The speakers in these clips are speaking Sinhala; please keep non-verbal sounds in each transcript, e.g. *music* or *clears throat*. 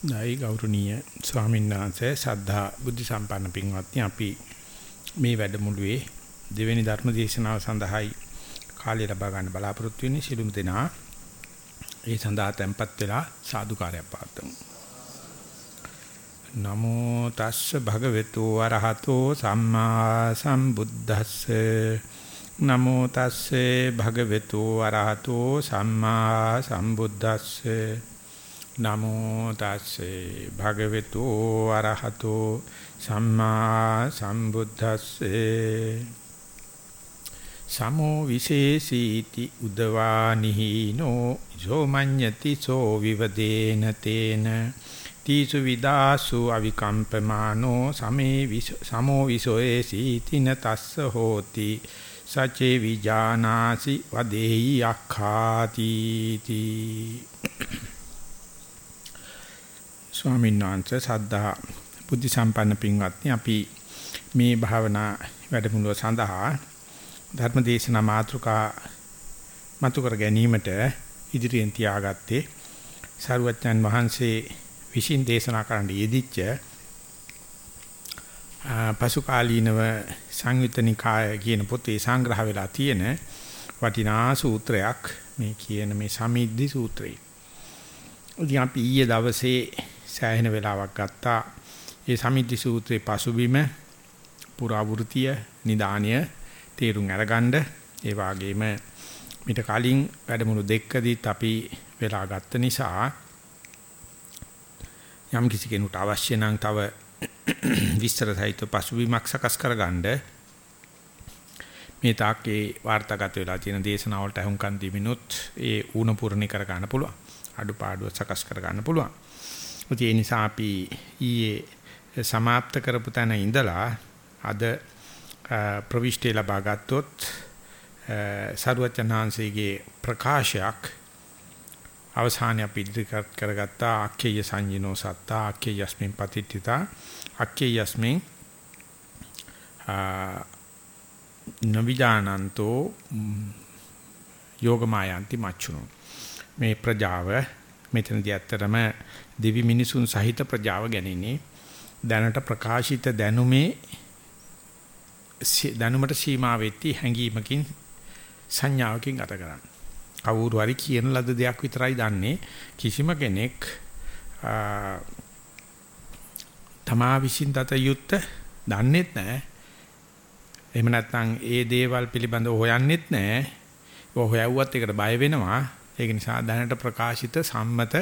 නයි ගෞරවනීය ස්වාමීන් වහන්සේ සද්ධා බුද්ධ සම්පන්න පින්වත්නි අපි මේ වැඩමුළුවේ දෙවෙනි ධර්ම දේශනාව සඳහායි කාලය ලබා ගන්න බලාපොරොත්තු වෙන්නේ. සිළුම් දෙනා ඒ සඳහා tempත් වෙලා සාදුකාරයක් පාත්තුමු නමෝ තස්ස භගවතු වරහතෝ සම්මා සම්බුද්දස්ස. නමෝ තස්සේ භගවතු වරහතෝ සම්මා සම්බුද්දස්ස. නමෝ තස්සේ භගවතු අරහතෝ සම්මා සම්බුද්දස්සේ සමෝ විශේෂීති උදවානිහිනෝ සෝමඤ්ඤති සෝ විවදේන තේන තීසු විදාසු අවිකම්පමානෝ සමේ සමෝ විසෝයේසීතින තස්ස හෝති සචේ විජානාසි වදේහි අක්ඛාති තී ස්වාමීන් වහන්සේ සද්ධා බුද්ධ සම්පන්න පින්වත්නි අපි මේ භාවනා වැඩමුළුව සඳහා ධර්ම දේශනා මාතෘකා මතු කර ගැනීමට ඉදිරියෙන් තියාගත්තේ සරුවච්චන් වහන්සේ විසින් දේශනා කරන්න යෙදිච්ච පසු කාලීනව සංයුතනිකාය කියන පොතේ සංග්‍රහ වෙලා තියෙන වටිනා සූත්‍රයක් මේ කියන මේ සමිද්ධි සූත්‍රය. ඉතින් අපි ඊයේ දවසේ සෑහෙන වෙලාවක් ගත්තා. ඒ සමිද්ධි සූත්‍රයේ පසුබිම පුරාවෘතිය නිදානිය තේරුම් අරගන්න. ඒ වගේම මිට කලින් වැඩමුළු දෙකදීත් අපි වෙලා ගත්ත නිසා යම් කිසි කෙනෙකුට අවශ්‍ය නම් තව විස්තර සහිත පසුබිමක් සකස් කරගන්න. මේ තාක්කේ වාර්තාගත වෙලා තියෙන දේශනාවලට අහුම්කන් දීමිනුත් ඒ ඌණ පූර්ණි කර ගන්න පුළුවන්. අඩුපාඩුව සකස් කර ගන්න පුළුවන්. ඒ නිසා අපි ඊයේ સમાપ્ત කරපු තැන ඉඳලා අද ප්‍රවිෂ්ටි ලබා ගත්තොත් සරුවචනාංශයේ ප්‍රකාශයක් අවසානය අපි ඉදිරිපත් කරගත්ත අක්ඛේය සංජිනෝ සත්තා අක්ඛේයස්මින් පතිත්‍තිතා අක්ඛේයස්මින් නවිජානන්තෝ යෝගමායන්ති මච්චුනෝ මේ ප්‍රජාව මෙතනදී ඇත්තටම දිවි මිනිසුන් සහිත ප්‍රජාව ගැනීමේ දැනට ප්‍රකාශිත දැනුමේ දැනුමට සීමා වෙtti හැඟීමකින් සංඥාවකින් ගත කරන්න. කවුරු හරි කියන ලද දෙයක් විතරයි දන්නේ කිසිම කෙනෙක් තමා විසින් දත යුත්ත දන්නේත් නැහැ. එහෙම නැත්නම් ඒ දේවල් පිළිබඳව හොයන්නෙත් නැහැ. ඔය හොයවුවත් ඒකට බය වෙනවා. ඒක නිසා දැනට ප්‍රකාශිත සම්මත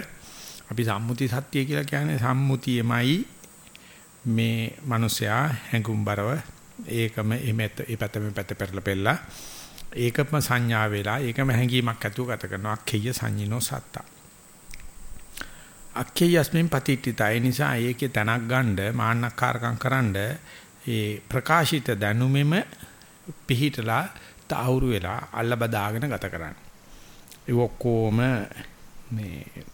අපි සම්මුති සත්‍ය කියලා කියන්නේ සම්මුතියමයි මේ මිනිසයා හැඟුම්overව ඒකම එමෙත ඒ පැත්ත මේ පැත්ත පෙරලා පෙරලා ඒකම සංඥා වෙලා ඒකම හැඟීමක් ඇතුව ගත කරනවා. අක්ඛේය සංඤිනෝ සත්තා. අක්ඛේයස්මින් පතිට්ඨිතය නිසා ඒකේ තනක් ගන්න මාන්නක්කාරකම් කරන්න ඒ ප්‍රකාශිත දැනුමෙම පිහිටලා තාවුරු වෙලා අල්ල බදාගෙන ගත කරන්නේ. ඒ ඔක්කොම මේ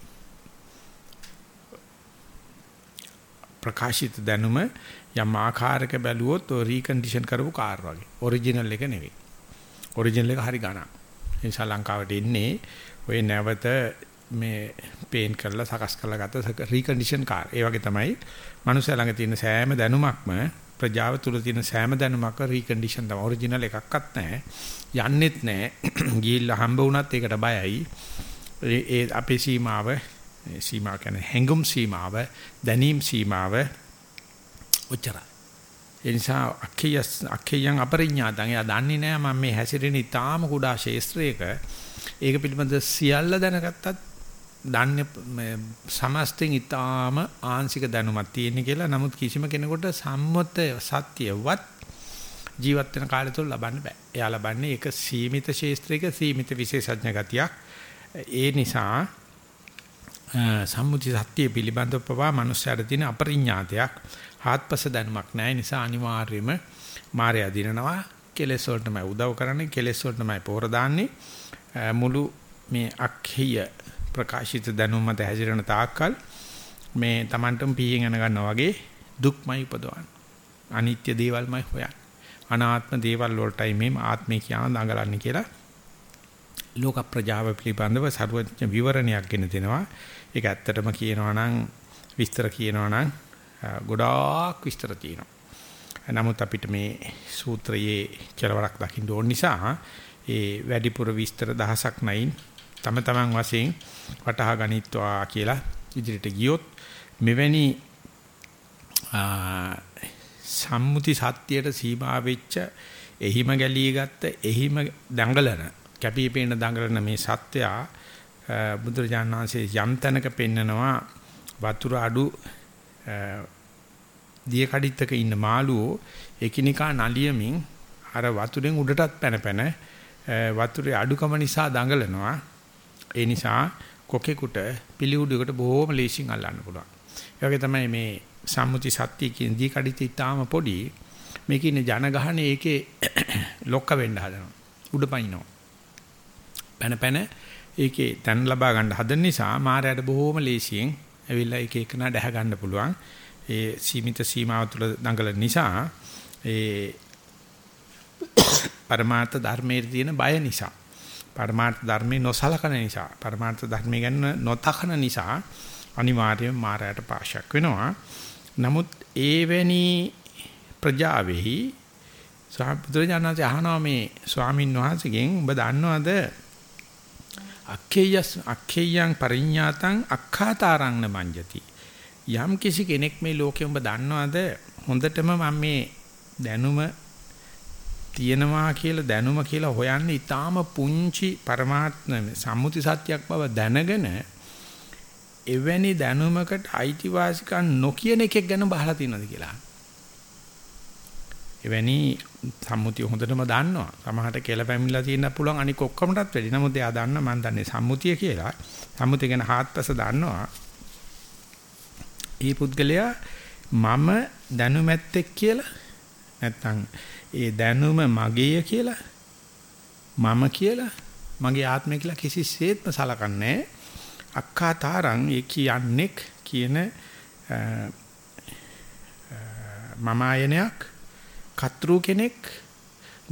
ප්‍රකාශිත දැනුම යම් ආකාරයක බැලුවොත් ඔය රීකන්ඩිෂන් කරපු කාර් වගේ. ඔරිජිනල් එක නෙවෙයි. ඔරිජිනල් එක හරි ගණන්. ඒ නිසා ලංකාවට එන්නේ ඔය නැවත මේ පේන් කරලා සකස් කරලා ගත්ත රීකන්ඩිෂන් කාර්. ඒ වගේ තමයි මනුස්සය ළඟ තියෙන සෑම දැනුමක්ම ප්‍රජාව තුල තියෙන සෑම දැනුමක් රීකන්ඩිෂන් තමයි. ඔරිජිනල් එකක්වත් නැහැ. යන්නෙත් නැහැ. *clears throat* ගිහිල්ලා හම්බ වුණත් ඒකට බයයි. ඒ අපේ සීමාව සීමාව කියන්නේ හැඟුම් සීමාව, දැනීම් සීමාව ඔච්චරයි. ඒ නිසා අක්ඛියස් අක්ඛියන් අපරිඥාතං එයා දන්නේ නැහැ මම මේ හැසිරෙන ඊටාම කුඩා ශේස්ත්‍රයක ඒක පිළිබඳ සියල්ල දැනගත්තත් දන්නේ සමස්තෙන් ඊටාම ආංශික දැනුමක් තියෙන කියලා නමුත් කිසිම කෙනෙකුට සම්මත සත්‍යවත් ජීවත් වෙන කාලය තුල ලබන්න බෑ. එයා ලබන්නේ ඒක සීමිත ශේස්ත්‍රයක සීමිත විශේෂඥ ගතියක්. ඒ නිසා සම්මුති සත්‍ය පිළිබඳව පවා මනුස්සයර තියෙන අපරිඥාතයක්. හාත්පස දැනුමක් නැහැ. නිසා අනිවාර්යයෙන්ම මායя දිනනවා. කෙලෙස් වලටමයි උදව් කරන්නේ. කෙලෙස් වලටමයි පෝර දාන්නේ. මුළු මේ අක්ඛිය ප්‍රකාශිත දැනුම මත හැසිරෙන තාක්කල් මේ Tamanටම පීයෙන් යන ගන්නවා වගේ දුක්මයි උපදවන්නේ. අනිත්‍ය දේවල්මයි හොයන්නේ. අනාත්ම දේවල් වලටයි මේ ආත්මය කියන දඟලන්නේ කියලා ලෝක ප්‍රජාව පිළිබඳව සරුවඥ විවරණයක් ගෙන දෙනවා. ඒක ඇත්තටම කියනවා නම් විස්තර කියනවා නම් ගොඩාක් විස්තර තියෙනවා. නමුත් අපිට මේ සූත්‍රයේ කෙලවරක් දකින්න ඕන නිසා ඒ වැඩිපුර විස්තර දහසක් නැයින් තම තමන් වශයෙන් වටහා ගනිත්වා කියලා ඉදිරියට ගියොත් මෙවැනි සම්මුති සත්‍යයට සීමා වෙච්ච එහිම ගැලී ගත්ත එහිම දඟලන කැපිපේන දඟලන මේ සත්‍යය බුදුරජාණන් වහන්සේ යම් තැනක පෙන්නනවා වතුර අඩු දිය කඩਿੱත්තක ඉන්න මාළුවෝ එකිනෙකා නලියමින් අර වතුරෙන් උඩටත් පැන පැන වතුරේ අඩුකම නිසා දඟලනවා. ඒ නිසා කොකෙකුට පිළිඋඩුවකට බොහොම ලේසියෙන් අල්ලන්න පුළුවන්. ඒ වගේ තමයි මේ සම්මුති සත්‍ය කියන දී කඩਿੱත්ත ඉතාම පොඩි. මේකේ ඉන්න ජනගහනේ ඒකේ *coughs* ලොක්ක වෙන්න හදනවා. උඩ පනිනවා පැන පැන ඒකේ තැන් ලබා ගන්න හදන නිසා මායයට බොහොම ලේසියෙන් ඇවිල්ලා එක එකනා දැහ ගන්න පුළුවන්. ඒ සීමිත සීමාව තුළ දඟලන නිසා ඒ පරමාර්ථ ධර්මයේ තියෙන බය නිසා පරමාර්ථ ධර්මේ නොසලකන නිසා පරමාර්ථ ධර්මය ගැන නොතකන නිසා අනිවාර්යයෙන් මායයට පාශයක් වෙනවා. නමුත් ඒවැනි ප්‍රජාවෙහි බුදුරජාණන්සේ අහනවා මේ ස්වාමින් වහන්සේගෙන් ඔබ දන්නවද අක්ඛේයස් අක්ඛේයං පරිඤ්ඤාතං අක්ඛාතාරං නමංජති යම් කිසි කෙනෙක් මේ ලෝකෙ උඹ දන්නවද හොඳටම මම මේ දැනුම තියෙනවා කියලා දැනුම කියලා හොයන්නේ ඊටාම පුංචි પરමාත්ම සම්මුති සත්‍යයක් බව දැනගෙන එවැනි දැනුමකට අයිතිවාසිකම් නොකියන එකෙක් ගැන බහලා තියෙනවද කියලා. එවැනි සම්මුතිය හොඳටම දන්නවා. සමහරට කියලා පැමිණලා තියෙන්න පුළුවන් අනික ඔක්කොමටත් වැඩි. නමුත් එයා දන්න මම දන්නේ සම්මුතිය කියලා. සම්මුතිය ගැන හාත්පස දන්නවා. ඒ පුද්ගලයා මම දැනුමැත්තෙක් කියලා නැත්තම් ඒ දැනුම මගේය කියලා මම කියලා මගේ ආත්මය කියලා කිසිසේත්ම සලකන්නේ අක්කාතාරං ඒ කියන්නේක් කියන මම ආයනයක් කත්රු කෙනෙක්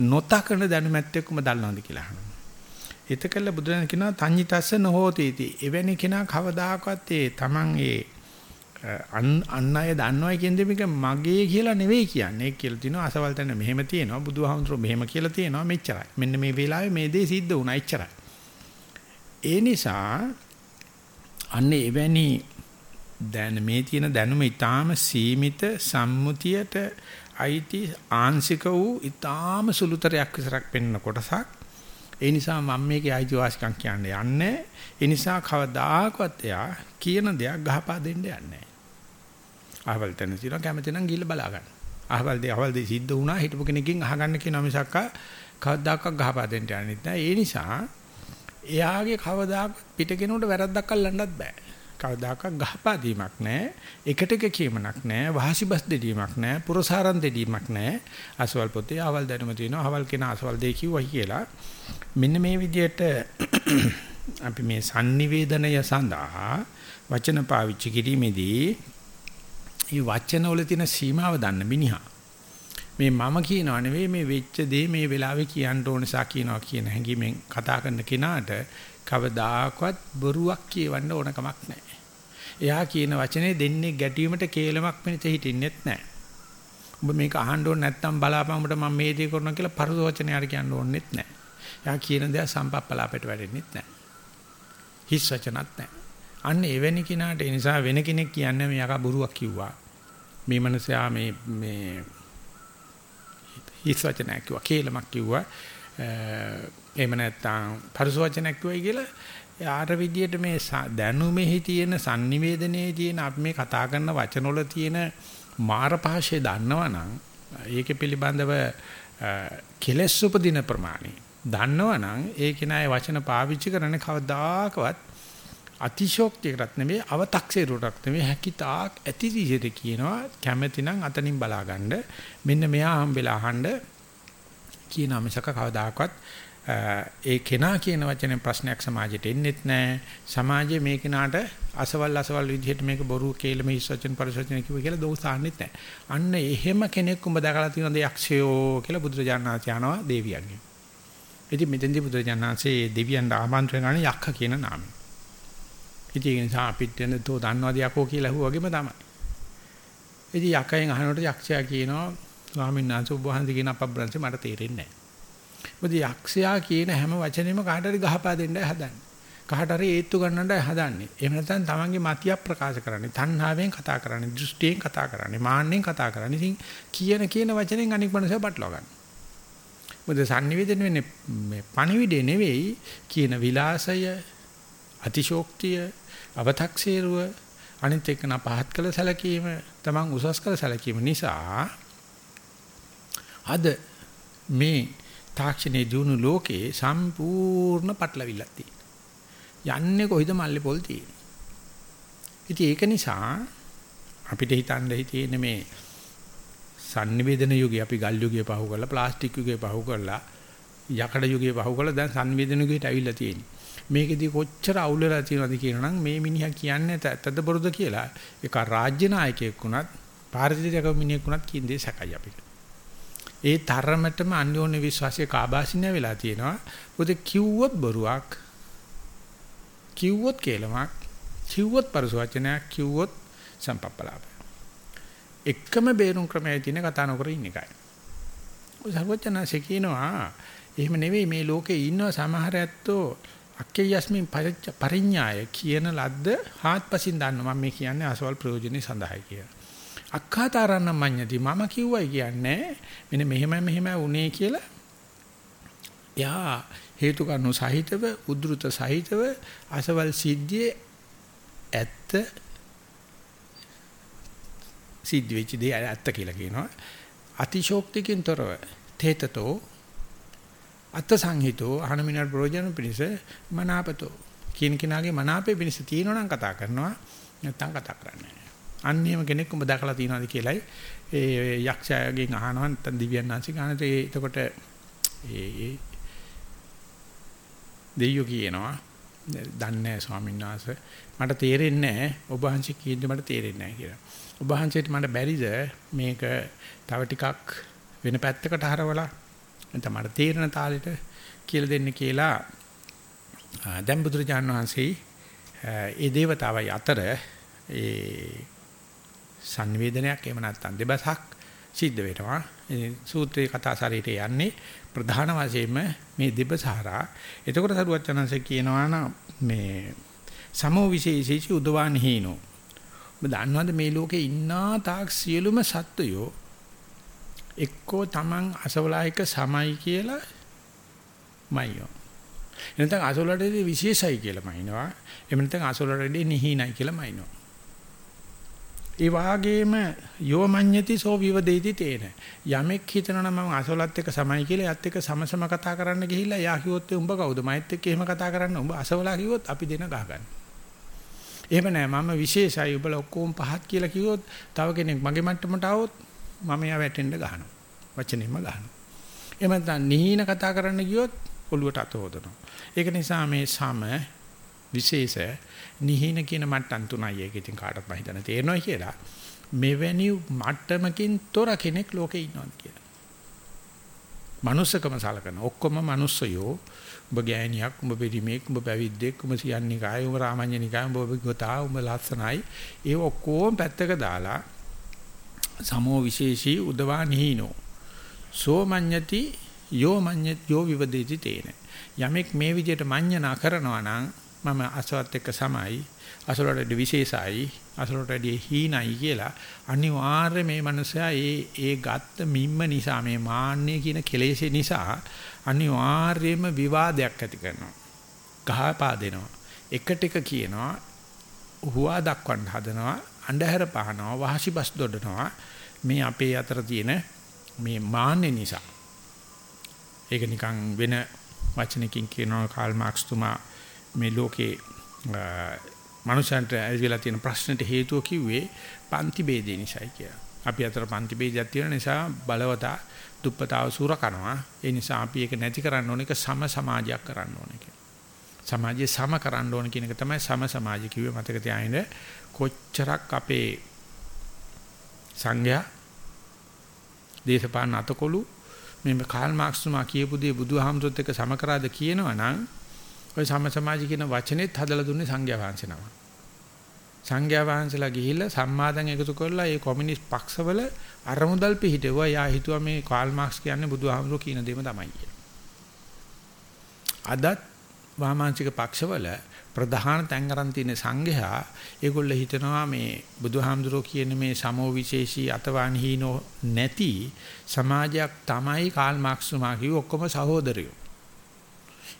නොතකන දැනුමැත්තෙක්ම දල්නවද කියලා අහනවා. එතකල්ල බුදුරජාණන් කියනවා තඤ්ඤිතස්ස නොහෝතීති. එවැනි කෙනා කවදාකවත් ඒ Taman ඒ අන් අන් අය දන්නවයි කියන දෙමික මගේ කියලා නෙවෙයි කියන්නේ. ඒක කියලා තිනවා අසවල් තැන මෙහෙම තියෙනවා. බුදුහාමුදුරුවෝ මෙහෙම කියලා තියෙනවා. මෙච්චරයි. මෙන්න මේ වෙලාවේ මේ දේ සිද්ධ වුණා. එච්චරයි. ඒ නිසා අන්න එවැනි දැන් මේ තියෙන දැනුම ඊටාම සීමිත සම්මුතියට අයිති ආංශික වූ ඊටාම සුළුතරයක් විතරක් පෙන්වන කොටසක්. ඒ නිසා මම මේකේ අයිතිවාසිකම් කියන්නේ යන්නේ. ඒ නිසා කවදාකවත් එයා කියන දෙයක් ගහපා දෙන්න යන්නේ නැහැ. අහවල් තැන තියෙනවා කැමති නම් ගිහිල්ලා බලා ගන්න. අහවල් දේ අහවල් දේ සිද්ධ වුණා හිටපු කෙනකින් අහගන්න කියන මිසක්ක කවදාකවත් ගහපා දෙන්න යන්නේ නැහැ. ඒ නිසා එයාගේ කවදාකවත් පිටකෙනුට වැරද්දක් අල්ලන්නත් බෑ. කවදාකවත් ගහපා දීමක් නැහැ. එකට එක කියමනක් නැහැ. වහසිබස් දෙදීමක් නැහැ. පුරසාරම් දෙදීමක් නැහැ. අසවල් පොතේ අහවල් දැනුම තියෙනවා. අහවල් කෙනා අසවල් දෙය කිව්වයි කියලා. මෙන්න මේ විදිහට *clears throat* අපි මේ sannivedanaya සඳහා වචන පාවිච්චි කිරීමේදී මේ වචන වල තියෙන සීමාව දන්න මිනිහා මේ මම කියනව නෙවෙයි මේ වෙච්ච දේ මේ වෙලාවේ කියන්න ඕන නිසා කියනවා කියන හැඟීමෙන් කතා කරන කෙනාට කවදාකවත් බොරුවක් කියවන්න ඕන කමක් නැහැ. එයා කියන වචනේ දෙන්නේ ගැටීමට කේලමක් වෙනත හිටින්නෙත් නැහැ. ඔබ මේක අහන්න ඕන නැත්නම් බලාපන් ඔබට මම මේ දේ කරනවා කියලා පරස වචනයට කියන්න ඕනෙත් නැහැ. එයා කියන දේ සම්පප්පලාපයට වැටෙන්නෙත් නැහැ. හිස් වචනත් නැහැ. අන්න එවැනි කෙනාට ඒ නිසා වෙන කෙනෙක් කියන්නේ මේ යකා බොරුවක් කිව්වා. මේ මනුස්සයා මේ මේ හිස් වචනයක් කිව්වා කේලමක් කිව්වා. එහෙම නැත්නම් පරස වචනයක් කිව්වයි කියලා යාර විදියට මේ දැනුමෙහි තියෙන sannivedanයේ තියෙන අපි මේ කතා කරන වචනවල තියෙන මාරපාෂය දන්නවනම් ඒකේ පිළිබඳව කෙලස් උපදින ප්‍රමාණය දන්නවනම් ඒ කෙනාගේ වචන පාවිච්චි කරන්නේ කවදාකවත් අතිශෝක්තියකටත් නෙමෙයි අව탁සේරුවටත් නෙමෙයි හැකිතාක් ඇති විදිහට කියනවා කැමැතිනම් අතනින් බලාගන්න. මෙන්න මෙයා හම්බෙලා අහන්න කියන මිසක කවදාකවත් ඒ කෙනා කියන වචනේ ප්‍රශ්නයක් සමාජයට එන්නෙත් නැහැ සමාජයේ මේ කෙනාට අසවල් අසවල් විදිහට මේක බොරු කේලම හිස් වචන පරිසවචන කිව්ව කියලා දෝසාන්නෙත් නැහැ අන්න එහෙම කෙනෙක් උඹ දැකලා තියෙනද යක්ෂයෝ කියලා බුදුරජාණන් වහන්සේ අහනවා දේවියන්ගෙන් ඉතින් මෙතෙන්දී බුදුරජාණන් වහන්සේ දෙවියන්ට ආමන්ත්‍රණ කරන යක්ඛ කියන නාමය ඉතින් ඒ නිසා අපිට වෙන තෝ දන්නවද යකෝ කියලා අහුව වගේම තමයි. ඉතින් යකෙන් අහනකොට යක්ෂයා කියනවා ස්වාමීන් වහන්සේ ඔබ වහන්සේ කියන අපබ්‍රංශේ මට තේරෙන්නේ නැහැ. මොකද යක්ෂයා කියන හැම වචනෙම කාට හරි ගහපා දෙන්නයි හදන්නේ. කාට හරි ඒත්තු ගන්නටයි හදන්නේ. එහෙම නැත්නම් තමන්ගේ මතියක් ප්‍රකාශ කරන්නේ. තණ්හාවෙන් කතා කරන්නේ, දෘෂ්ටියෙන් කතා කරන්නේ, මාන්නෙන් කතා කරන්නේ. ඉතින් කියන කියන වචනෙන් අනික් මනසව බටලවා ගන්න. මොකද sannivedana වෙන්නේ මේ පණිවිඩේ නෙවෙයි කියන විලාසය, අතිශෝක්තිය, අව탁සීරුව අනිත් එක්කන පහත් කළ සැලකීම, තමන් උසස් කළ සැලකීම නිසා අද මේ තාක්ෂණයේ දිනු ලෝකේ සම්පූර්ණ පටලවිල්ලක් තියෙනවා. යන්නේ කොයිද මල්ලේ පොල් තියෙන්නේ. ඉතින් ඒක නිසා අපිට හිතන්න හිතෙන්නේ මේ sannivedana යුගය අපි ගල් යුගය පහු කරලා ප්ලාස්ටික් යුගය පහු කරලා යකඩ යුගය පහු කරලා දැන් sannivedana යුගයට ඇවිල්ලා තියෙන්නේ. මේකෙදි කොච්චර අවුල් වෙලා තියෙනවද කියනනම් මේ මිනිහා කියන්නේ ඇත්තද බොරුද කියලා ඒක රාජ්‍ය නායකයෙක් වුණත් පාරිදික මිනිහෙක් වුණත් කියන දේ සැකයි අපිට. ඒ තරමටම අන්‍යෝන්‍ය විශ්වාසයේ කාබාසිනිය වෙලා තියෙනවා. මොකද කිව්වොත් බොරුවක් කිව්වොත් කේලමක් කිව්වොත් පරිසවචනයක් කිව්වොත් සම්පප්පලාප. එකම බේරුම් ක්‍රමයයි තියෙන කතා නොකර ඉන්න එකයි. ඔය සර්වඥාන්සේ කියනවා එහෙම නෙවෙයි මේ ලෝකේ ඉන්න සමහර ඇත්තෝ අක්කේයස්මින් පරිඥාය කියන ලද්ද හාත්පසින් දන්නවා මම මේ කියන්නේ අසවල් ප්‍රයෝජනෙ සඳහායි කියලා. අක්ඛාතරන්න මඤ්ඤති. මම කිව්වයි කියන්නේ මෙන්න මෙහෙම මෙහෙම වුනේ කියලා. යා හේතු කරුණු සහිතව උද්ෘත සහිතව අසවල් සිද්ධියේ ඇත්ත සිද්ධ වෙච්ච දේ ඇත්ත කියලා කියනවා. අතිශෝක්තිකින් තොරව තේතතෝ අත්ත සංහිතෝ අහනමිනල් ප්‍රෝජන පිණිස මනාපතෝ කියන කෙනාගේ මනාපේ පිණිස තියෙනවා නම් කතා කරනවා. නැත්නම් කතා කරන්නේ අන්න එහෙම කෙනෙක් උඹ දැකලා තියෙනවද කියලයි ඒ යක්ෂයාගෙන් අහනවා නැත්නම් දිව්‍යන් ආංශික අහනට ඒ එතකොට ඒ දෙයියෝ කියනවා දන්නේ නැහැ ස්වාමීන් වහන්සේ. මට තේරෙන්නේ නැහැ. ඔබ වහන්සේ කියන්නේ මට තේරෙන්නේ නැහැ කියලා. ඔබ වහන්සේට මට බැරිද මේක තව ටිකක් වෙන පැත්තකට හරවලා? නැත්නම් මට තේරෙන තාලෙට කියලා දෙන්න කියලා දැන් බුදුරජාණන් වහන්සේ ඒ දේවතාවයි අතර ඒ සංවේදනයක් එහෙම නැත්නම් දෙබසක් සිද්ධ වෙනවා. ඒ සූත්‍රයේ කතා ශරීරයේ යන්නේ ප්‍රධාන වශයෙන්ම මේ දෙබසහරා. එතකොට සරුවචනන්සේ කියනවා නම් මේ සමෝ විශේෂීච උදවාන් හීනෝ. ඔබ දන්නවද මේ ලෝකේ ඉන්නා තාක් සියලුම සත්වයෝ එක්කෝ Taman අසවලායක සමයි කියලා මයියෝ. එනතන් අසවලටදී විශේෂයි කියලා මයින්නවා. එහෙම නැත්නම් අසවලටදී නිහිනයි කියලා මයින්නවා. ඒ වාගේම යෝමඤ්ඤති සෝ විවදේති තේන. යමෙක් හිතනවා නම් මම අසවලත් එක්ක සමයි කියලා යත් එක්ක සමසම කතා කරන්න ගිහිල්ලා යා කිව්වොත් උඹ කවුද? මයිත් එක්ක එහෙම කතා කරන්න උඹ අසවලා කිව්වොත් අපි දෙන ගහගන්න. එහෙම නෑ. මම විශේෂයි. උඹලා ඔක්කොම පහත් කියලා කිව්වොත් තව කෙනෙක් මගේ මට්ටමට આવොත් මම යා වැටෙන්න ගහනවා. වචනෙම ගහනවා. එහෙම නැත්නම් නිහින කතා කරන්න ගියොත් ඔළුවට අත හොදනවා. ඒක නිසා මේ සම විශේෂ නිහින කියන මට්ටම් තුනයි ඒක ඉතින් කාටවත් මම හිතන්නේ තේරෙනවා කියලා. මෙවැනි මට්ටමකින් තොර කෙනෙක් ලෝකේ ඉන්නවද කියලා. manussකම සලකන. ඔක්කොම manussයෝ ඔබ ගෑණියක් ඔබ පිරිමේක් ඔබ පැවිද්දෙක් ඔබ සියන්නිකාය ඔබ රාමඤ්ඤනිකාය ඔබ ගෝතා ඔබ ලස්සනයි. ඒ ඔක්කොම පැත්තක දාලා සමෝ විශේෂී උදවා නිහිනෝ. සෝ මඤ්ඤති යෝ මඤ්ඤත් යෝ විවදේති තේන. යමෙක් මේ විදිහට මඤ්ඤනා කරනවා නම් මම අසවත් එක්ක සමයි අසලට විශේෂයි අසලට හීනයි කියලා. අනිවාර්ය මේ මනුස්සයා ඒ ඒ ගත්ත මිම්ම නිසා මේ මාන්නේ කියන කෙලෙසේ නිසා අනිවාර්යයෙන්ම විවාදයක් ඇති කරනවා. ගහපා දෙනවා. එකට එක කියනවා හුවා දක්වන්න හදනවා අන්ධහැර පහනවා වහසිබස් දොඩනවා. මේ අපේ අතර තියෙන මේ මාන්නේ නිසා. ඒක නිකන් වෙන වචනකින් කියනවා කාල් මාක්ස් තුමා මේ ලෝකේ මනුෂයන්ට ඇවිල්ලා තියෙන ප්‍රශ්නෙට හේතුව කිව්වේ පන්ති ભેදේ නිසායි කියලා. අපි අතර පන්ති ભેදයක් තියෙන නිසා බලවතා දුප්පතාව සූර කරනවා. ඒ නිසා අපි ඒක නැති කරන්න ඕන එක සම සමාජයක් කරන්න ඕන කියලා. සමාජයේ සම කරන්න ඕන කියන එක තමයි සම සමාජය කිව්වේ මතක තියාගන්න. කොච්චරක් අපේ සංඝයා දේශපාලන අතකොළු මේ කාල් මාක්ස් තුමා කියපු දේ බුදුහාමුදුරුත් එක්ක සම කරාද කියනවනම් ඔය සම සමාජය කියන වචනේත් හදලා දුන්නේ සංඝයා වහන්සේ නම. සංඝයා වහන්සේලා ගිහිල්ලා සම්මාදන් එකතු කරලා ඒ කොමියුනිස්ට් පක්ෂවල අරමුදල් පිහිටුවා. යා හිතුවා මේ කාල් මාක්ස් කියන්නේ බුදුහාමුදුරුවෝ කියන දේම තමයි කියලා. අදත් වාමාංශික පක්ෂවල ප්‍රධාන තැන් අරන් තියෙන සංඝයා ඒගොල්ල හිතනවා මේ බුදුහාමුදුරුවෝ කියන මේ සමෝවිශේෂී අතවාන්හීනෝ නැති සමාජයක් තමයි කාල් මාක්ස් තුමා කිව්ව ඔක්කොම සහෝදරයෝ.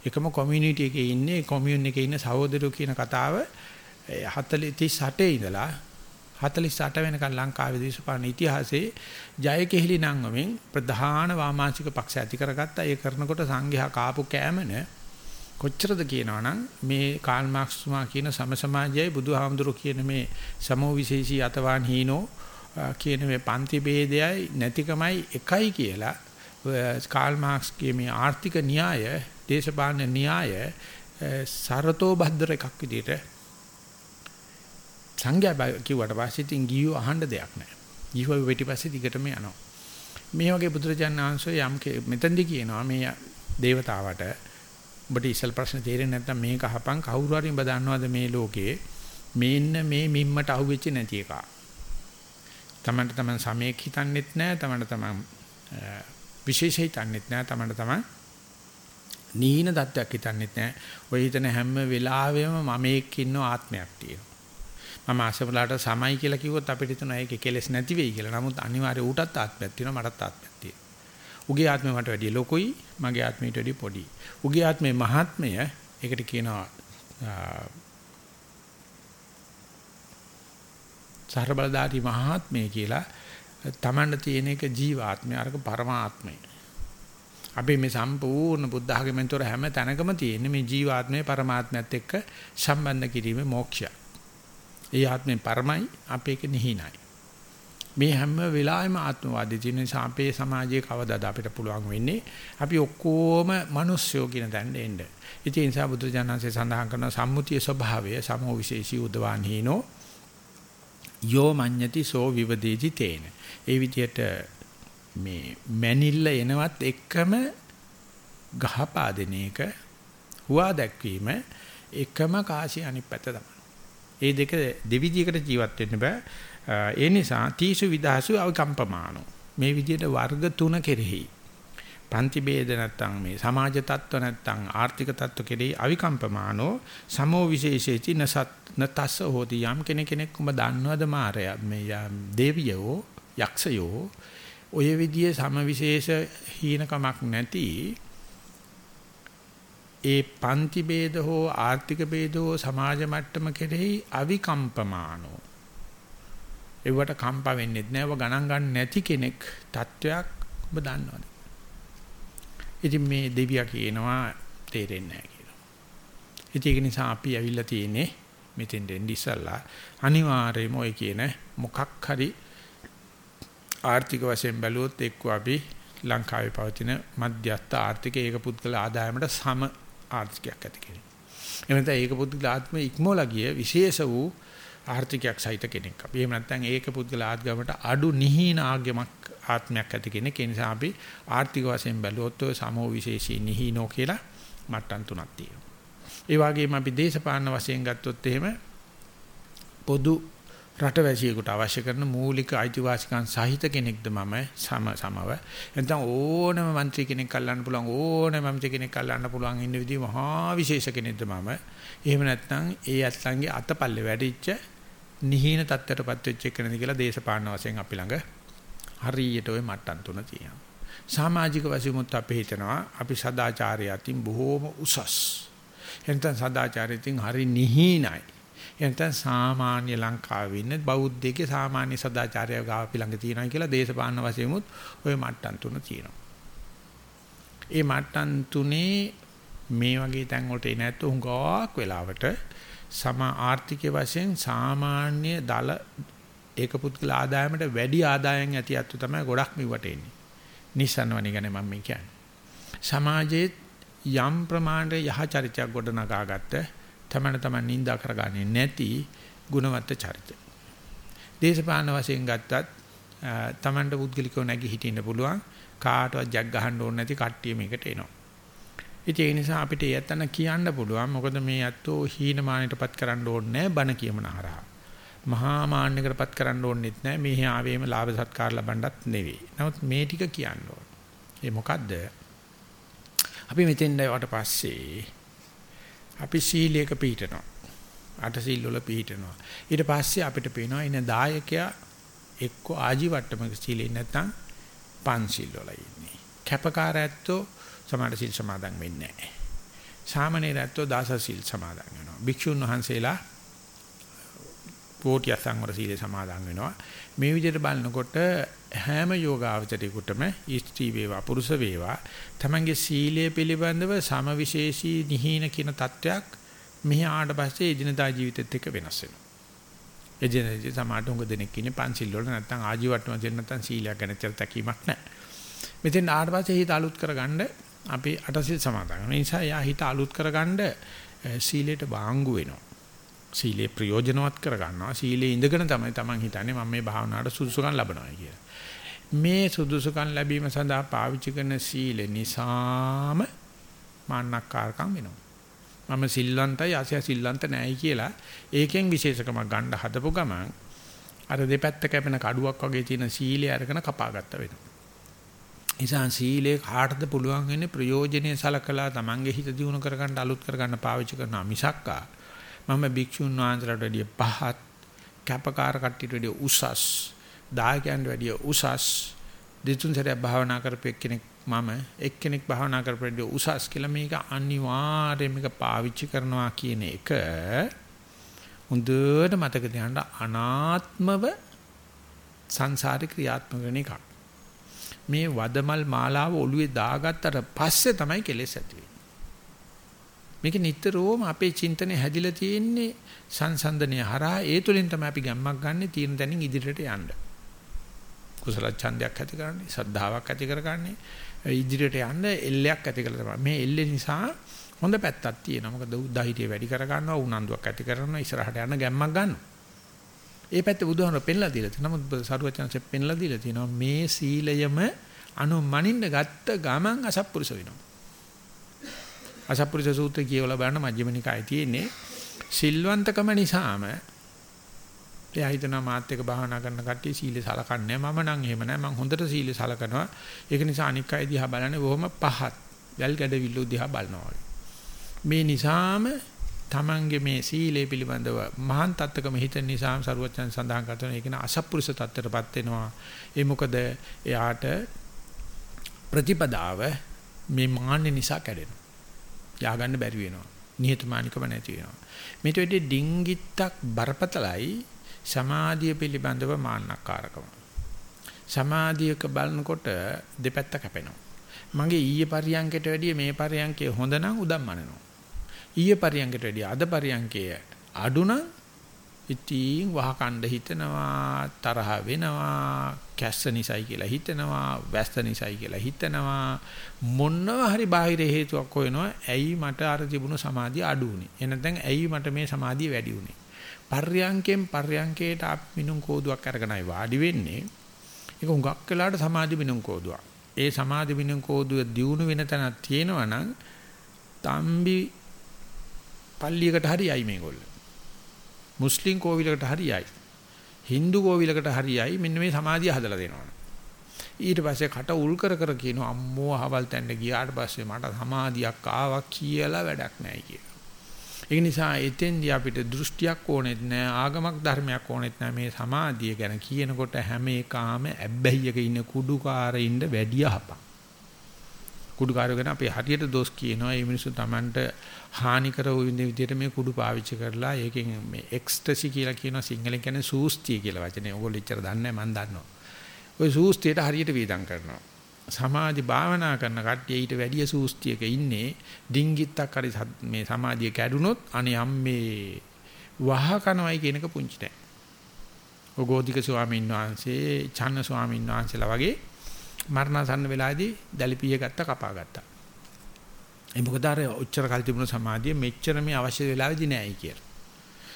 එකම කොමියුනිටි එකේ ඉන්නේ කොමියුන් එකේ ඉන්න සහෝදරයෝ කියන කතාව 48 ඉඳලා 48 වෙනකන් ලංකාවේ දේශපාලන ඉතිහාසයේ ජය කෙහිලි නංගමින් ප්‍රධාන වාමාංශික පක්ෂ ඇති කරගත්තා. ඒ කරනකොට සංඝයා කාපු කෑමන කොච්චරද කියනවනම් මේ කාල් මාක්ස් තුමා කියන සම සමාජයයි බුදුහාමුදුරු කියන මේ සමෝ විශේෂී අතවාන් හීනෝ කියන මේ පන්ති ભેදයයි නැතිකමයි එකයි කියලා කාල් මාක්ස්ගේ මේ ආර්ථික න්‍යාය දේශපාලන න්‍යාය සරතෝ භද්‍ර එකක් විදිහට සංඝයා කිව්වට පස්සේ ඉතින් ගියෝ අහන්න දෙයක් නැහැ. ගිහුව වෙටිපස්සේ දිගටම යනවා. මේ වගේ බුදුරජාණන් වහන්සේ යම් මෙතෙන්දි කියනවා මේ దేవතාවට ඔබට ඉස්සල් ප්‍රශ්න තේරෙන්නේ නැත්නම් මේක අහපන් කවුරු හරි ඔබ දන්නවද මේ ලෝකේ මේන්න මේ මිම්මට අහුවෙච්ච නැති එක. තමන්ට තමන් සමයක් හිතන්නෙත් නැහැ තමන්ට තමන් විශේෂ හිතන්නෙත් නැහැ තමන්ට තමන් නීන தත්වයක් හිතන්නෙත් නැහැ. ඔය හිතන හැම වෙලාවෙම මම එක්ක ඉන්න ආත්මයක් තියෙනවා. මම අසවලාට සමයි කියලා කිව්වොත් අපිට හිතනවා ඒකේ කෙලෙස් නැති වෙයි කියලා. නමුත් අනිවාර්ය ඌටත් ආත්මයක් තියෙනවා මටත් ආත්මයක් තියෙනවා. උගේ ආත්මය මට වැඩිය ලොකුයි, මගේ ආත්මයට වැඩිය පොඩි. උගේ ආත්මේ මහත්මය ඒකට කියනවා සහරබලදාටි මහාත්මය කියලා තමන්න තියෙන එක ජීවාත්මය අරක පරමාත්මය. අපි මේ සම්පූර්ණ බුද්ධ ආගමෙන් තොර හැම තැනකම තියෙන මේ ජීවාත්මය පරමාත්මයත් එක්ක සම්බන්ධ කිරීමේ මොක්ෂය. ඒ ආත්මේ පරමයි අපේක නිහිනයි. මේ හැම වෙලාවෙම ආත්මවාදී තියෙන නිසා අපේ සමාජයේ කවදාද අපිට පුළුවන් වෙන්නේ අපි ඔක්කොම මිනිස්සුયો කියන තැනට එන්න. ඉතින් ඒ නිසා බුදුජානන්සේ සඳහන් කරන සම්මුතිය ස්වභාවය සමෝ විශේෂී උදවාන් හිනෝ යෝ මඤ්ඤති සෝ විවදේති තේන. ඒ විදිහට මේ මැනිල්ල එනවත් එක්කම ගහපා දෙන එක හුවා දැක්වීම එකම කාසිය අනිත් පැත්ත තමයි. ඒ දෙක දෙවිදියකට ජීවත් වෙන්න බෑ. ඒ නිසා තීසු විදාසු අවකම්පමානෝ. මේ විදිහට වර්ග තුන කෙරෙහි පන්ති ભેද නැත්තම් මේ සමාජ තත්ත්ව නැත්තම් ආර්ථික තත්ත්ව කෙරෙහි අවිකම්පමානෝ සමෝ විශේෂේති නසත් නතස්ස හෝති යම් කෙනෙක් කෙනෙක් උඹ දන්නවද මාරය මේ දෙවියෝ යක්ෂයෝ ඔය විදිහේ සම විශේෂ හීනකමක් නැති ඒ පන්ති ભેද හෝ ආර්ථික ભેද හෝ සමාජ මට්ටම කෙරෙහි අවිකම්පමානෝ. ඒවට කම්පා වෙන්නේ නැව ගණන් ගන්න නැති කෙනෙක් තත්වයක් ඔබ දන්නවද? ඉතින් මේ දෙවියා කියනවා තේරෙන්නේ නැහැ කියලා. ඉතින් ඒක නිසා අපි ඇවිල්ලා තියෙන්නේ මෙතෙන් දෙන්න ඉස්සල්ලා අනිවාර්යයෙන්ම ඔය කියන මොකක් හරි ආර්ථික වශයෙන් බැලුවොත් එක්ක අපි ලංකාවේ පවතින මධ්‍යස්ථ ආර්ථික ඒක පුද්ගල ආදායමට සම ආර්ථිකයක් ඇති කෙනෙක්. එහෙම නැත්නම් ඒක පුද්ගල ආත්ම ඉක්මෝලා ගිය විශේෂ වූ ආර්ථිකයක් සහිත කෙනෙක්. අපි එහෙම නැත්නම් ඒක පුද්ගල ආත්මකට අඩු නිහීන ආගමක් ආත්මයක් ඇති කෙනෙක්. ඒ නිසා අපි ආර්ථික වශයෙන් බැලුවොත් ඔය සමෝ විශේෂී නිහීනෝ කියලා මට්ටම් තුනක් තියෙනවා. ඒ වගේම අපි දේශපාලන වශයෙන් ගත්තොත් එහෙම පොදු රටවැසියෙකුට අවශ්‍ය කරන මූලික අයිතිවාසිකම් සහිත කෙනෙක්ද මම සම සමව නැත්නම් ඕනම മന്ത്രി කෙනෙක් අල්ලන්න පුළුවන් ඕනම മന്ത്രി කෙනෙක් අල්ලන්න පුළුවන් ඉන්න විදිහ මහා විශේෂ කෙනෙක්ද මම එහෙම නැත්නම් ඒ අත්ලංගේ අතපල්ලේ වැඩිච්ච නිහීන තත්ත්වයටපත් වෙච්ච කෙනෙක්ද කියලා දේශපාලන වශයෙන් අපි ළඟ හරියට ওই මට්ටම් තුන තියෙනවා සමාජික වශයෙන්මුත් අපි හිතනවා අපි සදාචාරය අතින් බොහෝම උසස් එතන සදාචාරයෙන් හරි නිහීනයි එතන සාමාන්‍ය ලංකාවේ ඉන්න බෞද්ධයේ සාමාන්‍ය සදාචාරය ගාව අපි ළඟ තියෙනවා කියලා දේශපාලන වශයෙන්මුත් ওই මට්ටම් තුන තියෙනවා. ඒ මට්ටම් තුනේ මේ වගේ තැන් වලට එන්නේ නැත්නම් හුඟක් වෙලාවට සම ආර්ථික වශයෙන් සාමාන්‍ය දල ඒක පුද්ගල ආදායමට වැඩි ආදායම් ඇති අත්තු තමයි ගොඩක් මෙවට එන්නේ. නිසන්වනි ගැන මම කියන්නේ. සමාජයේ යම් ප්‍රමාණයට යහ චරිතයක් ගොඩනගා ගත්ත තමන තමන් නිඳා කරගන්නේ නැති ගුණවත්ත චරිත. දේශපාලන වශයෙන් ගත්තත් තමන්ට පුද්ගලිකව නැගී හිටින්න පුළුවන් කාටවත් ජග් ගහන්න ඕනේ නැති කට්ටිය මේකට එනවා. ඉතින් ඒ නිසා අපිට යත්තන කියන්න පුළුවන් මොකද මේ අතෝ හීනමානයටපත් කරන්න ඕනේ නැහැ බන කියමන හරහා. මහා මාන්නයකටපත් කරන්න ඕනෙත් නැහැ. මේ ආවේම ලාභ සත්කාර ලබන්නත් නෙවෙයි. නමුත් මේ ටික කියන්න ඕන. ඒ මොකද්ද? අපි මෙතෙන් ඩයට පස්සේ අපි සීලයක පිළිටනවා. අට සීල් වල පිළිටනවා. ඊට පස්සේ අපිට පේනවා ඉන දායකයා එක්ක ආජීවට්ටමක සීලෙ නැත්නම් පන්සිල් වල ඉන්නේ. කැපකාර ඇත්තෝ සමාන සීල් සමාදන් වෙන්නේ නැහැ. සාමණේර ඇත්තෝ දාස සීල් සමාදන් වෙනවා. භික්ෂුන් වහන්සේලා පෝටි අසංවර සීලේ සමාදන් වෙනවා. මේ විදිහට බලනකොට හැම යෝගාවචරයකටම ස්ත්‍රී වේවා පුරුෂ වේවා තමන්ගේ සීලය පිළිබඳව සමවිශේෂී නිහීන කියන තත්වයක් මෙහි ආවට පස්සේ එදිනදා ජීවිතෙත් එක්ක වෙනස් වෙනවා. එදිනෙදි සමාජ උඟ දෙනෙක් ඉන්නේ පන්සිල් වල නැත්නම් ආජීවට්ටම දෙන්න නැත්නම් සීලයක් ගැන චරිතකීමක් නැහැ. මෙතෙන් ආවට පස්සේ හිත අලුත් කරගන්න අපි අටසිල් සමාදන් වෙනවා. ඒ නිසා යා හිත අලුත් කරගන්න සීලයට වාංගු වෙනවා. සීලේ ප්‍රයෝජනවත් කරගන්නවා. සීලේ ඉඳගෙන තමයි Taman හිතන්නේ මම මේ භාවනාවට සුදුසුකම් ලබනවා කියලා. මේ සුදුසුකම් ලැබීම සඳහා පාවිච්චි කරන සීල නිසාම මාන්නක්කාරකම් වෙනවා. මම සිල්වන්තයි ආසිය සිල්වන්ත නැහැයි කියලා ඒකෙන් විශේෂකමක් ගන්න හදපු ගමන් අර දෙපැත්ත කැපෙන කඩුවක් වගේ තියෙන සීලය අරගෙන කපාගත්ත වෙනවා. නිසා සීලේ කාටද පුළුවන් වෙන්නේ ප්‍රයෝජනෙයි සලකලා Tamange හිත දියුණු කරගන්න අලුත් කරගන්න පාවිච්චි කරනවා මිසක්කා මම භික්ෂුන් වහන්සේලාට වැඩිය පහත් කැපකාර කට්ටියට වැඩිය උසස් දායකයන්ට වැඩිය උසස් දෙතුන් සැරයක් භාවනා කරපු එක්කෙනෙක් මම එක්කෙනෙක් භාවනා කරපු උසස් කියලා මේක අනිවාර්යයෙන් මේක පාවිච්චි කරනවා කියන එක හොඳට මතක තියාගන්න අනාත්මව සංසාරේ ක්‍රියාත්මක වෙන එකක්. මේ වදමල් මාලාව ඔළුවේ දාගත්තට පස්සේ තමයි කෙලෙස් ඇති වෙන්නේ. මේක නිතරම අපේ චින්තනය හැදිලා තියෙන්නේ සංසන්දනය හරහා ඒ තුලින් තමයි අපි ගැම්මක් ගන්න තියෙන තැනින් ඉදිරියට යන්න. කුසල ඡන්දයක් ඇති කරන්නේ, සද්ධාාවක් ඇති කරගන්නේ, ඉදිරියට යන්න එල්ලයක් ඇති කරලා තමයි. මේ එල්ල නිසා හොඳ පැත්තක් තියෙනවා. මොකද උද්දාහිතිය වැඩි කර ගන්නවා, උනන්දුවක් ඇති කරනවා, ඉස්සරහට යන්න ගැම්මක් ගන්නවා. ඒ පැත්තේ බුදුහාමර පෙන්ලා දීලා තියෙනවා. නමුත් සරුවචනසේ පෙන්ලා දීලා තියෙනවා මේ සීලයම අනුමනින්න ගත්ත ගමන් අසත්පුරුෂ වෙනවා. අසත්පුරුෂ සූත්‍රය කියවලා බලන්න මජ්ක්‍ධිම නිකායේ තියෙන්නේ සිල්වන්තකම නිසාම එයා හිතනවා මාත් එක්ක භාවනා කරන කට්ටිය සීලය සලකන්නේ මම නම් එහෙම නැහැ. මම හොඳට සීලය සලකනවා. ඒක නිසා අනික් අය දිහා බලන්නේ බොහොම පහත්. වැල් ගැඩවිල්ල දිහා බලනවා මේ නිසාම තමන්ගේ මේ සීලය පිළිබඳව මහාන් තත්ත්වකම හිතන නිසාම සරුවචන් සඳහන් කරන ඒක න අසත්පුරුෂ තත්ත්වයටපත් වෙනවා. ඒ මොකද එයාට ප්‍රතිපදාව මේ මාන්නේ නිසා කැඩෙනවා. ය아가න්න බැරි වෙනවා. නිහතමානිකම නැති වෙනවා. මේට වෙඩි ඩිංගිත්තක් බරපතලයි සමාධිය පිළිබඳව මාන්නකාරකම. සමාධියක බලනකොට දෙපැත්ත කැපෙනවා. මගේ ඊයේ පරියන්කයට වැඩිය මේ පරියන්කේ හොඳ නම් උදම්මනනවා. ඊයේ පරියන්කයට වැඩිය අද පරියන්කේ අඩු නම් ඉතින් වහකණ්ඩ හිතනවා තරහ වෙනවා කැස්ස නිසයි කියලා හිතනවා වැස්ස නිසයි කියලා හිතනවා. මොනවා හරි බාහිර හේතුවක් හොයනවා ඇයි මට අර තිබුණු සමාධිය අඩු වුනේ? එනනම් ඇයි මට මේ සමාධිය වැඩි වුනේ? පර්යංකෙන් පර්යංකයට අප මිනුම් කෝදුවක් අරගෙනයි වාඩි වෙන්නේ ඒක හුඟක් වෙලාට සමාධි මිනුම් කෝදුවක්. ඒ සමාධි මිනුම් කෝදුව දියුණු වෙන තැනක් තියෙනවා නම් තම්බි පල්ලියකට හරියයි මේගොල්ලෝ. මුස්ලිම් කෝවිලකට හරියයි. Hindu කෝවිලකට හරියයි මෙන්න මේ සමාධිය හදලා දෙනවා. ඊට පස්සේ කට උල් කර කර කියනවා අම්මෝ අහවල් තැන්න ගියාට පස්සේ මට සමාධියක් ආවා කියලා වැඩක් නැහැ කියලා. ඒ නිසා එතෙන්දී අපිට දෘෂ්ටියක් ඕනෙත් නැහැ ආගමක් ධර්මයක් ඕනෙත් නැහැ මේ සමාධිය ගැන කියනකොට හැම එකාම ඇබ්බැහියක ඉන්න කුඩුකාරින්ද වැඩි යහපක්. කුඩුකාරයෝ ගැන අපි හරියට දොස් කියනවා මේ මිනිස්සු Tamanට හානි කර වූ විදිහට මේ කුඩු පාවිච්චි කරලා ඒකෙන් මේ එක්ස්ටසි කියලා කියන සිංහලෙන් කියන්නේ සූස්තිය කියලා වචනේ. ඕගොල්ලෝ ඉච්චර දන්නේ නැහැ මම දන්නවා. ওই සූස්තියට හරියට වේදම් කරනවා. සමාධි භාවනා කරන කට්ටිය ඊට වැඩිය සූස්තියක ඉන්නේ ඩිංගිත්තක් හරි මේ සමාධිය කැඩුනොත් අනේ අම්මේ වහ කනවයි කියනක පුංචි නෑ. ඔගෝධික ස්වාමීන් වහන්සේ, චන්න ස්වාමීන් වහන්සේලා වගේ මරණසන්න වෙලාවේදී දැලිපිය ගත්ත කපා ගත්තා. ඒ මොකද අර ඔච්චර කල් තිබුණු සමාධිය මෙච්චර මේ අවශ්‍ය වෙලාවේදී නෑයි කියලා.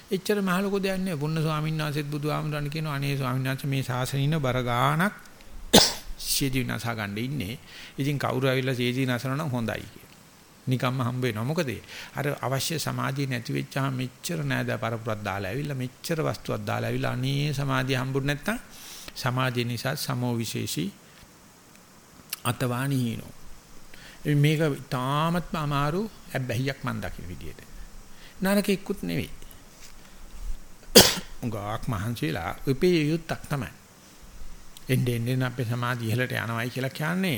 එච්චර මහ ලොකු දෙයක් නෑ. පුන්න ස්වාමීන් වහන්සේත් බුදුහාමුදුරන් කියනවා අනේ ස්වාමීන් වහන්සේ මේ ශාසනින බර ගාණක් *coughs* සීදී නසා ගන්න ඉන්නේ. ඉතින් කවුරු ඇවිල්ලා සීදී නසනවා නම් හොඳයි කියලා. නිකම්ම හම්බ වෙනවා. මොකද අර අවශ්‍ය සමාධිය නැති වෙච්චාම මෙච්චර නෑද පරපුරක් දාලා ඇවිල්ලා මෙච්චර වස්තුවක් දාලා ඇවිල්ලා අනේ සමාධිය හම්බුනේ නැත්තම් සමාධිය නිසා සමෝ විශේෂී අතවාණීනෝ. මේක තාමත්ම අමාරු හැබැයික් මන් දකින විදියට. නරකෙකුත් නෙවෙයි. *coughs* උගාක් මහන්සිලා උපේ යුත්තක් තමයි. එන්නේ එන්නේ අපේ සමාධිය ඉහළට යනවායි කියලා කියන්නේ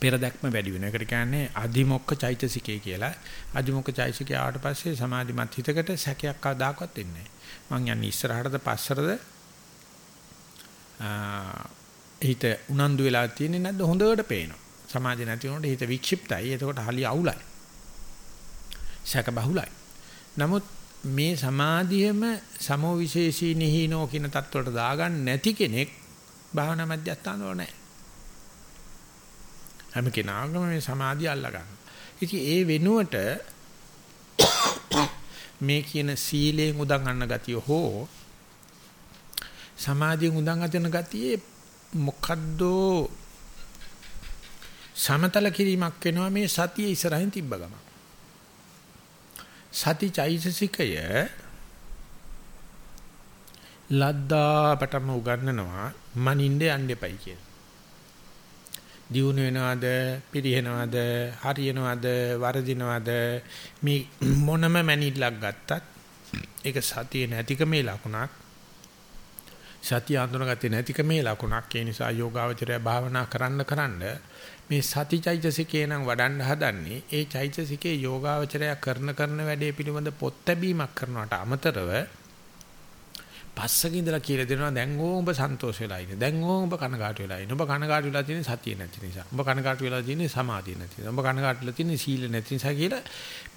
පෙර දැක්ම වැඩි වෙන එකට කියන්නේ අධිමොක්ඛ චෛතසිකය කියලා. අධිමොක්ඛ චෛතසිකය ආවට පස්සේ සමාධිමත් හිතකට සැකයක් කවදාකවත් එන්නේ නැහැ. මං යන්නේ ඉස්සරහටද පස්සටද හිත උනන්දු වෙලා තියෙන්නේ නැද්ද හොඳට පේනවා. සමාධිය නැති වුණොත් හිත වික්ෂිප්තයි. එතකොට hali අවුලයි. සැක බහුලයි. නමුත් මේ සමාධියම සමෝ විශේෂී නිහිනෝ කියන தත්වලට දාගන්න නැති කෙනෙක් භාවනා මධ්‍යස්ථාන වල නැහැ. හැම කෙනාගම මේ සමාධිය අල්ලා ගන්න. ඉතින් ඒ වෙනුවට මේ කියන සීලයෙන් උදන් ගන්න ගතිය හෝ සමාධියෙන් උදන් අදින ගතියේ මොකද්ද සමතල කිරීමක් වෙනවා මේ සතිය ඉස්සරහින් තිබ්බ ගම. සති චෛතසිකය ලද්දාපටම උගන්වනවා මනින්ද යන්න එපයි කියලා. දියුණු වෙනවද පිරිහෙනවද හරියනවද වරදිනවද මේ මොනම මැනිල්ලක් ගත්තත් ඒක සතිය නැතිකමේ ලකුණක් සතිය අඳුනගත්තේ නැතිකමේ ලකුණක් ඒ නිසා යෝගාවචරය භාවනා කරන්න කරන්න මේ සති චෛතසිකේ නම් වඩන්න හදන්නේ ඒ චෛතසිකේ යෝගාවචරය කරන කරන වැඩේ පිළිබඳ පොත් ලැබීමක් කරනවට අමතරව පස්සක ඉඳලා කියලා දෙනවා දැන් ඕ උඹ සන්තෝෂ වෙලා ඉන්නේ. දැන් ඕ උඹ කනගාටු වෙලා ඉන්නේ. උඹ කනගාටු වෙලා තියෙන්නේ සතිය නැති නිසා. උඹ කනගාටු වෙලා තියෙන්නේ සමාධිය නැති නිසා. උඹ කනගාටු වෙලා තියෙන්නේ සීල නැති නිසා කියලා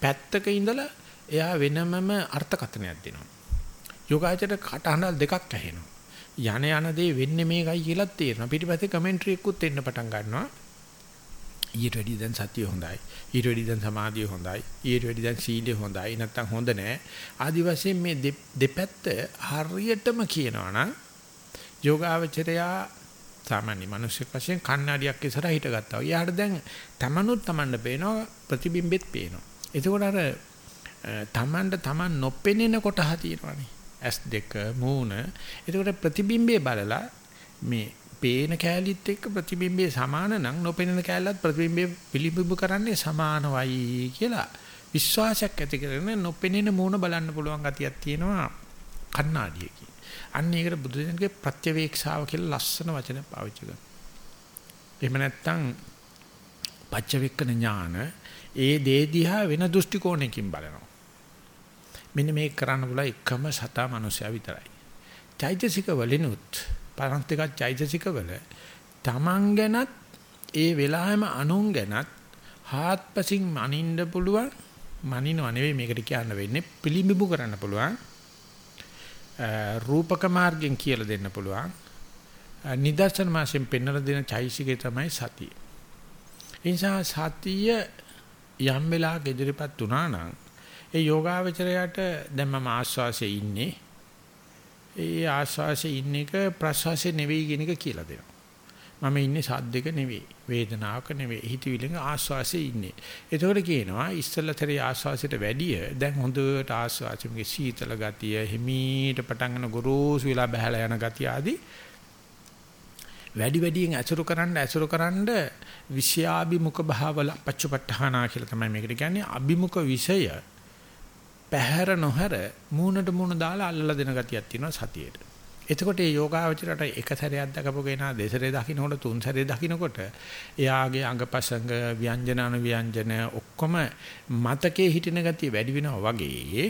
පැත්තක ඉඳලා එයා වෙනමම අර්ථකථනයක් දෙනවා. යෝගාචර කටහඬ දෙකක් ඇහෙනවා. යන යන දේ වෙන්නේ මේකයි කියලා තේරෙනවා. පිටිපස්සේ කමෙන්ටරි එකකුත් එන්න පටන් ගන්නවා. ඊට වැඩි දැන් සතිය හොඳයි. ඊට වැඩි දැන් සමාධිය හොඳයි. ඊට වැඩි දැන් සීලය හොඳයි. නැත්තම් හොඳ නෑ. ආදි වශයෙන් මේ දෙපැත්ත හරියටම කියනවා නම් යෝගාවචරයා සාමාන්‍ය මිනිස්සුක වශයෙන් කන්නඩියක් ඉස්සරහ හිටගත්තා. යාට දැන් තමනුත් තමන්ට පේනවා ප්‍රතිබිම්බෙත් පේනවා. එතකොට අර තමන්ට තමන් නොපෙනෙන කොටහ තියෙනවානේ. S2 මූණ. එතකොට ප්‍රතිබිම්බේ බලලා මේ පේන කෑලිත් එක්ක ප්‍රතිබිම්බේ සමාන නම් නොපෙනෙන කෑල්ලත් ප්‍රතිබිම්බේ පිළිබිඹු කරන්නේ සමානවයි කියලා විශ්වාසයක් ඇති කරගෙන නොපෙනෙන මූණ බලන්න පුළුවන් ගතියක් තියෙනවා කණ්ණාඩියකින්. අන්න ඒකට බුදුදෙනගේ ප්‍රත්‍යවේක්ෂාව කියලා ලස්සන වචන පාවිච්චි කරනවා. එහෙම නැත්නම් පච්චවෙක්කන ඥාන ඒ දේ දිහා වෙන දෘෂ්ටි කෝණයකින් බලනවා. මෙන්න මේක කරන්න බුලා එකම සතා මනුස්සයා විතරයි. චෛතසික වලිනුත් පරන්තික චෛතසිකවල තමන් ගැනත් ඒ වෙලාවෙම අනුන් ගැනත් හාත්පසින් මනින්න පුළුවන් මනිනව නෙවෙයි මේකට කියන්න වෙන්නේ පිළිඹු කරන්න පුළුවන් රූපක මාර්ගෙන් කියලා දෙන්න පුළුවන් නිදර්ශන මාසෙන් පෙන්වලා දෙන චෛසිකේ තමයි සතිය. ඒ නිසා සතිය යම් වෙලාවක ඉදිරිපත් වුණා නම් ඒ යෝගාවචරයට දැන් මම ආස්වාසේ ඉන්නේ ඒ ආස්වාසේ ඉන්න එක ප්‍රසවාසයේ නෙවෙයි කියන එක කියලා දෙනවා. මම ඉන්නේ සද්දක නෙවෙයි, වේදනාවක නෙවෙයි, හිතවිලික ආස්වාසේ ඉන්නේ. ඒතකොට කියනවා ඉස්සල්ලාතරේ ආස්වාසයට වැඩිය දැන් හොඳට ආස්වාසෙමගේ සීතල ගතිය, හිමීට පටන් ගන්න ගොරෝසු වෙලා බහැලා යන ගතිය ආදී වැඩි වැඩියෙන් ඇසුරු කරන්න ඇසුරු කරන්න විෂයාභිමුඛ භාවල පච්චපට්ඨානා කියලා තමයි මේකට කියන්නේ අභිමුඛ විෂය පැහැර නොහැර මූණට මූණ දාලා අල්ලලා දෙන ගතියක් තියෙනවා සතියේට. එතකොට මේ යෝගාවචරයට එක සැරයක් දකපු කෙනා දෙසරේ දකින්නකොට තුන් සැරේ දකින්නකොට එයාගේ අංගපසංග ව්‍යංජන අනු ව්‍යංජන ඔක්කොම මතකයේ හිටින ගතිය වැඩි වෙනවා වගේ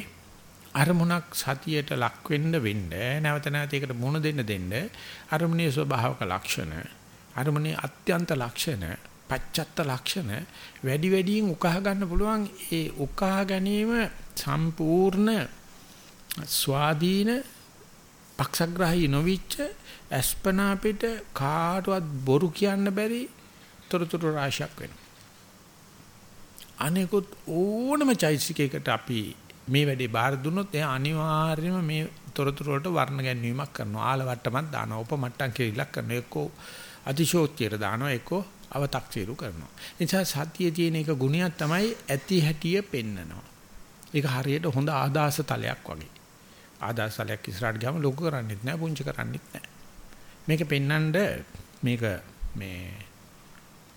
අරමුණක් සතියට ලක් වෙන්න වෙන්න නැවත නැවත ඒකට මුණ දෙන්න දෙන්න අරමුණේ ස්වභාවක ලක්ෂණ අරමුණේ අත්‍යන්ත ලක්ෂණ පච්චත්ත ලක්ෂණ වැඩි වැඩියෙන් උකහා ගන්න පුළුවන් ඒ උකහා ගැනීම සම්පූර්ණ ස්වාධීන පක්ෂග්‍රාහී නොවිච්ච අස්පනා පිට කාටවත් බොරු කියන්න බැරි තොරතුරු රාශියක් වෙනවා. අනිකුත් ඕනම චෛසිකයකට අපි මේ වැඩේ බාර දුන්නොත් එයා අනිවාර්යයෙන්ම මේ තොරතුරු වලට වර්ණ ගැන්වීමක් කරනවා. ආලවට්ටමක් දානවා. උපමට්ටම් කෙලිලක් කරනවා. එක්කෝ අතිශෝක්තියට දානවා. එක්කෝ අව탁සීරු කරනවා. ඒ නිසා සතියේ තියෙන එක ගුණයක් තමයි ඇති හැටිය පෙන්නනවා. ඒක හරියට හොඳ ආදාස තලයක් වගේ. ආදාස තලයක් ඉස්සරහට ගියාම ලොකු කරන්නේත් නැහැ, පුංචි කරන්නේත් නැහැ. මේක පෙන්නඳ මේක මේ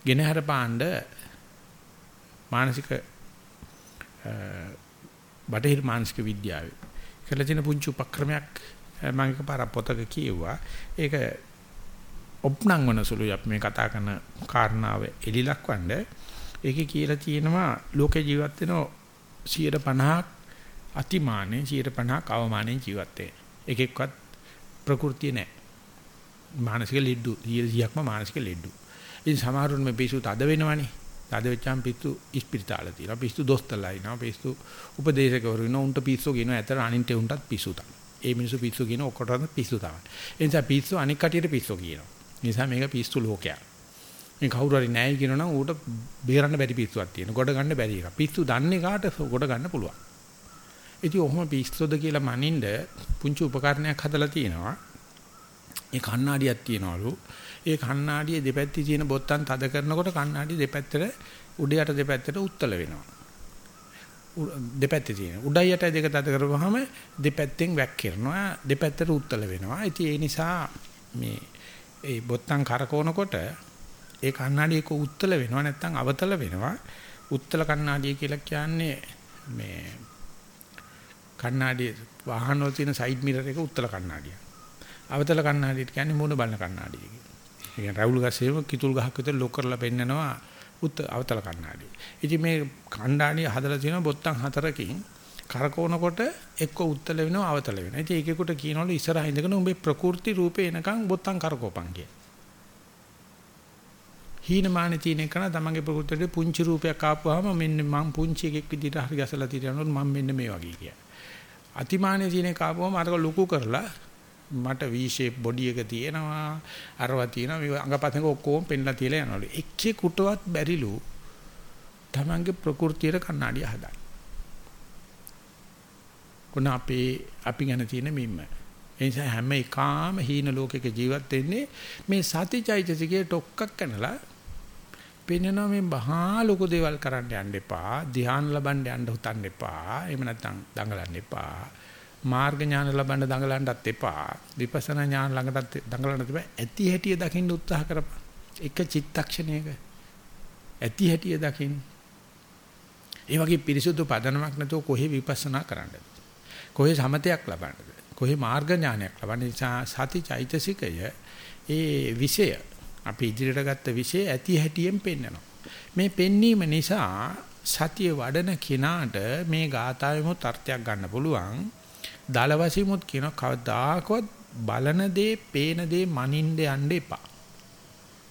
ගෙනහැර පාණ්ඩ මානසික බටහිර මානසික විද්‍යාවේ කියලා තියෙන පුංචි උපක්‍රමයක් මම එකපාරක් පොතක කියුවා. ඒක ඔප්නංගන සුළුයි අපි මේ කතා කරන කාරණාව එලිලක්වන්න ඒකේ කියලා තියෙනවා ලෝකේ ජීවත් වෙන 150ක් අතිමානේ 150ක් අවමානේ ජීවත් වෙන. එකෙක්වත් ප්‍රകൃතිය නැහැ. මානසික ලෙඩ්ඩු 100ක්ම මානසික ලෙඩ්ඩු. ඉතින් සමහරුන් මේ පිස්සු තද වෙනවනේ. තද වෙච්චාම පිස්සු ඉස්පිරිතාල තියෙනවා. පිස්සු දොස්තරලා ඉනවා. පිස්සු උපදේශකවරු ඉනවා. උන්ට පිස්සු කියනවා. ඇතර අනින්ට උන්ටත් පිස්සු තමයි. ඒ මිනිස්සු පිස්සු කියන ඔක්කොටම පිස්සු තමයි. ඒ නිසා පිස්සු අනික් කටියට පිස්සු කියනවා. නිසා මේක පිස්සු ලෝකයක්. මේ කවුරු හරි නැහැ කියනවනම් ඌට බේරන්න බැරි පිස්සුවක් තියෙන. ගොඩ ගන්න බැරි එක. පිස්සු දන්නේ කාට ගොඩ ගන්න පුළුවන්. ඉතින් ඔහොම පිස්සුද කියලා මනින්න පුංචි උපකරණයක් හදලා තියෙනවා. ඒ කණ්ණාඩියක් තියනවලු. ඒ කණ්ණාඩියේ දෙපැත්තේ තියෙන බොත්තම් තද කරනකොට කණ්ණාඩිය දෙපැත්තට උඩ යට දෙපැත්තට උත්තල වෙනවා. දෙපැත්තේ තියෙන. උඩයි යටයි දෙක තද කරපුවාම දෙපැත්තෙන් වැක් කරනවා. දෙපැත්තට උත්තල වෙනවා. ඉතින් ඒ නිසා මේ ඒ බොත්තම් කරකවනකොට ඒ කණ්ණාඩිය එක උත්තල වෙනවා නැත්නම් අවතල වෙනවා. උත්තල කණ්ණාඩිය කියලා කියන්නේ මේ කණ්ණාඩිය වාහන වල තියෙන සයිඩ් මිරර් එක උත්තල කණ්ණාඩිය. අවතල කණ්ණාඩියට කියන්නේ මූණ බලන කණ්ණාඩිය කියලා. ඒ කියන්නේ රවුල් ගස්සේම කිතුල් ගහක් විතර ලොක් කරලා පෙන්නනවා උත් අවතල කණ්ණාඩිය. ඉතින් මේ කණ්ණාඩිය හදලා තියෙන බොත්තම් හතරකින් කරකවනකොට එක්ක උත්තල වෙනවා අවතල වෙනවා. ඉතින් ඒකෙකුට කියනවලු ඉස්සරහ ඉඳගෙන උඹේ ප්‍රකෘති රූපේ එනකන් බොත්තම් කරකෝපන් කිය. හීනමාන තියෙන එක නම් තමන්ගේ ප්‍රകൃතියේ පුංචි රූපයක් ආපුවාම මෙන්න මං පුංචි එකෙක් විදිහට හරි ගැසලා තියනොත් මම මෙන්න මේ වගේ කිය. අතිමානයේ තියෙන එක ආපුවාම අරක ලොකු කරලා මට V shape බොඩි එක තියෙනවා අරවා තියෙනවා මේ අඟපතක ඔක්කොම පෙන්ලා තියලා යනවලු. එක්කේ කුටවත් බැරිලු තමන්ගේ ප්‍රകൃතියේ කණ්ණාඩිය හදා කොන අපේ අපි ගැන තියෙන මිම්ම. ඒ නිසා හැම එකාම හීන ලෝකයක ජීවත් වෙන්නේ මේ සතිචෛතසිකයේ ටොක්කක් කනලා පෙන්නනවා මේ බහා ලොකු දේවල් කරන්න යන්න එපා ධ්‍යාන ලබන්න යන්න හුතන්න එපා එහෙම නැත්නම් දඟලන්න එපා මාර්ග ඥාන ලබන්න දඟලන්නත් එපා විපස්සනා ඥාන ළඟටත් දඟලන්න එපා. ඇති හැටිය දකින්න උත්සාහ කරපන්. එක චිත්තක්ෂණයක ඇති හැටිය දකින්න. ඒ වගේ පිරිසුදු පදනමක් නැතුව කොහේ විපස්සනා කරන්නද? කොහේ සමතයක් ලබන්නද? කොහේ මාර්ග ඥානයක් ලබන්න? නිසා සති චෛතසිකය ඒ විෂය අපි ඉදිරියට ගත්ත විෂය ඇති හැටියෙන් පෙන්වනවා මේ පෙන්වීම නිසා සතිය වඩන කෙනාට මේ ගාථාවෙමුත් අර්ථයක් ගන්න පුළුවන්. දලවසීමුත් කියන කවදාකවත් බලන දේ පේන දේ මනින්න යන්න එපා.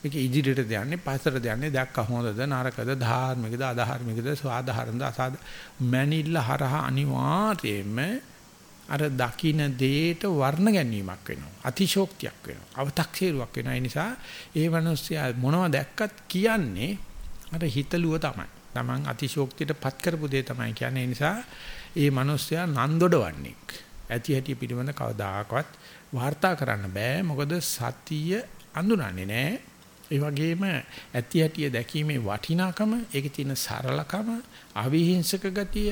මේක ඉදිරියට යන්නේ පස්සට යන්නේ දැක්ක හොඳද නරකද ධාර්මිකද අධාර්මිකද ස්වාධාරණද අසාද මැනිල්ල හරහා අනිවාර්යයෙන්ම අර දකින්න දේට වර්ණ ගැනීමක් වෙනවා. අතිශෝක්තියක් වෙනවා. අව탁සීරුවක් වෙනවා. ඒ නිසා ඒ මිනිස්සයා මොනවද දැක්කත් කියන්නේ අර හිතලුව තමයි. Taman අතිශෝක්තියට පත් කරපු දේ තමයි කියන්නේ. ඒ නිසා ඒ මිනිස්සයා නන්දොඩවන්නේ. ඇති හැටි පිළිබඳ කවදාකවත් වාර්තා කරන්න බෑ. මොකද සතිය අඳුරන්නේ නෑ. ඒ වගේම ඇති හැටි දැකීමේ වටිනාකම, ඒකේ තියෙන සරලකම, අවිහිංසක ගතිය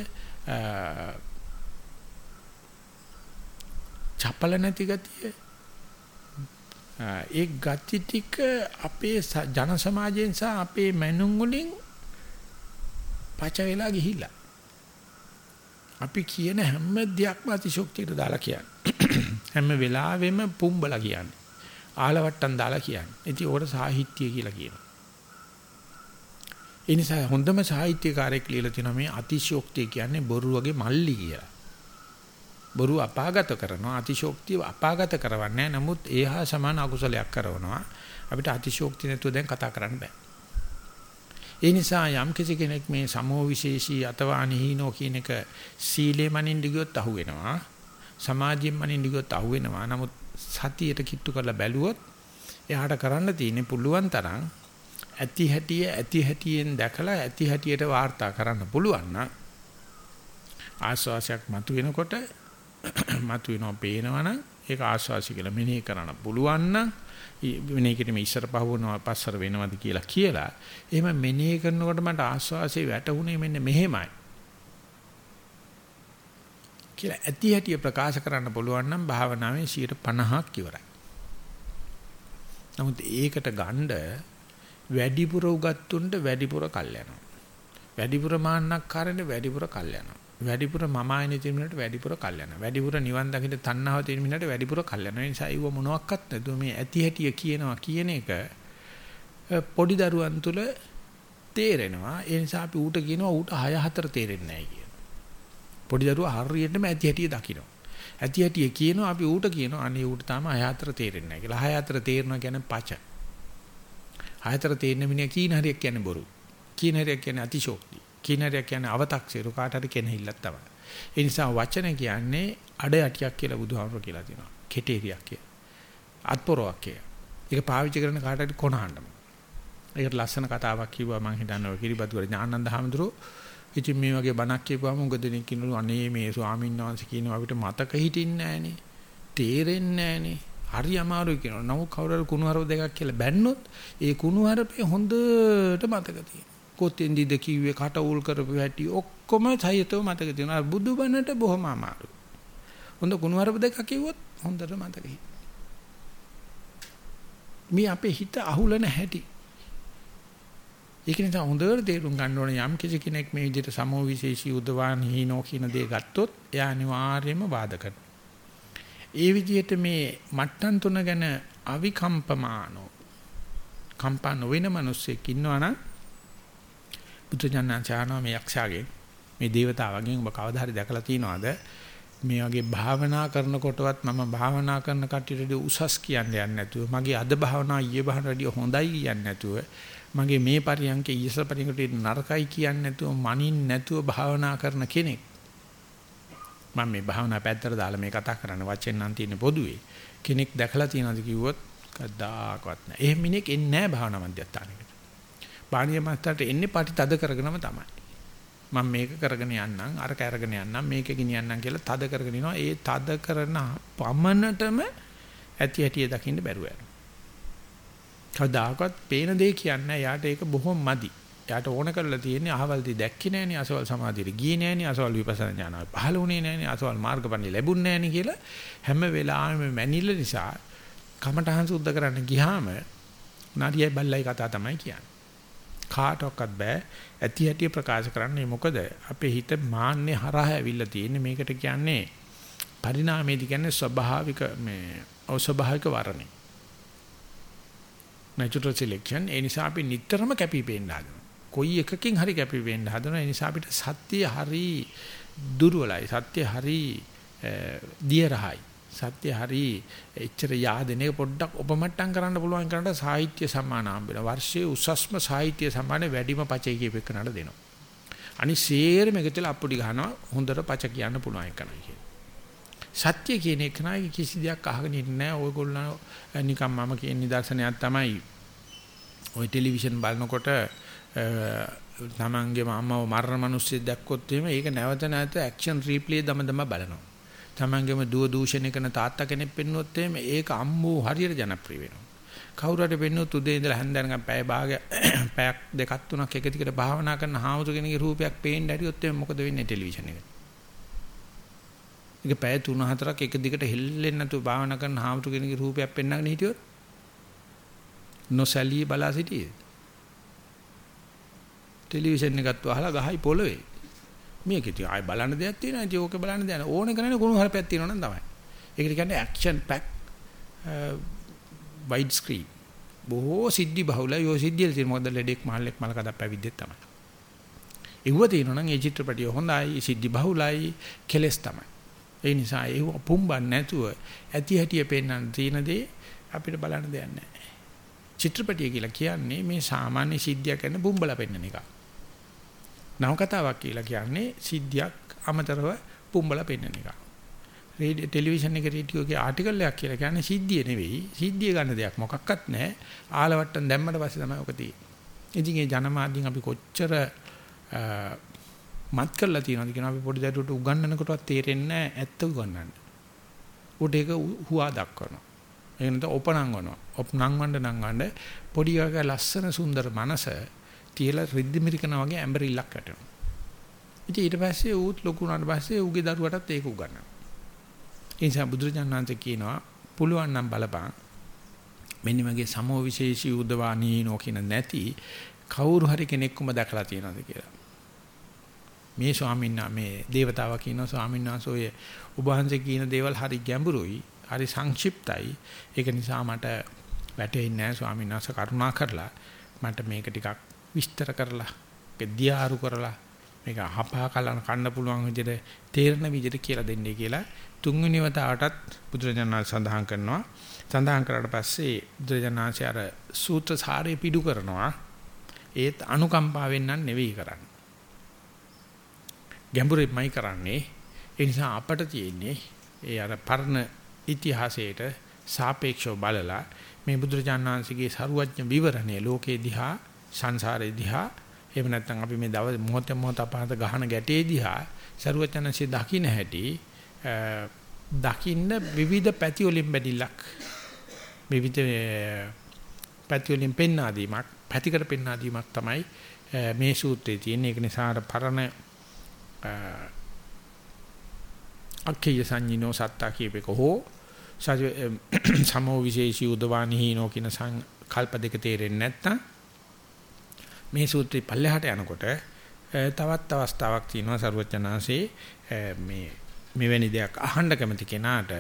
චපල නැති ගතිය. ඒ ගති ටික අපේ ජන සමාජයෙන් සහ අපේ මනුන් වලින් පච වෙලා ගිහිල්ලා. අපි කියන හැම දෙයක්ම අතිශෝක්තියට දාලා කියන්නේ. *clears throat* හැම වෙලාවෙම පුම්බලා කියන්නේ. ආලවට්ටම් දාලා කියන්නේ. ඉතින් ඕකට සාහිත්‍ය කියලා කියනවා. ඒ නිසා හොඳම සාහිත්‍යකාරයෙක් ලියලා තියෙනවා මේ අතිශෝක්තිය කියන්නේ බොරු වගේ මල්ලි කියලා. බොරු අපාගත කරනවා අතිශෝක්තිය අපාගත කරවන්නේ නමුත් ඒහා සමාන අකුසලයක් කරනවා. අපිට අතිශෝක්තිය නැතුව දැන් කතා කරන්න බෑ. ඒ නිසා යම් කිසි කෙනෙක් මේ සමෝ විශේෂී අතවා නිහිනෝ කියන එක සීලේ මනින්න ගියොත් අහු වෙනවා සමාධියෙන් මනින්න ගියොත් අහු වෙනවා නමුත් සතියට කිට්ටු කරලා බැලුවොත් එයාට කරන්න තියෙන්නේ පුළුවන් තරම් ඇති හැටිය ඇති හැටියෙන් දැකලා ඇති හැටියට වාර්තා කරන්න පුළුවන් නම් ආස්වාසයක් මතුවෙනකොට *coughs* මතුවෙනවා පේනවනම් ඒක ආස්වාසි කියලා මෙනෙහි කරන්න පුළුවන් නම් මෙනෙහි කිරීම ඉස්සර පහවනවා පස්සර වෙනවද කියලා කියලා එහෙම මෙනෙහි කරනකොට මට ආස්වාසේ වැටුනේ මෙන්න මෙහෙමයි කියලා ඇති හැටි ප්‍රකාශ කරන්න පුළුවන් නම් භාවනාවේ 50ක් ඉවරයි. නමුත් ඒකට ගණ්ඩ වැඩිපුර උගත්තුන්ට වැඩිපුර කල් යනවා. වැඩිපුර මාන්නක්කාරෙන්ට වැඩිපුර කල් යනවා. වැඩිපුර මම ආයනේ තියෙන මිනිහට වැඩිපුර කල් යනවා. වැඩිපුර නිවන් දකින්න තණ්හාව තියෙන මිනිහට වැඩිපුර කල් යනවා. ඒ නිසා ඒව මොනවත් නැතුව මේ ඇති හැටිය කියනවා කියන එක පොඩි දරුවන් තුල තේරෙනවා. ඒ නිසා අපි ඌට කියනවා ඌට 6 4 තේරෙන්නේ නැහැ කියලා. පොඩි දරුවා හරියටම ඇති හැටිය දකිනවා. ඇති හැටිය කියනවා අපි ඌට කියනවා අනේ ඌට තාම 6 4 තේරෙන්නේ නැහැ කියලා. 6 4 තේරෙනවා කියන්නේ පච. 6 4 තේරෙන මිනිහා කීන හරියක් කියන්නේ බොරු. කීන හරියක් කියන්නේ අතිශෝක්ති. කීන හරියක් කියන්නේ අව탁සිරු කාට හරි කෙනෙහිල්ලක් තමයි. ඒ නිසා වචන කියන්නේ අඩ යටියක් කියලා බුදුහාමුදුරුවෝ කියලා තියෙනවා. කෙටේරියක් කියලා. අත්පොරවක් කියලා. ඒක පාවිච්චි කරන කාට හරි කොනහන්නම. ඒකට ලස්සන කතාවක් කිව්වා මම හිතන්නේ ඔය කිරිබත්වර ඥානන්ද හාමුදුරුවෝ ඉතින් මේ වගේ බණක් කියපුවාම උඟ දෙනෙක් කිනලු අනේ මේ ස්වාමීන් වහන්සේ කියනවා අපිට මතක හිටින්නේ නැහනේ. තේරෙන්නේ නැහනේ. හරි අමාරුයි කියනවා. නමුත් කවුරු හරි කුණුහරුප දෙකක් කියලා බැන්නොත් ඒ කුණුහරුපේ හොඳට මතක තියෙනවා. කොතෙන්දිද කිව්වේ කට උල් කරපු හැටි ඔක්කොම සහිතව මතක තියෙනවා. බුදුබණට බොහොම අමාරුයි. හොඳ කුණුහරුප දෙකක් කිව්වොත් හොඳට මතක හිටිනවා. මේ අපේ හිත අහුලන හැටි ඒක නිසා හොඳට තේරුම් ගන්න ඕනේ යම් කිසි කෙනෙක් මේ විදිහට සමෝ විශේෂී උදවාන් හීනෝ කියන දේ ගත්තොත් එයා අනිවාර්යයෙන්ම වාද කරනවා. ඒ විදිහට මේ මට්ටම් තුන ගැන අවිකම්පමානෝ කම්පා නොවන මිනිස්සෙක් ඉන්නවනම් බුදුජානනාචානෝ මේ යක්ෂයාගෙන් මේ දේවතාවගෙන් ඔබ කවදා හරි දැකලා තියෙනවද මේ වගේ භාවනා කරනකොටවත් මම භාවනා කරන කට්ටියට උසස් කියන්නේ නැතුව මගේ අද භාවනා ඊයේ භාවනාවට හොඳයි කියන්නේ නැතුව මගේ මේ පරියන්කේ ඊස පරියන්කට නරකයි කියන්නේ නැතුව මනින් නැතුව භාවනා කරන කෙනෙක් මම මේ භාවනා පැත්තට දාලා මේ කතා කරන්න වචෙන් නම් තියෙන පොදුවේ කෙනෙක් දැකලා තියනවාද කිව්වොත් කද්දාකවත් නැහැ. එහෙම මිනිහෙක් එන්නේ නැහැ භාවනා මධ්‍යස්ථානයකට. බාණිය මස්තරට එන්නේ පාටි තද කරගෙනම තමයි. මම මේක කරගෙන යන්නම් අර කරගෙන යන්නම් මේක ගෙනියන්නම් කියලා තද කරගෙන ඉනවා. ඒ තද කරන පමණටම ඇති ඇටි දකින්න බැරුව යනවා. කවදාකවත් පේන දේ කියන්නේ යාට ඒක බොහොම මදි. යාට ඕන කරලා තියෙන්නේ අහවල්දී දැක්කේ නෑනේ අසවල් සමාධියට ගියේ නෑනේ අසවල් විපස්සනා ඥාන පහළ වුණේ නෑනේ අසවල් මාර්ගපණි ලැබුණේ නෑනේ කියලා හැම වෙලාවෙම මැනිල්ල නිසා කමටහන් සුද්ධ කරන්න ගියාම නාරියයි බල්ලයි කතා තමයි කියන්නේ. කාටවත් බෑ ඇති ඇටි ප්‍රකාශ කරන්නේ මොකද අපේ හිත මාන්නේ හරහා ඇවිල්ලා තියෙන්නේ මේකට කියන්නේ පරිණාමයේදී කියන්නේ ස්වභාවික මේ අස්වභාවික වරණේ natural selection ඒ නිසා අපි නිතරම කැපිපෙන්න හදනවා. කොයි එකකින් හරි කැපිපෙන්න හදනවා. ඒ නිසා අපිට සත්‍ය හරි දුර්වලයි. සත්‍ය හරි දියරහයි. සත්‍ය හරි එච්චර yaadෙන එක පොඩ්ඩක් උපමට්ටම් කරන්න පුළුවන් කරනට සාහිත්‍ය සම්මාන හම්බෙනවා. වර්ෂයේ උසස්ම සාහිත්‍ය සම්මානේ වැඩිම පචේ කියපෙන්නට දෙනවා. අනිත් සේරම එකතල අප්පුඩි ගහනවා හොඳට පච කියන්න පුළුවන් එකනයි කියන. සත්‍ය කියන එක නයි කිසි දෙයක් අහගෙන ඉන්නේ නැහැ. ඔයගොල්ලෝ නිකන් මම කියන නිදර්ශනයක් තමයි. ওই ටෙලිවිෂන් බලනකොට තමන්ගේම අම්මව මරන මිනිස්සු දැක්කොත් එහෙම ඒක නැවත නැවත ඇක්ෂන් රීප්ලේ දම දම බලනවා. තමන්ගේම දුව දූෂණය කරන තාත්තා කෙනෙක් පෙන්නුවොත් එහෙම ඒක අම්මෝ හරියට ජනප්‍රිය වෙනවා. කවුරු හරි පෙන්නුවොත් උදේ ඉඳලා හැන්දෑනකම් පැය භාග *coughs* පැයක් දෙකක් තුනක් එක දිගට භාවනා කරන හාමුදුර කෙනෙකුගේ රූපයක් පේන්න හැරියොත් එහෙම මොකද වෙන්නේ ටෙලිවිෂන් එකේ? ඒක පැය 3-4ක් එක දිගට හෙල්ලෙන්නේ නැතුව භාවනා කරන හාමුදුර කෙනෙකුගේ රූපයක් පෙන්වගෙන හිටියොත් නොසැලී බලා සිටියේ. ටෙලිවිෂන් එකත් වහලා ගහයි පොළවේ. මේක ඉතින් ආයි බලන්න දෙයක් තියෙනවා. ඉතින් ඕක බලන්න දෙයක් ඕනේ කරන්නේ කුණු හරපයක් තියෙනවා නම් තමයි. ඒකට කියන්නේ ඇක්ෂන් පැක් වයිඩ් ස්ක්‍රීන්. බොහෝ සිද්ධි බහුලයි. ඔය සිද්ධියල තියෙන මොකද ලෙඩෙක් මහල්ලෙක් මලකඩක් පැවිද්දෙක් තමයි. ඒව තියෙනවා නම් ඒ චිත්‍රපටිය හොඳයි, සිද්ධි බහුලයි, කෙලස් තමයි. ඒ නිසා ඒ පුම්බන් නැතුව ඇති හැටිය පෙන්වන්න තියෙන දේ අපිට බලන්න දෙයක් නැහැ. චිත්‍රපටිය කියලා කියන්නේ මේ සාමාන්‍ය සිද්ධියක් කරන පුම්බලා පෙන්වන එක. නවකතාවක් කියලා කියන්නේ සිද්ධියක් අමතරව පුම්බලා පෙන්වන එක. රේඩියෝ ටෙලිවිෂන් එකේ රේඩියෝ එකේ ආටිකල් එකක් කියලා කියන්නේ සිද්ධිය නෙවෙයි. සිද්ධිය ගන්න දෙයක් මොකක්වත් නැහැ. ආලවට්ටම් දැම්මට පස්සේ තමයි ඔක තියෙන්නේ. ඉතින් ඒ ජනමාධ්‍යෙන් අපි කොච්චර මත් කරලා තියෙනවද කියන අපි පොඩි දරුවට උගන්වනකොටවත් තේරෙන්නේ නැහැ ඇත්ත උගන්වන්න. උට ඒක හුවා දක්වනවා. ඒ නැත්නම් ඔපනංගනවා. ඔපනංගවන්න නංගවන්න පොඩි ගග ලස්සන සුන්දර මනස තියලා රිද්දි මිරිකන වගේ ඇඹරිල්ලක් වැටෙනවා. ඉතින් ඊට පස්සේ ඌත් ලොකු වුණාට පස්සේ ඌගේ දරුවටත් ඒක උගන්වනවා. ඒ නිසා බුදුරජාණන් වහන්සේ කියනවා පුළුවන් නම් බලපං මෙන්න මගේ සමෝ විශේෂී උදවානීනෝ කියන නැති කවුරු හරි කෙනෙක්වම දැකලා තියෙනවද කියලා. මේ ස්වාමීන් මේ దేవතාවා කියන ස්වාමීන් වහන්සේ ඔය ඔබ වහන්සේ කියන දේවල් හරි ගැඹුරුයි, හරි සංක්ෂිප්තයි. ඒක නිසා මට වැටෙන්නේ නැහැ ස්වාමීන් වහන්සේ කරුණා කරලා මට මේක ටිකක් විස්තර කරලා, දියාරු කරලා මේක අහපා කලන කන්න පුළුවන් විදිහට තේරෙන විදිහට කියලා දෙන්නේ කියලා තුන්වෙනි වතාවටත් බුදුරජාණන් සඳහන් කරනවා. සඳහන් කරාට පස්සේ බුදුරජාණන්සේ අර සූත්‍ර සාරේ පිටු කරනවා. ඒත් අනුකම්පාවෙන් නම් නෙවෙයි කරන්නේ. ගැඹුරෙන්මයි කරන්නේ. ඒ නිසා අපට තියෙන්නේ ඒ අර පරණ ඉතිහාසයට සාපේක්ෂව බලලා මේ බුදුරජාණන් වහන්සේගේ සරුවඥ විවරණය ලෝකේ දිහා සංසාරේ දිහා එහෙම නැත්නම් අපි මේ දවස් මොහොත මොහොත අපහත ගහන ගැටේ දිහා සරුවචනන්සේ දකින්න හැටි දකින්න විවිධ පැති වලින් බැදිලක් විවිධ පැති වලින් පෙන්වා දීමක් පැතිකඩ පෙන්වා දීමක් තමයි මේ සූත්‍රයේ තියෙන ඒක නිසා අර පරණ අක්ඛය සංඤිනෝ සත්තා කියපේක හෝ සමෝ විශේෂී උදවානිහිනෝ කියන සංකල්ප දෙක තේරෙන්නේ නැත්නම් මේ සූත්‍රي පල්ලෙහාට යනකොට තවත් අවස්ථාවක් තියෙනවා සරුවචනාංශේ. මේ මෙවැනි දෙයක් අහන්න කැමති කෙනාට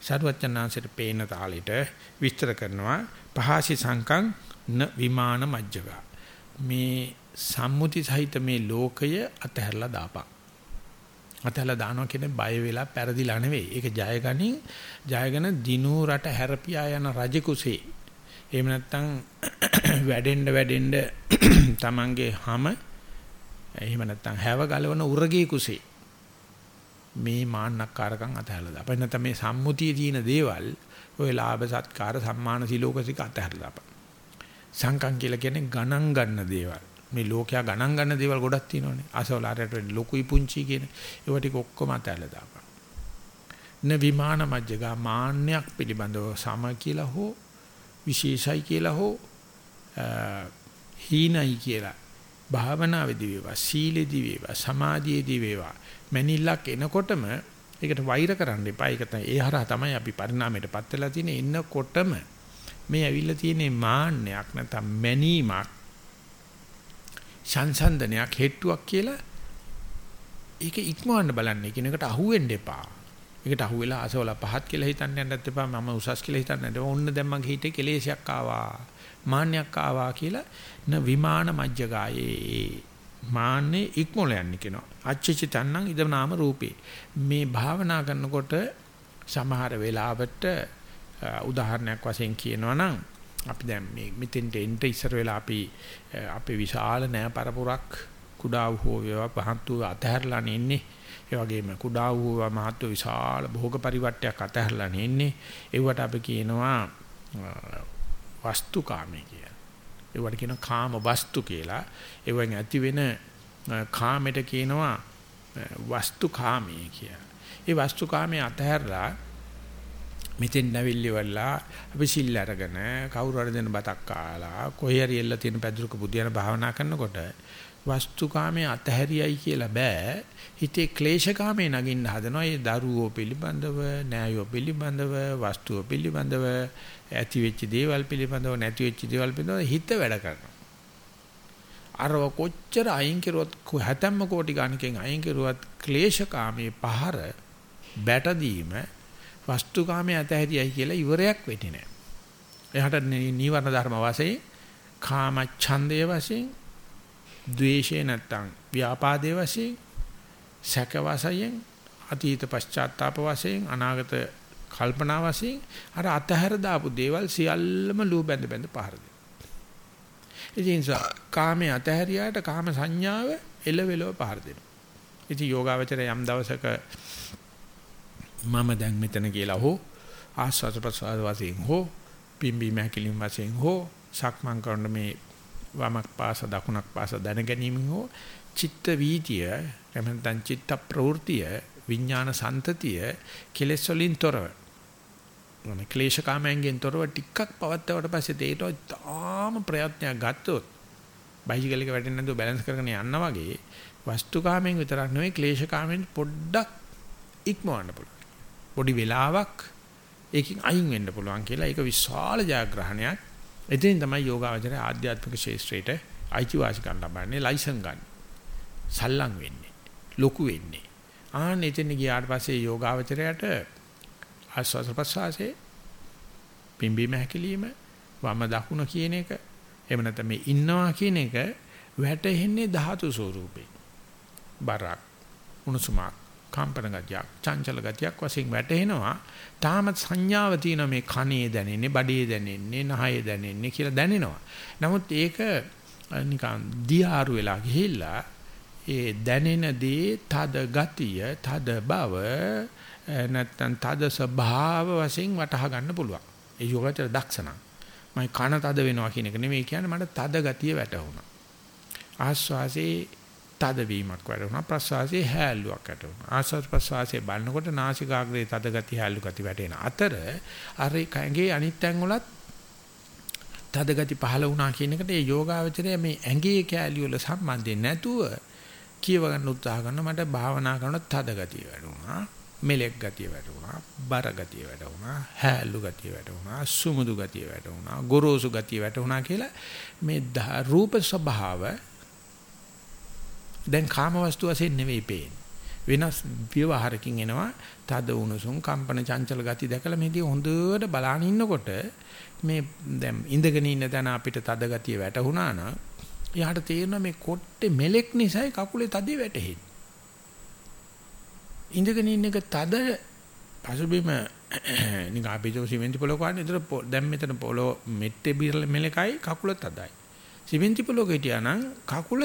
සරුවචනාංශයට පේන තාලෙට විස්තර කරනවා. පහසි සංකං න විමාන මජ්ජක මේ සම්මුති සහිත මේ ලෝකය අතහැරලා දාපන්. අතහැරලා දානවා කියන්නේ බය වෙලා පෙරදිලා නෙවෙයි. ඒක ජයගනින් ජයගෙන දිනු රට හැරපියා යන රජ කුසේ එහෙම නැත්නම් වැඩෙන්න වැඩෙන්න Tamange හැම එහෙම නැත්නම් හැව ගලවන උරගේ කුසේ මේ මාන්නක්කාරකම් අතහැරලා දාපන්. නැත්නම් මේ සම්මුතියේ තියෙන දේවල් ඔය ලාභ සත්කාර සම්මාන සිලෝකසික අතහැරලා දාපන්. සංකම් කියලා කියන්නේ ගණන් ගන්න දේවල්. මේ ලෝකයා ගණන් ගන්න දේවල් ගොඩක් තියෙනවානේ. අසවලාරයට ලොකුයි පුංචි කියන ඒවා ටික ඔක්කොම අතහැරලා දාපන්. න විමාන මජ්ජගා මාන්නයක් පිළිබඳව සම කියලා හෝ විශේෂයි කියලා හෝ හීනයි කියලා භාවනාවේදී වේවා සීලේදී වේවා සමාධියේදී වේවා මැනිල්ලක් එනකොටම ඒකට වෛර කරන්න එපා. ඒක තමයි ඒ හරහා තමයි අපි පරිණාමයටපත් වෙලා තියෙන්නේ. එන්නකොටම මේ ඇවිල්ලා තියෙන මාන්නයක් නැත්නම් මැනීමක් සංසන්දනයක් හෙට්ටුවක් කියලා ඒක ඉක්මවන්න බලන්නේ කියන එකට අහුවෙන්න එපා. ඒකට අහුවෙලා අසවල පහත් කියලා හිතන්න යන්නත් එපා. මම උසස් කියලා හිතන්න යන්න එපා. ඔන්න දැන් මගේ හිතේ කෙලෙසයක් ආවා. මාන්නයක් ආවා කියලා න විමාන මජ්ජගායේ මාන්නේ ඉක්මොල යන්නේ කියනවා. අච්චචි තන්නං ඉදම නාම රූපේ. මේ භාවනා කරනකොට සමහර වෙලාවට උදාහරණයක් වශයෙන් කියනවා නම් අපි දැන් මේ මෙතෙන්ට එන්න ඉස්සර වෙලා අපි අපේ විශාල නෑ පරපුරක් කුඩා වූ වේවා පහත් වූ අතහැරලා ඉන්නේ. ඒ වගේම කුඩා වූ මහත් විශාල භෝග පරිවර්තයක් අතහැරලා ඉන්නේ. ඒවට අපි කියනවා වස්තුකාමී කියලා. ඒවට කියනවා කාම වස්තු කියලා. ඒවෙන් ඇති වෙන කාමයට කියනවා වස්තුකාමී කියලා. ඒ වස්තුකාමයේ අතහැරලා මෙතෙන් නැවිල්ලි වෙලා අපි සිල් අරගෙන කවුරු හරි දෙන බතක් කාලා කොහේ හරි එල්ල තියෙන පැදුරක බුදියන භාවනා කරනකොට වස්තුකාමයේ අතහැරියයි කියලා බෑ. හිතේ ක්ලේශකාමයේ නගින්න හදනවා. ඒ දරුවෝ පිළිබඳව නෑයෝ පිළිබඳව වස්තුව පිළිබඳව ඇති වෙච්ච දේවල් පිළිබඳව නැති වෙච්ච දේවල් පිළිබඳව හිත වැඩ කරනවා. අරව කොච්චර අයින් කරුවත් හැතැම්ම කෝටි ගණකෙන් අයින් කරුවත් ක්ලේශකාමයේ පහර බැටදීම වස්තුකාමයේ අතහැරියයි කියලා ඉවරයක් වෙන්නේ නැහැ. එහාට නීවරණ ධර්ම වශයෙන් කාම ඡන්දයේ වශයෙන් ද්වේෂේ නැත්තම් ව්‍යාපාදයේ වශයෙන් සැක වශයෙන් අතීත පශ්චාත්තාප වශයෙන් අනාගත කල්පනා වශයෙන් අර අතහැර දාපු දේවල් සියල්ලම ලූ බැඳ බැඳ පහර දෙනවා. ඉතින් කාමයේ අතහැරියාට කාම සංඥාව එලවෙලව පහර දෙනවා. ඉතින් යෝගාවචරය යම් දවසක මම දැන් මෙතන කියලා හෝ ආස්වාද ප්‍රසවාස වශයෙන් හෝ පිම්බි මහකිලින් වශයෙන් හෝ සක්මන් කරන මේ වමක් පාස දකුණක් පාස දැන ගැනීමෙන් හෝ චිත්ත වීතිය එමෙතන් චිත්ත ප්‍රවෘතිය විඥාන සන්තතිය කෙලෙස් වලින් තොරව මේ ක්ලේශකාමයෙන් තොරව ටිකක් පවත්තවට පස්සේ තේරෙනවා තාම ප්‍රයත්නයක් ගත්තොත් බයිසිකල් එක වැටෙන්නේ නැතුව බැලන්ස් කරගෙන යන්න වගේ වස්තුකාමයෙන් විතරක් නෙවෙයි ක්ලේශකාමයෙන් පොඩ්ඩක් ඉක්මවන්න පුළුවන්. පොඩි වෙලාවක් ඒකෙන් අයින් වෙන්න පුළුවන් කියලා ඒක විශාල ජයග්‍රහණයක්. එතෙන් තමයි යෝගාවචරය ආධ්‍යාත්මික ශාස්ත්‍රයට අයිතිවාසිකම් ලබන්නේ ලයිසන් ගන්න. සල්ලම් වෙන්නේ. ලොකු වෙන්නේ. ආන්න එතන ගියාට පස්සේ යෝගාවචරයට ආස්වාද ප්‍රසආසයේ පිම්බීම හැකිලිම වම දකුණ කියන එක එහෙම නැත්නම් මේ ඉන්නවා කියන එක වැටෙන්නේ ධාතු ස්වරූපේ. බරක් උණුසුමක් කම්පන ගතියක් චංචල ගතියක් වශයෙන් වැටෙනවා. තාම සංඥාව තියෙන මේ කනේ දැනෙන්නේ, බඩේ දැනෙන්නේ, නහයේ දැනෙන්නේ කියලා දැනෙනවා. නමුත් ඒක නිකන් දියාරු වෙලා ගිහිල්ලා ඒ දැනෙන දේ තද ගතිය, තද බව නැත්තම් තද ස්වභාව වශයෙන් වටහා ගන්න පුළුවන්. ඒ යෝගාචර දක්ෂණක්. මම කන තද වෙනවා කියන එක නෙමෙයි කියන්නේ මට තද ගතිය වැටහුණා. ආස්වාසේ තද වීමක් වැටුණා ප්‍රස්වාසයේ හැල්ලුවක් වැටුණා ආස්වාද ප්‍රස්වාසයේ බලනකොට නාසිකාග්‍රේ තද ගතිය හැල්ලු ගතිය වැටෙන අතර අර කැඟේ අනිත් තැන් වලත් තද ගති පහළ වුණා කියන එකට ඒ යෝගාවචරය මේ ඇඟේ කැලිය වල සම්බන්ධයෙන් නැතුව කියව ගන්න උත්සාහ කරන මට භාවනා කරනකොට තද ගතිය වැටුණා මෙලෙක් ගතිය වැටුණා බර ගතිය වැටුණා හැලු ගතිය වැටුණා සුමුදු ගතිය වැටුණා ගොරෝසු ගතිය වැටුණා කියලා මේ රූප ස්වභාව දැන් කාම වස්තු වශයෙන් නෙවෙයි පේන්නේ. වෙනස් ව්‍යවහාරකින් එනවා. තද උණුසුම් කම්පන චංචල ගති දැකලා මේදී හොඳට බලාන ඉන්නකොට මේ දැන් ඉඳගෙන ඉන්න තැන අපිට තද ගතිය වැටුණා නම් එයාට තේරෙනවා මේ කොට්ටේ මෙලෙක් නිසායි කකුලේ තදේ වැටෙන්නේ. ඉඳගෙන ඉන්න එක තද පසුබිම නිකන් අපි ජෝ සිමෙන්ති පොලෝ කන්නේ ඉතල දැන් මෙතන පොලෝ මෙට්ටේ බිරල මෙලකයි කකුල තදයි. සිමෙන්ති පොලෝ හිටියා නම් කකුල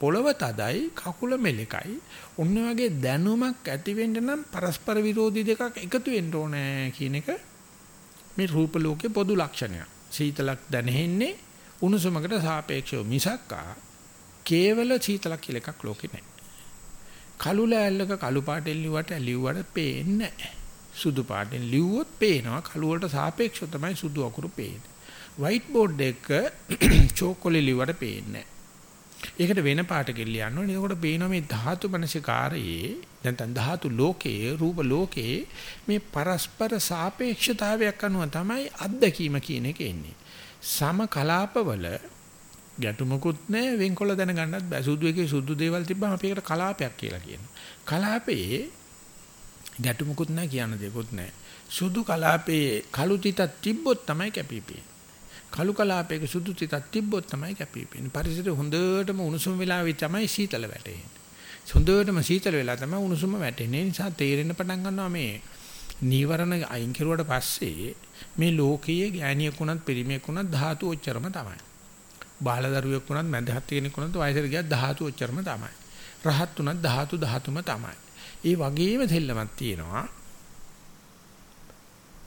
පොළව තදයි කකුල මෙලකයි. ඔන්න වගේ දැනුමක් ඇති වෙන්න නම් පරස්පර විරෝධී දෙකක් එකතු වෙන්න ඕනේ කියන එක මේ රූප ලෝකේ පොදු ලක්ෂණයක්. සීතලක් දැනෙන්නේ උණුසුමකට සාපේක්ෂව මිසක්කා කේවල සීතලක් කියලා එකක් ලෝකේ නැහැ. කළු ලෑල්ලක කළු පාටෙන් ලිව්වට ලිව්වට පේන්නේ නැහැ. සුදු පාටෙන් ලිව්වොත් පේනවා කළු වලට සාපේක්ෂව තමයි සුදු අකුරු පේන්නේ. වයිට් බෝඩ් එක *clears throat* චෝකෝලේ ලිව්වට පේන්නේ ඒකට වෙන පාටකින් ලියන්න ඕනේ. එතකොට පේනවා මේ ධාතු මනසිකාරයේ නැත්නම් ධාතු ලෝකයේ රූප ලෝකයේ මේ පරස්පර සාපේක්ෂතාවයක් අනුව තමයි අත්දැකීම කියන එක එන්නේ. සම කලාපවල ගැටුමකුත් නැහැ වෙන්කොල දැනගන්නත් බෑ සුදු එකේ සුදු දේවල් තිබ්බම අපි ඒකට කලාපයක් කියලා කියනවා. කලාපේ ගැටුමකුත් නැහැ කියන දෙයක්වත් නැහැ. සුදු කලාපේ කළු තිතක් තිබ්බොත් තමයි කැපිපෙන්නේ. කළු කලාපයක සුදු තිතක් තිබ්බොත් තමයි කැපිපෙන්නේ. පරිසරය හොඳටම උණුසුම් වෙලාවෙ තමයි සීතල වැටෙන්නේ. හොඳටම සීතල වෙලා තමයි උණුසුම වැටෙන්නේ. ඒ නිසා තේරෙන්න පටන් ගන්නවා මේ නීවරණ අයින් කරුවට පස්සේ මේ ලෝකයේ ගෑණියෙක් වුණත් පිරිමියෙක් වුණත් ධාතු ඔච්චරම තමයි. බාල දරුවෙක් වුණත් මැදහත් කෙනෙක් වුණත් වයසට ගියත් ධාතු ඔච්චරම තමයි. රහත් වුණත් ධාතු ධාතුම තමයි. ඒ වගේම දෙල්ලමක් තියෙනවා.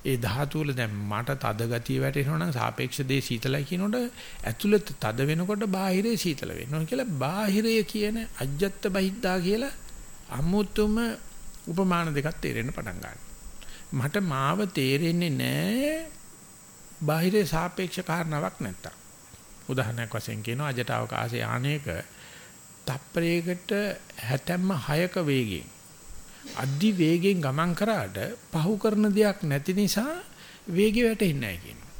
ඒ ධාතු වල දැන් මට තද ගතිය වැටෙනවා නම් සාපේක්ෂ දේ සීතලයි කියනකොට ඇතුළත තද වෙනකොට බාහිරේ සීතල වෙනවා කියලා බාහිරය කියන අජ්ජත් බහිද්දා කියලා අමුතුම උපමාන දෙකක් තේරෙන්න පටන් ගන්නවා. මට මාව තේරෙන්නේ නැහැ බාහිරේ සාපේක්ෂ කාරණාවක් නැත්තම්. උදාහරණයක් වශයෙන් කියනවා අජට අවකාශ යානයක තප්පරයකට 76ක වේගයෙන් අධි වේගෙන් ගමන් කරාට පහු කරන දෙයක් නැති නිසා වේගය වැටෙන්නේ නැහැ කියනවා.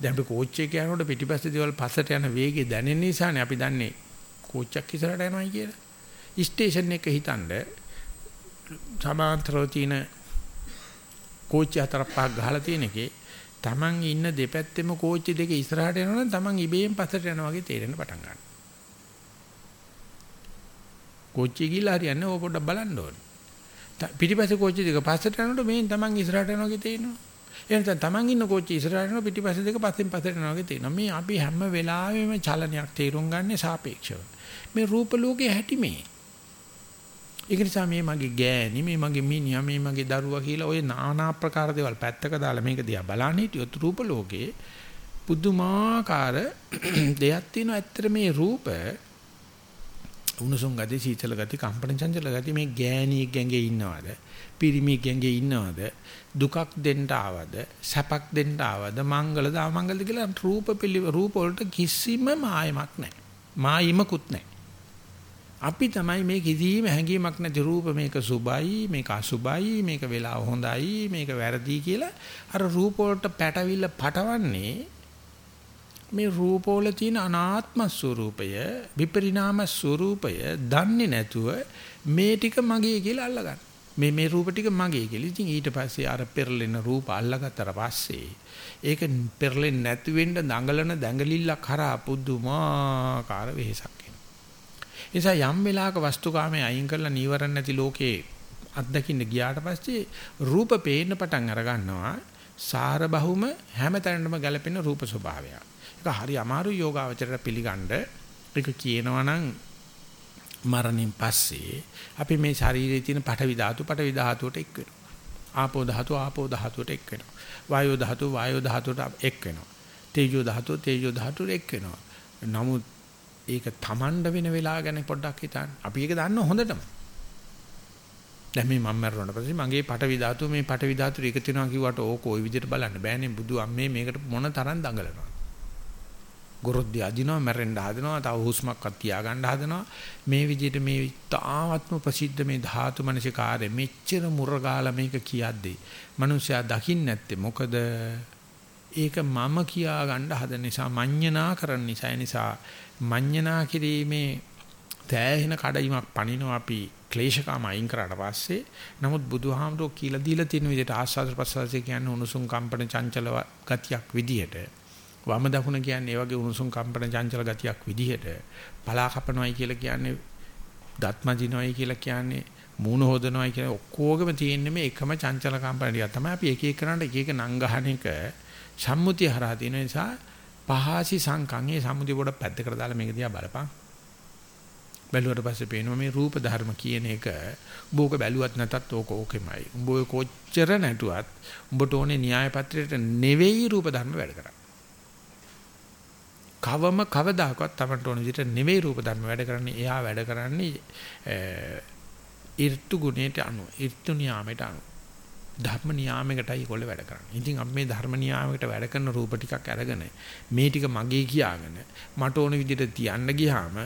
දැන් අපි කෝච් එකේ යනකොට පිටිපස්සේ දේවල් පස්සට යන වේගය දැනෙන නිසානේ අපි දන්නේ කෝච්චක් ඉස්සරහට යනවායි කියලා. ස්ටේෂන් එක හිතනද සමාන්තරව තියෙන කෝච්චි හතර පහක් ගහලා තියෙන එකේ Taman ඉන්න දෙපැත්තෙම කෝච්චි දෙක ඉස්සරහට යනවනම් Taman ඉබේම පස්සට යනවා වගේ තේරෙන්න පටන් ගන්නවා. කෝච්චිය ගිහලා හරියන්නේ ඕක පොඩ්ඩක් බලන්න ඕනේ. පිටිපස්සේ කෝච්චි දෙක පස්සට යනකොට මේන් Taman ඉස්සරහට යනවා වගේ තේරෙනවා. එහෙනම් Taman ඉන්න කෝච්චිය ඉස්සරහට යනවා පිටිපස්සේ දෙක පස්සෙන් පස්සට යනවා වගේ තේරෙනවා. මේ අපි හැම වෙලාවෙම චලනයක් තේරුම් ගන්න සාපේක්ෂව. මේ රූප ලෝකයේ හැටි මේ. ඒක නිසා මේ මගේ ගෑණි මේ මගේ මිනිහා මේ මගේ දරුවා කියලා ওই নানা ආකාර දේවල් පැත්තක දාලා මේක දිහා බලන්න හිටියොත් රූප ලෝකේ පුදුමාකාර *clears throat* දෙයක් තියෙනවා ඇත්තට මේ රූප උණුසුම් ගතිය, සීතල ගතිය, කම්පන චංචල ගතිය මේ ගෑණියෙක් ගැඟේ ඉන්නවද? පිරිමියෙක් ගැඟේ ඉන්නවද? දුකක් දෙන්න ආවද? සැපක් දෙන්න ආවද? මංගලද අමංගලද කියලා රූප පිළි රූප වලට කිසිම මායමක් නැහැ. මායිමකුත් නැහැ. අපි තමයි මේ කිසිම හැඟීමක් නැති රූප මේක සුබයි මේක අසුබයි මේක වෙලාව හොඳයි මේක වැරදි කියලා අර රූප වලට පැටවිල්ල පටවන්නේ මේ රූපවල තියෙන අනාත්ම ස්වરૂපය විපරිණාම ස්වરૂපය දන්නේ නැතුව මේ ටික මගේ කියලා අල්ලගන්න. මේ මේ රූප ටික මගේ කියලා. ඉතින් ඊට පස්සේ අර පෙරලෙන රූප අල්ලගත්තට පස්සේ ඒක පෙරලෙන්නේ නැති වෙන්න දඟලන දඟලිල්ල කරා පුදුමාකාර වෙහසක් එනවා. නිසා යම් වෙලාවක වස්තුකාමයේ අයින් කරලා නීවරණ නැති ලෝකේ අත්දකින්න ගියාට පස්සේ රූප පේන්න පටන් අර ගන්නවා. සාර බහුම හැමතැනම ගැලපෙන රූප ස්වභාවයක්. ඒක හරි අමාරු යෝගාවචරයට පිළිගන්න. ඒක කියනවා නම් මරණින් පස්සේ අපි මේ ශරීරයේ තියෙන පඨවි ධාතු පඨවි ධාතුවට එක් වෙනවා. ආපෝ ධාතු ආපෝ ධාතුවට එක් වෙනවා. වායෝ ධාතු වායෝ ධාතුවට එක් වෙනවා. තේජෝ ධාතු තේජෝ ධාතුවට එක් වෙනවා. නමුත් ඒක තමන්ඩ වෙන වෙලාව ගැන පොඩ්ඩක් හිතන්න. අපි ඒක දන්න හොඳටම. දැන් මේ මම මරනකොට පස්සේ මගේ පටවි ධාතුව මේ පටවි ධාතුව එකතු වෙනවා කිව්වට ඕක ওই විදිහට බලන්න බෑනේ බුදු අම්මේ මේකට මොන තරම් දඟලනවා. ගොරොද්දේ අදිනවා මැරෙන්න හදනවා තව හුස්මක්වත් තියාගන්න හදනවා. මේ විදිහට මේ තාත්ම ප්‍රසිද්ධ මේ ධාතු මනසිකාරය මෙච්චර මුරගාලා මේක කියද්දී මිනිස්සයා දකින්න නැත්තේ මොකද? ඒක මම කියා ගන්න හදන නිසා මඤ්ඤණා කරන නිසා. නිසා මඤ්ඤණා කිරීමේ තෑහෙන කඩයිමක් පනිනවා අපි ක්ලේශකාම අයින් කරාට පස්සේ. නමුත් බුදුහාමරෝ කියලා දීලා තියෙන විදිහට ආස්වාද ප්‍රසවාසය කියන්නේ උණුසුම් කම්පන චංචල ගතියක් විදිහට. වම දකුණ කියන්නේ ඒ වගේ උණුසුම් කම්පන චංචල ගතියක් විදිහට පලා කපනවයි කියලා කියන්නේ දත්ම දිනවයි කියලා කියන්නේ මූණ හොදනවයි කියන ඔක්කොගම තියෙන්නේ මේ එකම චංචල කම්පන ටික තමයි අපි එක එක කරාට එක එක නම් ගහන එක සම්මුතිය හරහා තියෙන නිසා පහසි සංකම් ඒ සම්මුතිය පොඩ පැත්තකට දාලා මේක දිහා බලපන්. බැලුවට පස්සේ පේනවා මේ රූප ධර්ම කියන එක උඹ ඕක බැලුවත් නැතත් ඕක ඕකෙමයි. උඹ ඔය කොච්චර නැටුවත් උඹට ඕනේ න්‍යාය පත්‍රයට නෙවෙයි රූප ධර්ම වැඩ කරන්නේ. කවම කවදාකවත් Tamanට ඕන විදිහට නෙවෙයි රූප ධර්ම වැඩ කරන්නේ. එයා වැඩ කරන්නේ ඍතු ගුණයට අනුව, ඍතු නියාමයට අනුව. ධර්ම නියාමයකටයි ඒගොල්ලෝ වැඩ කරන්නේ. ඉතින් අපි මේ ධර්ම නියාමයකට වැඩ කරන රූප ටිකක් අරගෙන මේ ටික මගේ කියාගෙන මට ඕන විදිහට තියන්න ගියාම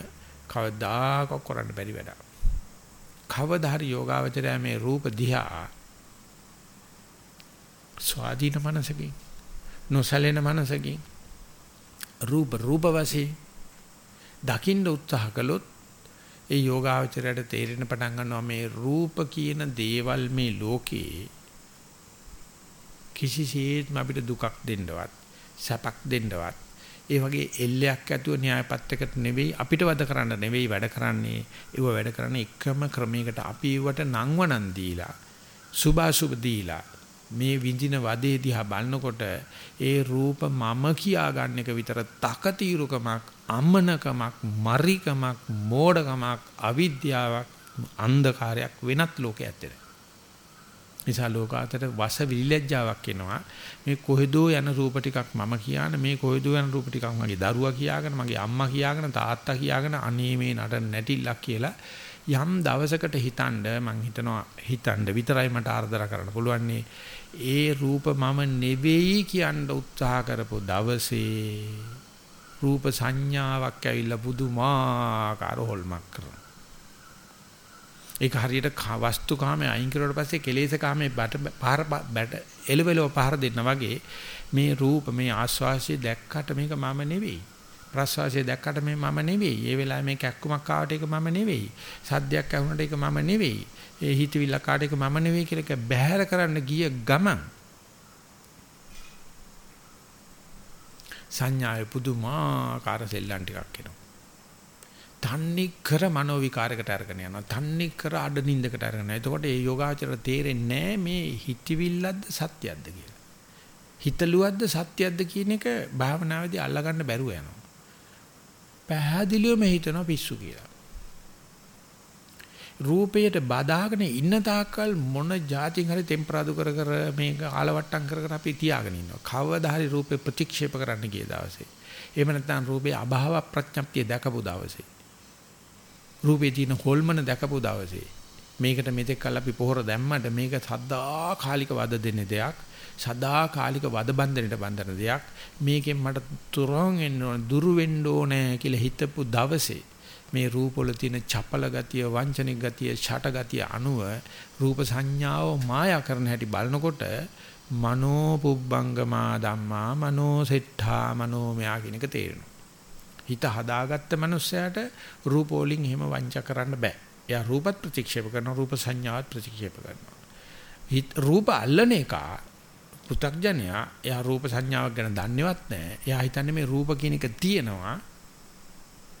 කවදාකවත් කරන්න බැරි වැඩක්. කවදා හරි යෝගාවචරය මේ රූප දිහා ස්වාධීන මනසකින් නොසලෙන මනසකින් රූප රූප වශයෙන් දකින්න උත්සාහ කළොත් ඒ යෝගාවචරයට තේරෙන පටන් ගන්නවා මේ රූප කියන දේවල් මේ ලෝකේ කිසිසේත්ම අපිට දුකක් දෙන්නවත් සැපක් දෙන්නවත් ඒ වගේ එල්ලයක් ඇතුව න්‍යායපත්‍යකට නෙවෙයි අපිට වද කරන්න නෙවෙයි වැඩ කරන්නේ ඒව වැඩ කරන එකම ක්‍රමයකට අපි ඒවට නංවනන් දීලා සුභාසුභ දීලා මේ විඳින වදේ දිහා බලනකොට ඒ රූප මම කියා ගන්න එක විතර තකතිරුකමක් අමනකමක් මරිකමක් මෝඩකමක් අවිද්‍යාවක් අන්ධකාරයක් වෙනත් ලෝකයක් ඇත්තේ. නිසා ලෝකාතර වස විලිලැජ්ජාවක් එනවා. මේ කොහෙදෝ යන රූප ටිකක් මම කියන මේ කොහෙදෝ යන රූප ටිකක් මගේ දරුවා කියාගෙන මගේ අම්මා කියාගෙන තාත්තා කියාගෙන අනේ මේ නටන නැටිල්ලක් කියලා යම් දවසකට හිතනද මං හිතනවා හිතනද විතරයි මට ආර්දර කරන්න පුළුවන් ඒ රූප මම නෙවෙයි කියන්න උත්සාහ කරපු දවසේ රූප සංඥාවක් ඇවිල්ලා පුදුමාකාර හොල්මක් කරනවා. ඒක හරියට වස්තුකාමයේ අයින් කරුවාට පස්සේ කෙලෙසකාමයේ බට පහර බට එලෙවලව පහර දෙන්න වගේ මේ රූප මේ ආස්වාසිය දැක්කට මේක මම නෙවෙයි. ප්‍රසවාසය දැක්කට මේ මම නෙවෙයි. ඒ වෙලාවේ මේ කැක්කුමක් ආවට ඒක මම නෙවෙයි. සද්දයක් ඇහුනට ඒක මම නෙවෙයි. ඒ හිතවිල්ල කාට එක මම නෙවෙයි කියලා එක බැහැර කරන්න ගිය ගමන් සංඥාවේ පුදුමාකාර සෙල්ලම් ටිකක් එනවා. තන්නේ කර මනෝ විකාරයකට අරගෙන යනවා. තන්නේ කර අඩ නින්දකට අරගෙන යනවා. එතකොට ඒ යෝගාචර තේරෙන්නේ මේ හිතවිල්ලක්ද සත්‍යයක්ද කියලා. හිතලුවක්ද සත්‍යයක්ද කියන එක භාවනාවේදී අල්ලගන්න බැරුව යනවා. පැහැදිලිවම හිතනවා පිස්සු කියලා. රූපයට බදාගෙන ඉන්න තාක්කල් මොන જાතින් හරි ටෙම්පරාදු කර කර මේක ආලවට්ටම් කර කර අපි තියාගෙන ඉන්නවා. කවදා හරි රූපේ ප්‍රතික්ෂේප කරන්න ගිය දවසේ. එහෙම නැත්නම් රූපේ අභාව ප්‍රඥප්තිය දැකපු දවසේ. රූපේ තියෙන හොල්මන දැකපු දවසේ මේකට මෙතෙක් කල් අපි පොහොර දැම්මට මේක සදා කාලික වද දෙන දෙයක් සදා කාලික වද බන්ධනයට බන්ධන දෙයක් මේකෙන් මට තුරන් එන්න ඕන දුරු වෙන්න ඕනේ කියලා හිතපු දවසේ මේ රූපවල තියෙන චපල ගතිය වංචනික ගතිය ෂට ගතිය අනුව රූප සංඥාව මායා කරන හැටි බලනකොට මනෝ පුබ්බංගමා ධම්මා මනෝ සෙට්ඨා මනෝමයා කියන එක තේරෙනවා හිත හදාගත්ත මනුස්සයාට රූප වලින් එහෙම වංචා කරන්න බෑ. එයා රූපත් ප්‍රතික්ෂේප කරනවා රූප සංඥාවත් ප්‍රතික්ෂේප කරනවා. හිත රූප අල්ලන එක පෘථග්ජනයා එයා රූප සංඥාවක් ගැන දන්නේවත් නැහැ. එයා හිතන්නේ මේ රූප කියන එක තියෙනවා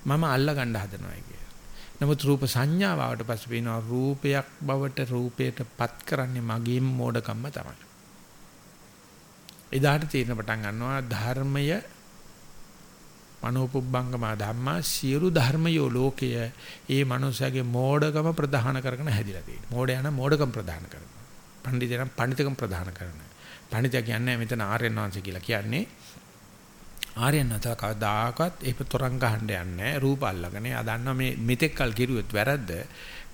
මම අල්ල ගන්න හදනවා කියලා. නමුත් රූප සංඥාව ආවට පස්සේ වෙනවා රූපයක් බවට රූපයටපත් කරන්නේ මගේම මෝඩකම්ම තමයි. එදාට තීරණ පටන් ගන්නවා ධර්මය මනෝපුබ්බංගමා ධම්මා සියලු ධර්මයෝ ලෝකය ඒ මනුස්සයාගේ මෝඩකම ප්‍රධාන කරගෙන හැදිලා තියෙනවා. මෝඩයන මෝඩකම් ප්‍රධාන කරනවා. පඬිතයන් පඬිතකම් ප්‍රධාන කරනවා. පඬිතය කියන්නේ මෙතන ආර්යයන් වහන්සේ කියලා කියන්නේ ආර්යයන් වහන්සේ කවදාකවත් ඒක තරංග ගහන්න යන්නේ රූප අල්ලගෙන. ආ දන්නවා මේ මෙතෙක් කල් කිරුවොත් වැරද්ද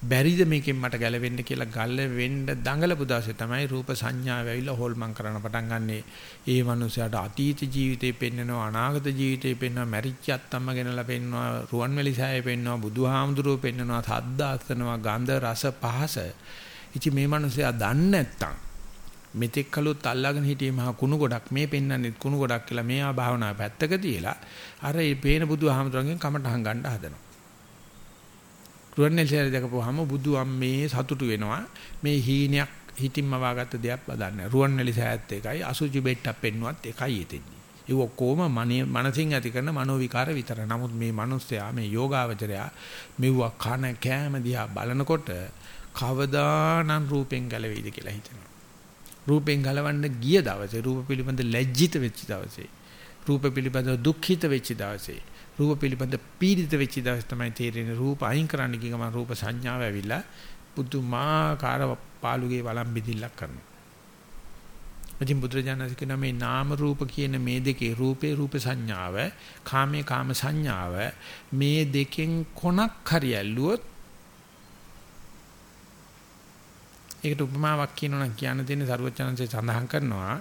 බැරිද මේකෙන් මට ගැලවෙන්න කියලා ගල්ල වෙන්න දඟලපු දවසේ තමයි රූප සංඥාව ඇවිල්ලා හොල්මන් කරන්න පටන් ගන්නෙ. ඒ මනුස්සයාට අතීත ජීවිතේ පෙන්නනවා අනාගත ජීවිතේ පෙන්නනවා මැරිච්ච අත්තම්ම ගෙනලා පෙන්නනවා රුවන්වැලි සෑය පෙන්නනවා බුදුහාමුදුරුවෝ පෙන්නනවා සද්ද අස්තනවා ගන්ධ රස පහස. ඉතින් මේ මනුස්සයා දන්නේ නැත්තම් මෙතෙක් කලොත් අල්ලාගෙන හිටියේ මහා කුණු ගොඩක් මේ පෙන්වන්නේ කුණු ගොඩක් කියලා මේවා භාවනාව පැත්තක තියලා අර මේ පේන බුදුහාමුදුරන්ගෙන් කමටහන් ගන්න හදනවා. රුවන්වැලිසෑය දැකපුවාම බුදු අම්මේ සතුටු වෙනවා. මේ හීනයක් හිතින්ම වාගත්ත දෙයක් බදන්නේ. රුවන්වැලිසෑයත් එකයි අසුචි බෙට්ටක් පෙන්නුවත් එකයි එතෙන්නේ ඒ ඔක්කොම මනසින් ඇති කරන මනෝ විකාර විතර. නමුත් මේ මිනිස්සයා මේ යෝගාවචරයා මෙව්ව කන කෑම දිහා බලනකොට කවදානම් රූපෙන් ගැලවෙයිද කියලා හිතෙනවා. රූපෙන් ගලවන්න ගිය දවසේ රූප පිළිබඳ ලැජ්ජිත වෙච්ච දවසේ රූප පිළිබඳ දුක්ඛිත වෙච්ච දවසේ රූප පිළිබඳ පීඩිත වෙච්ච දවස් තමයි තේරෙන්නේ රූප අයින් කරන්න ගියම රූප සංඥාව ඇවිල්ලා පුදුමාකාර පාළුගේ වළම් බෙදිල්ලක් කරනවා. ඉතින් බුදුරජාණන් කියන මේ නාම රූප කියන මේ දෙකේ රූපේ රූප සංඥාව කාමේ කාම සංඥාව මේ දෙකෙන් කොනක් හරි ඇල්ලුවොත් ඒකට උපමාවක් කියනවා නම් කියන්න තියෙන සරුවචනන්සේ සඳහන් කරනවා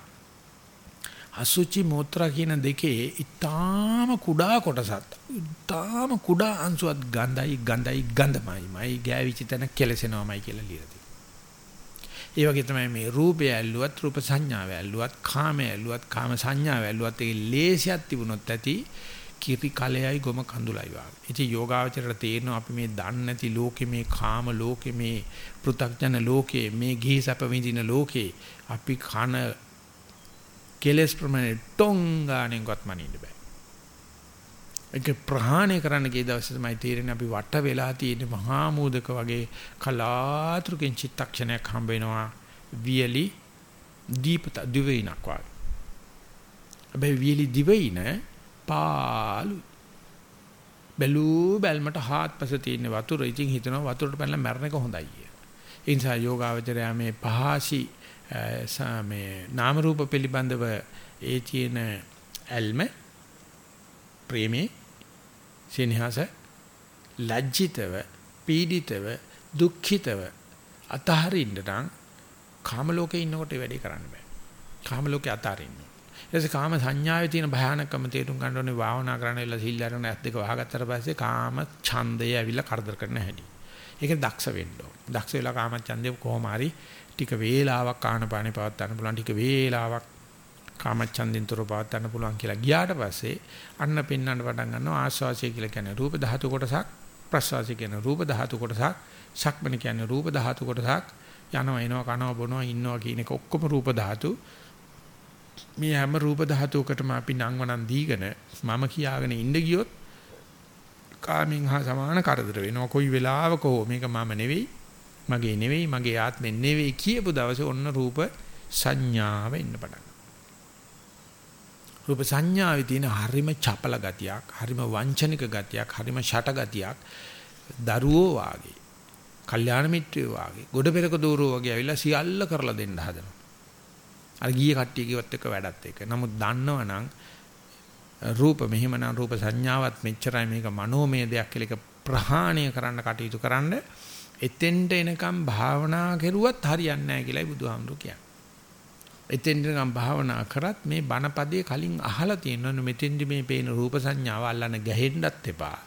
අසුචි මෝත්‍රා කියන දෙකේ ඊටාම කුඩා කොටසක් ඊටාම කුඩා අංශුවක් ගඳයි ගඳයි ගඳමයි මයි ගෑවිච තැන කෙලසෙනවමයි කියලා ලියලා තියෙනවා. ඒ වගේ තමයි මේ රූපය ඇල්ලුවත් රූප සංඥාව ඇල්ලුවත් කාමය ඇල්ලුවත් කාම සංඥාව ඇල්ලුවත් ඒ ලේසියක් තිබුණොත් ඇති කිරි කලෙයි ගොම කඳුලයි වාගේ. ඉතින් යෝගාවචරයට තේරෙනවා අපි මේ දන්නේ නැති ලෝකේ මේ කාම ලෝකේ මේ පෘථග්ජන ලෝකේ මේ ගිහි සැප විඳින ලෝකේ අපි කන කෙලස් ප්‍රමාණය ටොං ගානෙන්වත් මනින්න බෑ. ඒක ප්‍රහාණය කරන්න ගිය දවසේ තමයි තේරෙන්නේ අපි වට වෙලා තියෙන මහා මූදක වගේ කලාතුරකින් චිත්තක්ෂණයක් හම්බ වෙනවා වියලි දීපත දිවයිනක් වගේ. හැබැයි වියලි දිවයින පාළු බැලූ බැල්මට හාත්පස තියෙන වතුර ඉතින් හිතනවා වතුරට පැනලා මැරෙන එක හොඳයි කියලා. ඒ නිසා යෝගාවචරය මේ පහසි මේ නාම රූප පිළිබඳව ඒ තියෙන ඇල්ම ප්‍රේමේ සෙනෙහස ලැජ්ජිතව පීඩිතව දුක්ඛිතව අතහරින්න නම් කාම ලෝකේ ඉන්නකොට වැඩේ කරන්න බෑ. කාම ලෝකේ අතහරින්න. ඊටසේ කාම සංඥාවේ තියෙන භයානකම තේරුම් ගන්න ඕනේ භාවනා කරන වෙලාව සිල් අරගෙන ඇස් දෙක වහගත්තට පස්සේ කාම ඡන්දය ඇවිල්ලා කරදර කරන හැටි. ඒක දක්ෂ වෙන්න ඕන. දක්ෂ වෙලා කාම ඡන්දේ කොහොම හරි ටික වේලාවක් ආනපානේ පවත් ගන්න පුළුවන් ටික වේලාවක් කාමච්ඡන්දින්තර පවත් ගන්න පුළුවන් කියලා ගියාට පස්සේ අන්න පෙන්වන්න පටන් ගන්නවා ආස්වාසිය කියලා කියන්නේ රූප ධාතු කොටසක් ප්‍රසවාසිය කියන්නේ රූප ධාතු කොටසක් ශක්මණ කියන්නේ රූප ධාතු කොටසක් යනවා එනවා කනවා බොනවා ඉන්නවා කියන එක ඔක්කොම රූප ධාතු මේ හැම රූප ධාතුවකටම අපි නංවනන් දීගෙන මම කියාගෙන ඉඳ ගියොත් කාමෙන් හා සමාන කරදර වෙනවා. කොයි වෙලාවක හෝ මේක මම නෙවෙයි මගේ නෙවෙයි මගේ ආත්මෙ නෙවෙයි කියපු දවසේ ඔන්න රූප සංඥාව එන්න පටන් රූප සංඥාවේ තියෙන හරිම චපල ගතියක් හරිම වංචනික ගතියක් හරිම ෂට ගතියක් දරුවෝ වාගේ කල්යාණ මිත්‍රයෝ වාගේ ගොඩ පෙරක දෝරෝ වගේ ඇවිල්ලා සියල්ල කරලා දෙන්න හදනවා. අර ගියේ කට්ටිය කිව්වත් එක වැඩත් එක නමුත් දන්නවනම් රූප මෙහෙමනම් රූප සංඥාවත් මෙච්චරයි මේක මනෝමය දෙයක් කියලා එක ප්‍රහාණය කරන්න කටයුතු කරන්න එතෙන්ට එනකම් භාවනා කරුවත් හරියන්නේ නැහැ කියලායි බුදුහාමුදුරු කියන්නේ. එතෙන්ට එනකම් භාවනා කරත් මේ බණපදයේ කලින් අහලා තියෙනවනේ මෙතෙන්දි මේ පේන රූප සංඥාව අල්ලන්න ගැහෙන්නත් එපා.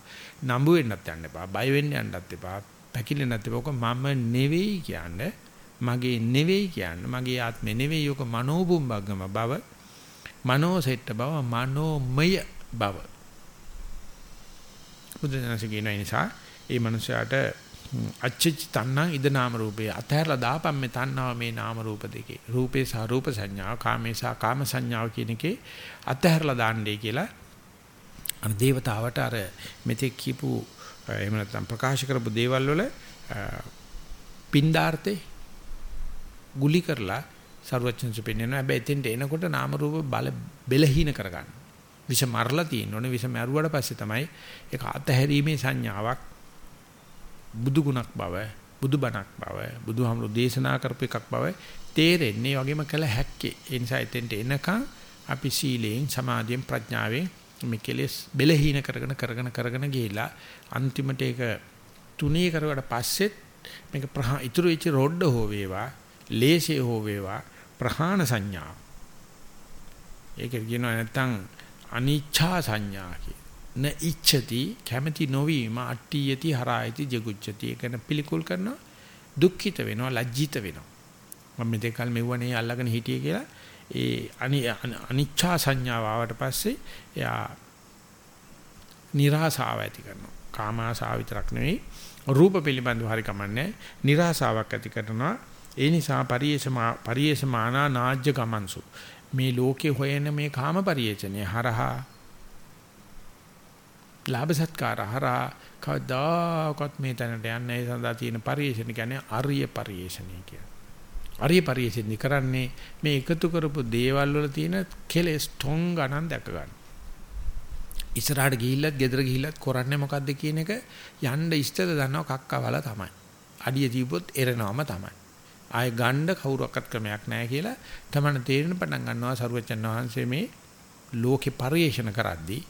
නඹු වෙන්නත් යන්න එපා. බය වෙන්න යන්නත් එපා. පැකිලෙන්නත් එපා. ඔක මම නෙවෙයි කියන්නේ. මගේ නෙවෙයි කියන්නේ. මගේ ආත්මෙ නෙවෙයි. ඔක මනෝබුම්බග්ගම බව. මනෝසෙට්ට බව. මනෝමය බව. බුදුදහම කියන නිසා ඒ මනුස්සයාට අච්චච තණ්හං ඉද නාම රූපේ අතහැරලා දාපම් මේ තණ්හාව මේ නාම රූප දෙකේ රූපේ සහ රූප සංඥාව කාමේ සහ කාම සංඥාව කියන එකේ අතහැරලා දාන්නයි කියලා අර දේවතාවට අර මෙතෙක් කියපු එහෙම නැත්නම් ප්‍රකාශ කරපු දේවල් වල පින්ඩාර්ථේ ගුලි කරලා සරුවචනසු පෙන්වනවා හැබැයි එතෙන්ට එනකොට නාම රූප බල බෙලහීන කරගන්න. විෂ මරලා තියෙන්න ඕනේ. විෂ මරුවාට පස්සේ තමයි ඒක අතහැරීමේ සංඥාවක්. බුදු ගුණක් බව බුදු බණක් බව බුදුහාමුදුරු දේශනා කරපු එකක් බව තේරෙන්නේ. වගේම කළ හැක්කේ. ඒ නිසා එතෙන්ට එනකන් අපි සීලයෙන් සමාධියෙන් ප්‍රඥාවෙන් මේ කෙලෙස් බෙලහීන කරගෙන කරගෙන කරගෙන ගිහිලා අන්තිමට ඒක තුනී කරුවට පස්සෙත් මේක ප්‍රහා ඉතුරු වෙච්ච රොඩ්ඩ හෝ වේවා. ලේසේ හෝ වේවා ප්‍රහාණ සංඥා. ඒකේ කියනවා නැත්තම් අනිච්ඡා සංඥා කිය. න ඉච්ඡති කැමැති නොවීම අට්ඨියති හරායති ජගුච්ඡති. ඒකන පිළිකුල් කරනවා දුක්ඛිත වෙනවා ලැජ්ජිත වෙනවා. මම මෙතෙක් කල මෙවුවනේ අල්ලගෙන හිටියේ කියලා ඒ අනිච්ඡා සංඥාව ආවට පස්සේ එයා નિરાශාව ඇති කරනවා. කාමාශාව විතරක් නෙවෙයි රූප පිළිබඳව හරි කමන්නේ. નિરાශාවක් ඇති කරනවා. ඒ නිසා පරියේෂමා පරියේෂමානා නාජ්‍ය ගමන්සු මේ ලෝකේ හොයන මේ කාම පරිේචනය හරහා ලාභ සත්කාර හරහා කවදාකවත් මේ තැනට යන්නේ ඒ සඳහා තියෙන පරිේශන කියන්නේ අරිය පරිේශණය කියලා. අරිය පරිේශණය කරන්නේ මේ එකතු කරපු දේවල් වල තියෙන කෙලෙස් ටොං ගණන් දැක ගන්න. ඉස්සරහට ගිහිල්ලත් ගෙදර ගිහිල්ලත් කරන්නේ මොකද්ද කියන එක යන්න ඉස්තර දන්නව කක්කවල තමයි. අඩිය දීපොත් එරනවම තමයි. ආය ගණ්ඩ කවුරක්වත් ක්‍රමයක් නැහැ කියලා තමයි තේරෙන පටන් ගන්නවා සරුවචන් වහන්සේ මේ ලෝකේ පරිේශන කරද්දී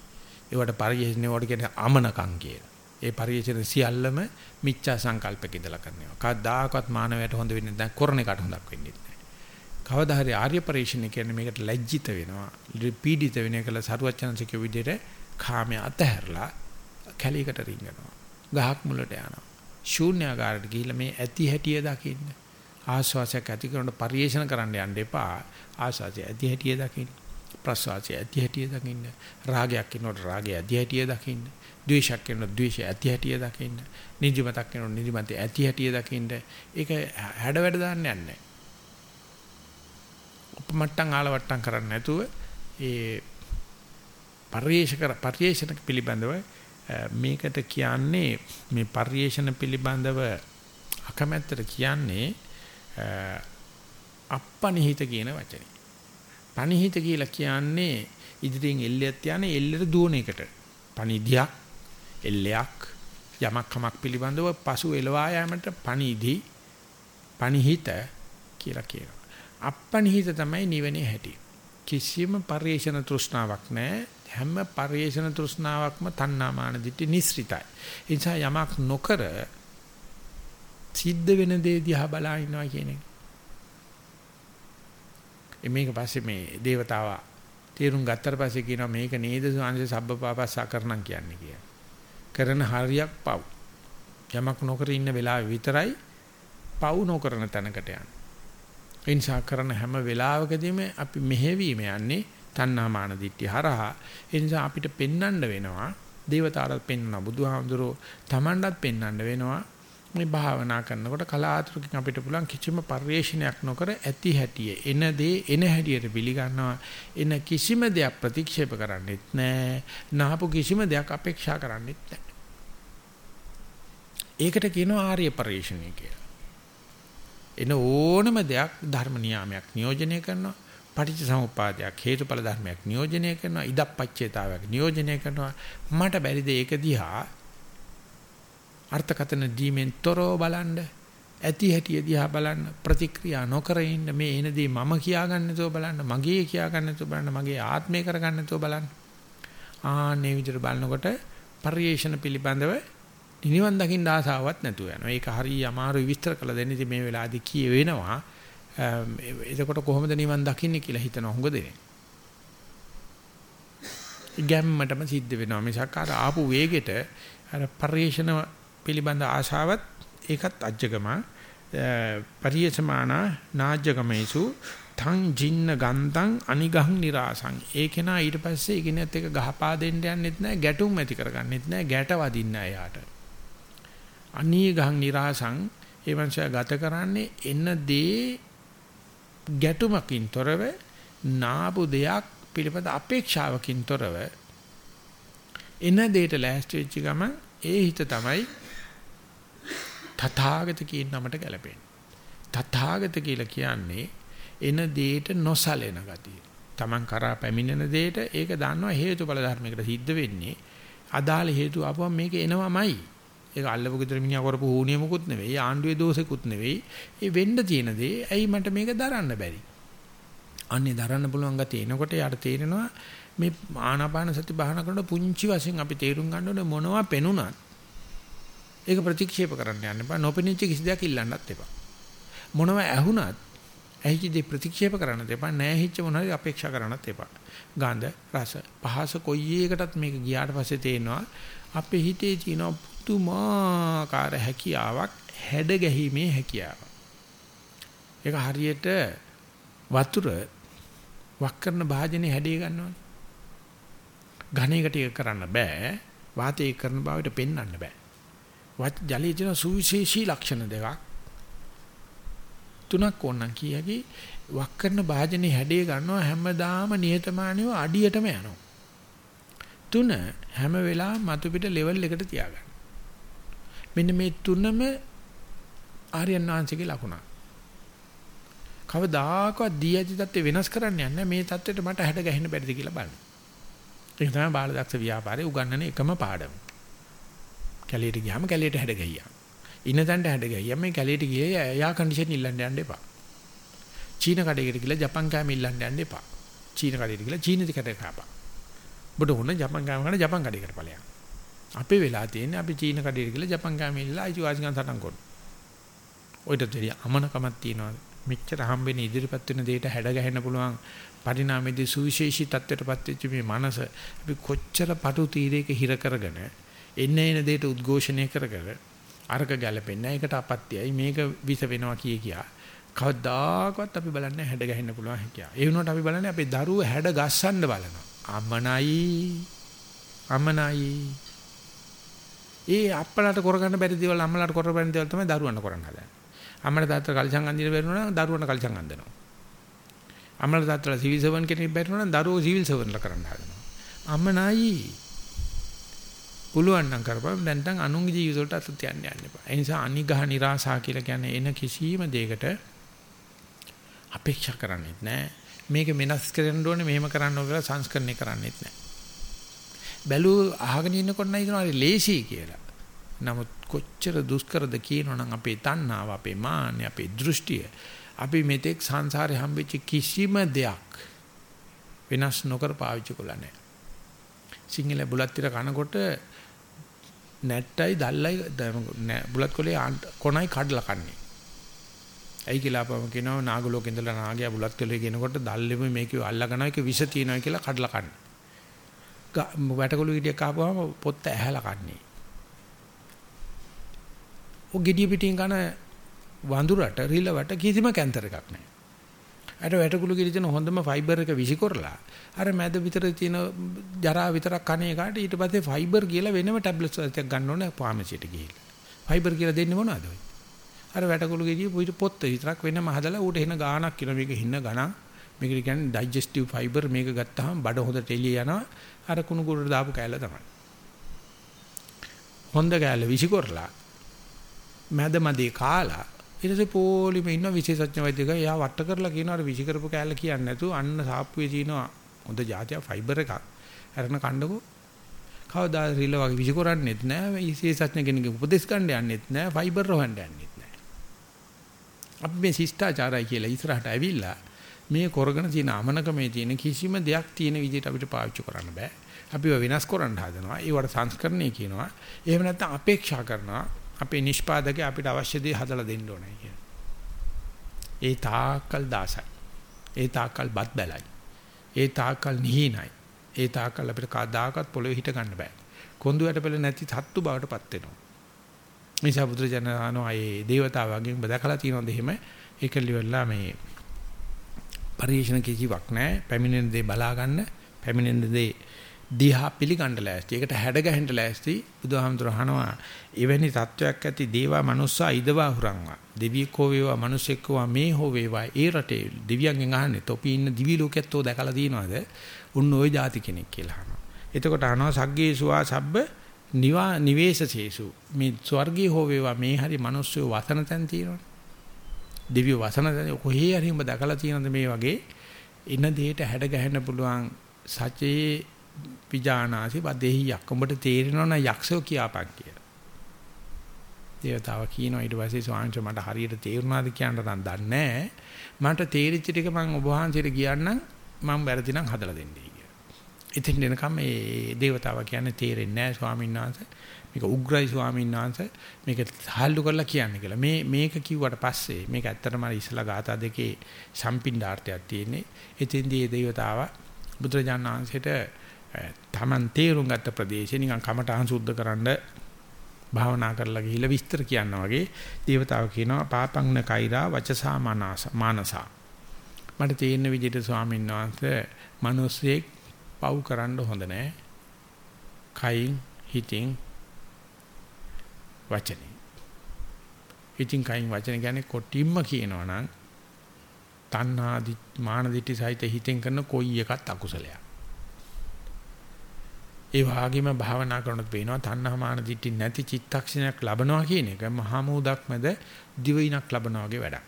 ඒවට පරිේශන වලට කියන්නේ අමනකම් කියලා. ඒ පරිේශන සියල්ලම මිච්ඡා සංකල්පක ඉඳලා කරනවා. කවදාකවත් මානවයට හොඳ වෙන්නේ නැහැ. කරන එකට හොඳක් වෙන්නේ නැහැ. කවදා හරි ආර්ය පරිශ්‍රණය කියන්නේ මේකට ලැජ්ජිත වෙනවා. පීඩිත වෙන එකල සරුවචනසික විදිහට කාමයේ අතහැරලා කැලීකට රිංගනවා. ගහක් මුලට යනවා. ශූන්‍යාකාරයට ගිහිල්ලා මේ ඇති හැටිය දකින්න. ආස්වාසයක් ඇති කරනකොට පරිේෂණ කරන්න යන්න එපා. ආස්වාසය ඇති හැටිය දකින්න. ප්‍රසවාසය ඇති හැටිය දකින්න. රාගයක් කියනකොට රාගය ඇති හැටිය දකින්න. ද්වේෂයක් කියනකොට ද්වේෂය ඇති හැටිය දකින්න. නිදිමතක් කියනකොට නිදිමත ඇති හැටිය දකින්න. ඒක හැඩ වැඩ දාන්න යන්නේ. උපමට්ටම් ආලවට්ටම් කරන්නේ නැතුව ඒ පරිේෂක පරිේෂණ පිළිබඳව මේකට කියන්නේ මේ පරිේෂණ පිළිබඳව අකමැත්තට කියන්නේ අප්පනිහිත කියන වචනේ. පනිහිත කියලා කියන්නේ ඉදිරියෙන් එල්ලයක් තියන එල්ලට දුවන එකට. පනිදියක් එල්ලයක් යමක් කමක් පිළිබඳව පසු එලවා යාමට පනිදි පනිහිත කියලා කියනවා. අප්පනිහිත තමයි නිවනේ හැටි. කිසියම් පරිේශන තෘෂ්ණාවක් නැහැ. හැම පරිේශන තෘෂ්ණාවක්ම තණ්හාමාන දිටි නිස්ෘතයි. ඒ නිසා යමක් නොකර සිද්ධ වෙන දේ දිහා බලා ඉන්නවා කියන එක. මේක පස්සේ මේ దేవතාවා තේරුම් ගත්තට පස්සේ කියනවා මේක නේද සංස සබ්බපාපස්සා කරනම් කියන්නේ කියලා. කරන හරියක් පව්. යමක් නොකර ඉන්න වෙලාවෙ විතරයි පව් නොකරන තැනකට යන්නේ. ඒ නිසා කරන හැම වෙලාවකදීම අපි මෙහෙවීම යන්නේ තණ්හාමාන දිට්ඨිය හරහා. ඒ නිසා අපිට පෙන්වන්න වෙනවා දේවතාවලත් පෙන්වනවා බුදුහාමුදුරෝ Tamanඩත් පෙන්වන්න වෙනවා මේ භාවනා කරනකොට කලාතුරකින් අපිට පුළුවන් කිසිම පරිේශනයක් නොකර ඇති හැටිය. එන දේ එන හැටියට පිළිගන්නවා. එන කිසිම දෙයක් ප්‍රතික්ෂේප කරන්නෙත් නැහැ නාපු කිසිම දෙයක් අපේක්ෂා කරන්නෙත් නැහැ ඒකට කියනවා ආර්ය පරිේශණය කියලා. එන ඕනම දෙයක් ධර්ම නියාමයක් නියෝජනය කරනවා. පටිච්ච සමුප්පාදයක් හේතුඵල ධර්මයක් නියෝජනය කරනවා. ඉදප්පච්චේතාවයක් නියෝජනය කරනවා. මට බැරිද ඒක දිහා අර්ථකතන දීමෙන් තොරව බලන්න ඇති හැටි දිහා බලන්න ප්‍රතික්‍රියා නොකර ඉන්න මේ එනදී මම කියාගන්නතෝ බලන්න මගේ කියාගන්නතෝ බලන්න මගේ ආත්මය කරගන්නතෝ බලන්න ආන්නේ විදිහට බලනකොට පරිේශන පිළිබඳව නිවන් දකින්න ආසාවක් නැතුව යනවා. ඒක හරිය අමාරුයි විස්තර කළ දෙන්න ඉතින් මේ වෙලාවේදී කිය වෙනවා. එතකොට කොහොමද නිවන් දකින්නේ කියලා හිතන හුඟ දෙනේ. ගැම්මටම සිද්ධ වෙනවා. මිසක් අර ආපු වේගෙට අර පරිේශන පිළිබඳ ආශාවත් ඒකත් අජ්ජගම. පරියසමානා නාජ්ජගමේසු තං ජින්න ගන්තං අනිගහං නිරාසං. ඒකේ නා ඊට පස්සේ ඉගෙනත් එක ගහපා දෙන්න යන්නෙත් නැහැ ගැටුම් ඇති කරගන්නෙත් නැහැ ගැට වදින්න එයාට. අනිගහං නිරාසං ඒ මනුස්සයා ගත කරන්නේ එන දේ ගැටුමකින් තොරව නාපු දෙයක් පිළිපද අපේක්ෂාවකින් තොරව එන දෙයට ලෑස්ති වෙච්ච ගමන් ඒ හිත තමයි තථාගත කියන නමට ගැලපෙන්නේ. තථාගත කියලා කියන්නේ එන දෙයට නොසලෙන ගතිය. Taman කරා පැමිණෙන දෙයට ඒක දන්නවා හේතුඵල ධර්මයකට සිද්ධ වෙන්නේ. අදාළ හේතු ආපුවම මේක එනවමයි. ඒක අල්ලපු ගෙදර මිනිහා කරපු හුණිය මොකුත් නෙවෙයි ආණ්ඩුවේ දෝෂෙකුත් නෙවෙයි. ඒ වෙන්න තියෙන දේ ඇයි මට මේක දරන්න බැරි? අන්නේ දරන්න පුළුවන් ගතිය එනකොට යාට තේරෙනවා මේ ආනාපාන සති භාවනා කරනකොට පුංචි වශයෙන් අපි තේරුම් ගන්න ඕනේ මොනවා පෙනුනත් ඒක ප්‍රතික්ෂේප කරන්න යන්න එපා. නොපෙනිච්ච කිසි දෙයක් ඉල්ලන්නත් එපා. මොනවා ඇහුණත් ඇහිච්ච දේ ප්‍රතික්ෂේප කරන්නත් එපා. නැහිච්ච මොනවාරි අපේක්ෂා කරන්නත් එපා. ගඳ, රස, පහස කොයි එකටත් මේක ගියාට පස්සේ තේනවා අපේ හිතේ තියෙන පුදුමාකාර හැකියාවක් හැඩ ගැහිමේ හැකියාව. ඒක හරියට වතුර වක් කරන භාජනේ හැඩය ගන්නවනේ. ඝණයකට ඒක කරන්න බෑ. වාතය කරන බවට පෙන්වන්න බෑ. වත් ජලයේ තියෙන සුවිශේෂී ලක්ෂණ දෙකක් තුනක් ඕනනම් කියකි වක් කරන භාජනේ හැඩය ගන්නවා හැමදාම නියතමානීව අඩියටම යනවා. තුන හැම වෙලාවෙම මතු පිට ලෙවල් එකට තියාගන්න. මෙන්න මේ තුනම ආර්යයන් වහන්සේගේ ලකුණක්. කවදාකවත් දී ඇති தත්ත්ව වෙනස් කරන්න යන්නේ මේ தත්ත්වෙට මට හැඩ ගැහෙන්න බැරිද කියලා බලන්න. ඒක තමයි බාලදක්ෂ ව්‍යාපාරයේ උගන්වන එකම පාඩම. කැලේට ගියාම කැලේට හැඩ ගැහියා. ඉන්න තැනට හැඩ ගැහියා. මේ කැලේට ගියේ එයා කන්ඩිෂන් ඉල්ලන්න යන්න එපා. චීන කඩේකට ගිහලා ජපන් කෑම ඉල්ලන්න යන්න එපා. චීන කඩේට ගිහලා චීන කඩේ කාපා. ඔබට ඕන ජපන් කෑම ගන්න ජපන් කඩේකට ඵලයක්. අපේ වෙලා තියෙන්නේ අපි චීන කඩේට ගිහලා ජපන් කෑම ඉල්ලලා අයිතිවාසිකම් සටන් කරනවා. ඔයිට දෙවිය අමනකමක් තියනවාද? මෙච්චර හම්බෙන ඉදිරිපත් වෙන දෙයට හැඩ ගැහෙන්න පුළුවන් පරිණාමයේදී සුවිශේෂී තත්ත්වයටපත් වෙච්ච මේ මනස අපි කොච්චර පටු තීරයක හිර කරගෙන එන්න එන දෙයට උද්ඝෝෂණය කර කර අර්ග ගැලපෙන්නේ ඒකට අපත්‍යයි මේක විස වෙනවා කිය කියා කවදාකවත් අපි බලන්නේ හැඩ ගැහෙන්න පුළුවන් හැකියා. ඒ වුණාට අපි බලන්නේ අපේ දරුවෝ හැඩ ගස්සන්න බලනවා. අම්මනයි අම්මනයි ඒ අප්පලට කරගන්න බැරි දේවල් අම්මලාට කරගන්න බැරි දේවල් තමයි දරුවන්ට කරන්න හදන්නේ. අම්මලා තාත්තලා කල්චන් අඳින බැරිුණා නම් දරුවන්ට කල්චන් අඳිනවා. අම්මලා තාත්තලා සිවිල් සර්වන් කෙනෙක් බැරිුණා නම් දරුවෝ සිවිල් සර්වන්ලා කරන්න හදනවා. අම්මනයි පුළුවන් නම් කරපන් දැන් තන් අනුන්ගේ ජීවිත වලට අත තියන්න යන්න එපා. ඒ නිසා අනිගහ નિરાශා කියලා කියන්නේ එන කිසිම දෙයකට අපේක්ෂා කරන්නේත් නැහැ. මේක වෙනස් කරන්න ඕනේ මෙහෙම කරන්න ඕනේ කියලා සංස්කරණය කරන්නේත් නැහැ. බැලුව අහගෙන ඉන්නකොට නම් හිතනවා හරි ලේසි කියලා. නමුත් කොච්චර දුෂ්කරද කියනවනම් අපේ තණ්හාව, අපේ මාන්නය, අපේ දෘෂ්ටිය අපි මෙතෙක් සංසාරේ හම්බෙච්ච කිසිම දෙයක් වෙනස් නොකර පාවිච්චි කළා නැහැ. සිංහල බුලත් tira කනකොට නැට්ටයි දැල්ලයි බුලත් කොලේ කොනයි කඩලා කන්නේ. ඇයි කියලා අපම කියනවා නාගලෝක ඉඳලා නාගයා බුලත් කොලේ ගෙනකොට දැල්ලෙම මේක අල්ලගෙනවා ඒක විෂ තියනවා කියලා කඩලා කන්නේ. වැටකොළු ගෙඩියක් ආපුවම පොත්ත ඇහැලා කන්නේ. ඔය ගෙඩිය පිටින් කන වඳුරට රිලවට කිසිම කැන්සර් එකක් නැහැ. අර වැටකුළු කිරි තියෙන හොඳම ෆයිබර් එක විසිකරලා අර මැද විතර තියෙන ජරා විතරක් කන එකට ඊට පස්සේ ෆයිබර් කියලා වෙනම ටැබ්ලට්ස් එකක් ගන්න ඕනේ ෆාමසියට ගිහිල්ලා. ෆයිබර් කියලා දෙන්නේ මොනවද ඔය? අර වැටකුළු කිරි පොයිට පොත්ත විතරක් වෙනම හදලා ඌට එන ගාණක් කියලා මේක හින්න ගණන් මේක කියන්නේ ඩයිජෙස්ටිව් ෆයිබර් මේක ගත්තාම බඩ හොඳට එළිය යනවා අර කුණු කුරට දාපු කෑල්ල තමයි. හොඳ කෑල්ල විසිකරලා මැද මැදේ කාලා ඊට පස්සේ පොලිම ඉන්න විශේෂඥ වෛද්‍යකයා එයා වට කරලා කියනවා අර විසි කරපු කෑල්ල කියන්නේ නැතුව අන්න සාප්පුවේ තියෙනවා හොඳ જાතිය ෆයිබර් එකක් අරන කණ්ඩකෝ කවදා රිල වගේ විසි කරන්නේත් නැහැ විශේෂඥ කෙනෙක්ගේ උපදෙස් ගන්න යන්නෙත් නැහැ ෆයිබර් හොයන්න යන්නෙත් නැහැ අපි මේ ශිෂ්ටාචාරයි කියලා ඉස්සරහට ඇවිල්ලා මේ කරගෙන තියෙන අමනකමේ තියෙන කිසිම දෙයක් තියෙන විදිහට අපිට පාවිච්චි කරන්න බෑ. අපිව වෙනස් කරන්න හදනවා. ඒවට සංස්කරණය කියනවා. එහෙම නැත්නම් අපේක්ෂා කරනවා. අපේ නිෂ්පාදකේ අපිට අවශ්‍ය දේ හදලා දෙන්න ඕනේ කියන. ඒ තාකල් දාසයි. ඒ තාකල් බත් බැලයි. ඒ තාකල් නිහිනයි. ඒ තාකල් අපිට කවදාකවත් පොළවේ හිට ගන්න බෑ. කොඳු යට පෙළ නැති සත්තු බවටපත් වෙනවා. නිසා බුදුරජාණන් ආයේ දේවතාවගෙන් බදකලා තියෙනවද එහෙම ඒක liverලා මේ පරිේශන කිසිවක් නැහැ. පැමිණෙන දේ බලා ගන්න, පැමිණෙන දේ දිහා පිළිගන්න ලෑස්ති. ඒකට හැඩ ගැහෙන්න ලෑස්ති. බුදුහාමුදුර අහනවා එවැනි තත්වයක් ඇති දේවා මනුස්සා ඉදවා හුරංවා. දෙවියෙක්ෝ වේවා මිනිසෙක්වා මේ හෝ වේවා. ඒ රටේ දෙවියන්ගෙන් අහන්නේ තොපි ඉන්න දිවි ලෝකයේත් ඔය දැකලා තියෙනවද? උන් ওই જાති කෙනෙක් කියලා අහනවා. එතකොට අහනවා සග්ගේසුවා සබ්බ නිවා නිවේශසේසු. මේ ස්වර්ගී හෝ වේවා මේ හරි මිනිස්සු වසන තැන් තියෙනවනේ. දිව්‍ය වසන කොහේ හරි උඹ දැකලා තියෙනවද මේ වගේ එන දෙයට හැඩ ගැහෙන්න පුළුවන් සත්‍යයේ විජානාසි වදෙහි යක් උඹට තේරෙනවනම් යක්ෂෝ කියාපන් කියලා. දේවතාව කියනවා ඊට පස්සේ ස්වාමීන් මට හරියට තේරුණාද කියන්න නම් දන්නේ මට තේරිච්ච ටික මම ඔබ වහන්සේට කියන්නම් මම වැරදි නම් හදලා දෙන්නේ කියලා. ඉතින් එනකම් මේ දේවතාව කියන්නේ තේරෙන්නේ නැහැ ස්වාමීන් වහන්සේ. මේක උග්‍රයි ස්වාමීන් වහන්සේ මේක හල්ලු කරලා කියන්නේ කියලා. මේ මේක කිව්වට පස්සේ මේක ඇත්තටම ඉස්සලා ගාථා දෙකේ සම්පින්ඩාර්ථයක් තියෙන්නේ. එතෙන්දී මේ දේවතාව බුදුරජාණන් වහන්සේට තමන් තේරුම් ගත්ත ප්‍රදේශේ නිකන් කමටහන් සුද්ධ කරන්න භාවනා කරලා ගිහිල්ලා විස්තර කියනවා වගේ දේවතාව කියනවා පාපංන කෛරා වචසා මානසා. මට තේින්න විදිහට ස්වාමීන් වහන්සේ මිනිස්සෙක් පව් කරන්න හොඳ නැහැ කයින් හිතින් වචනේ. ඉතින් කයින් වචන කියන්නේ කොටිම්ම කියනවා නම් තණ්හා මාන දිටි සහිත හිතෙන් කරන කොයි එකත් අකුසලයක්. ඒ වාගේම භාවනා කරනකොට පේනවා තණ්හා මාන දිටි නැති චිත්තක්ෂණයක් ලබනවා කියන එක මහා මූදක් මැද දිවිනක් ලබනවා වගේ වැඩක්.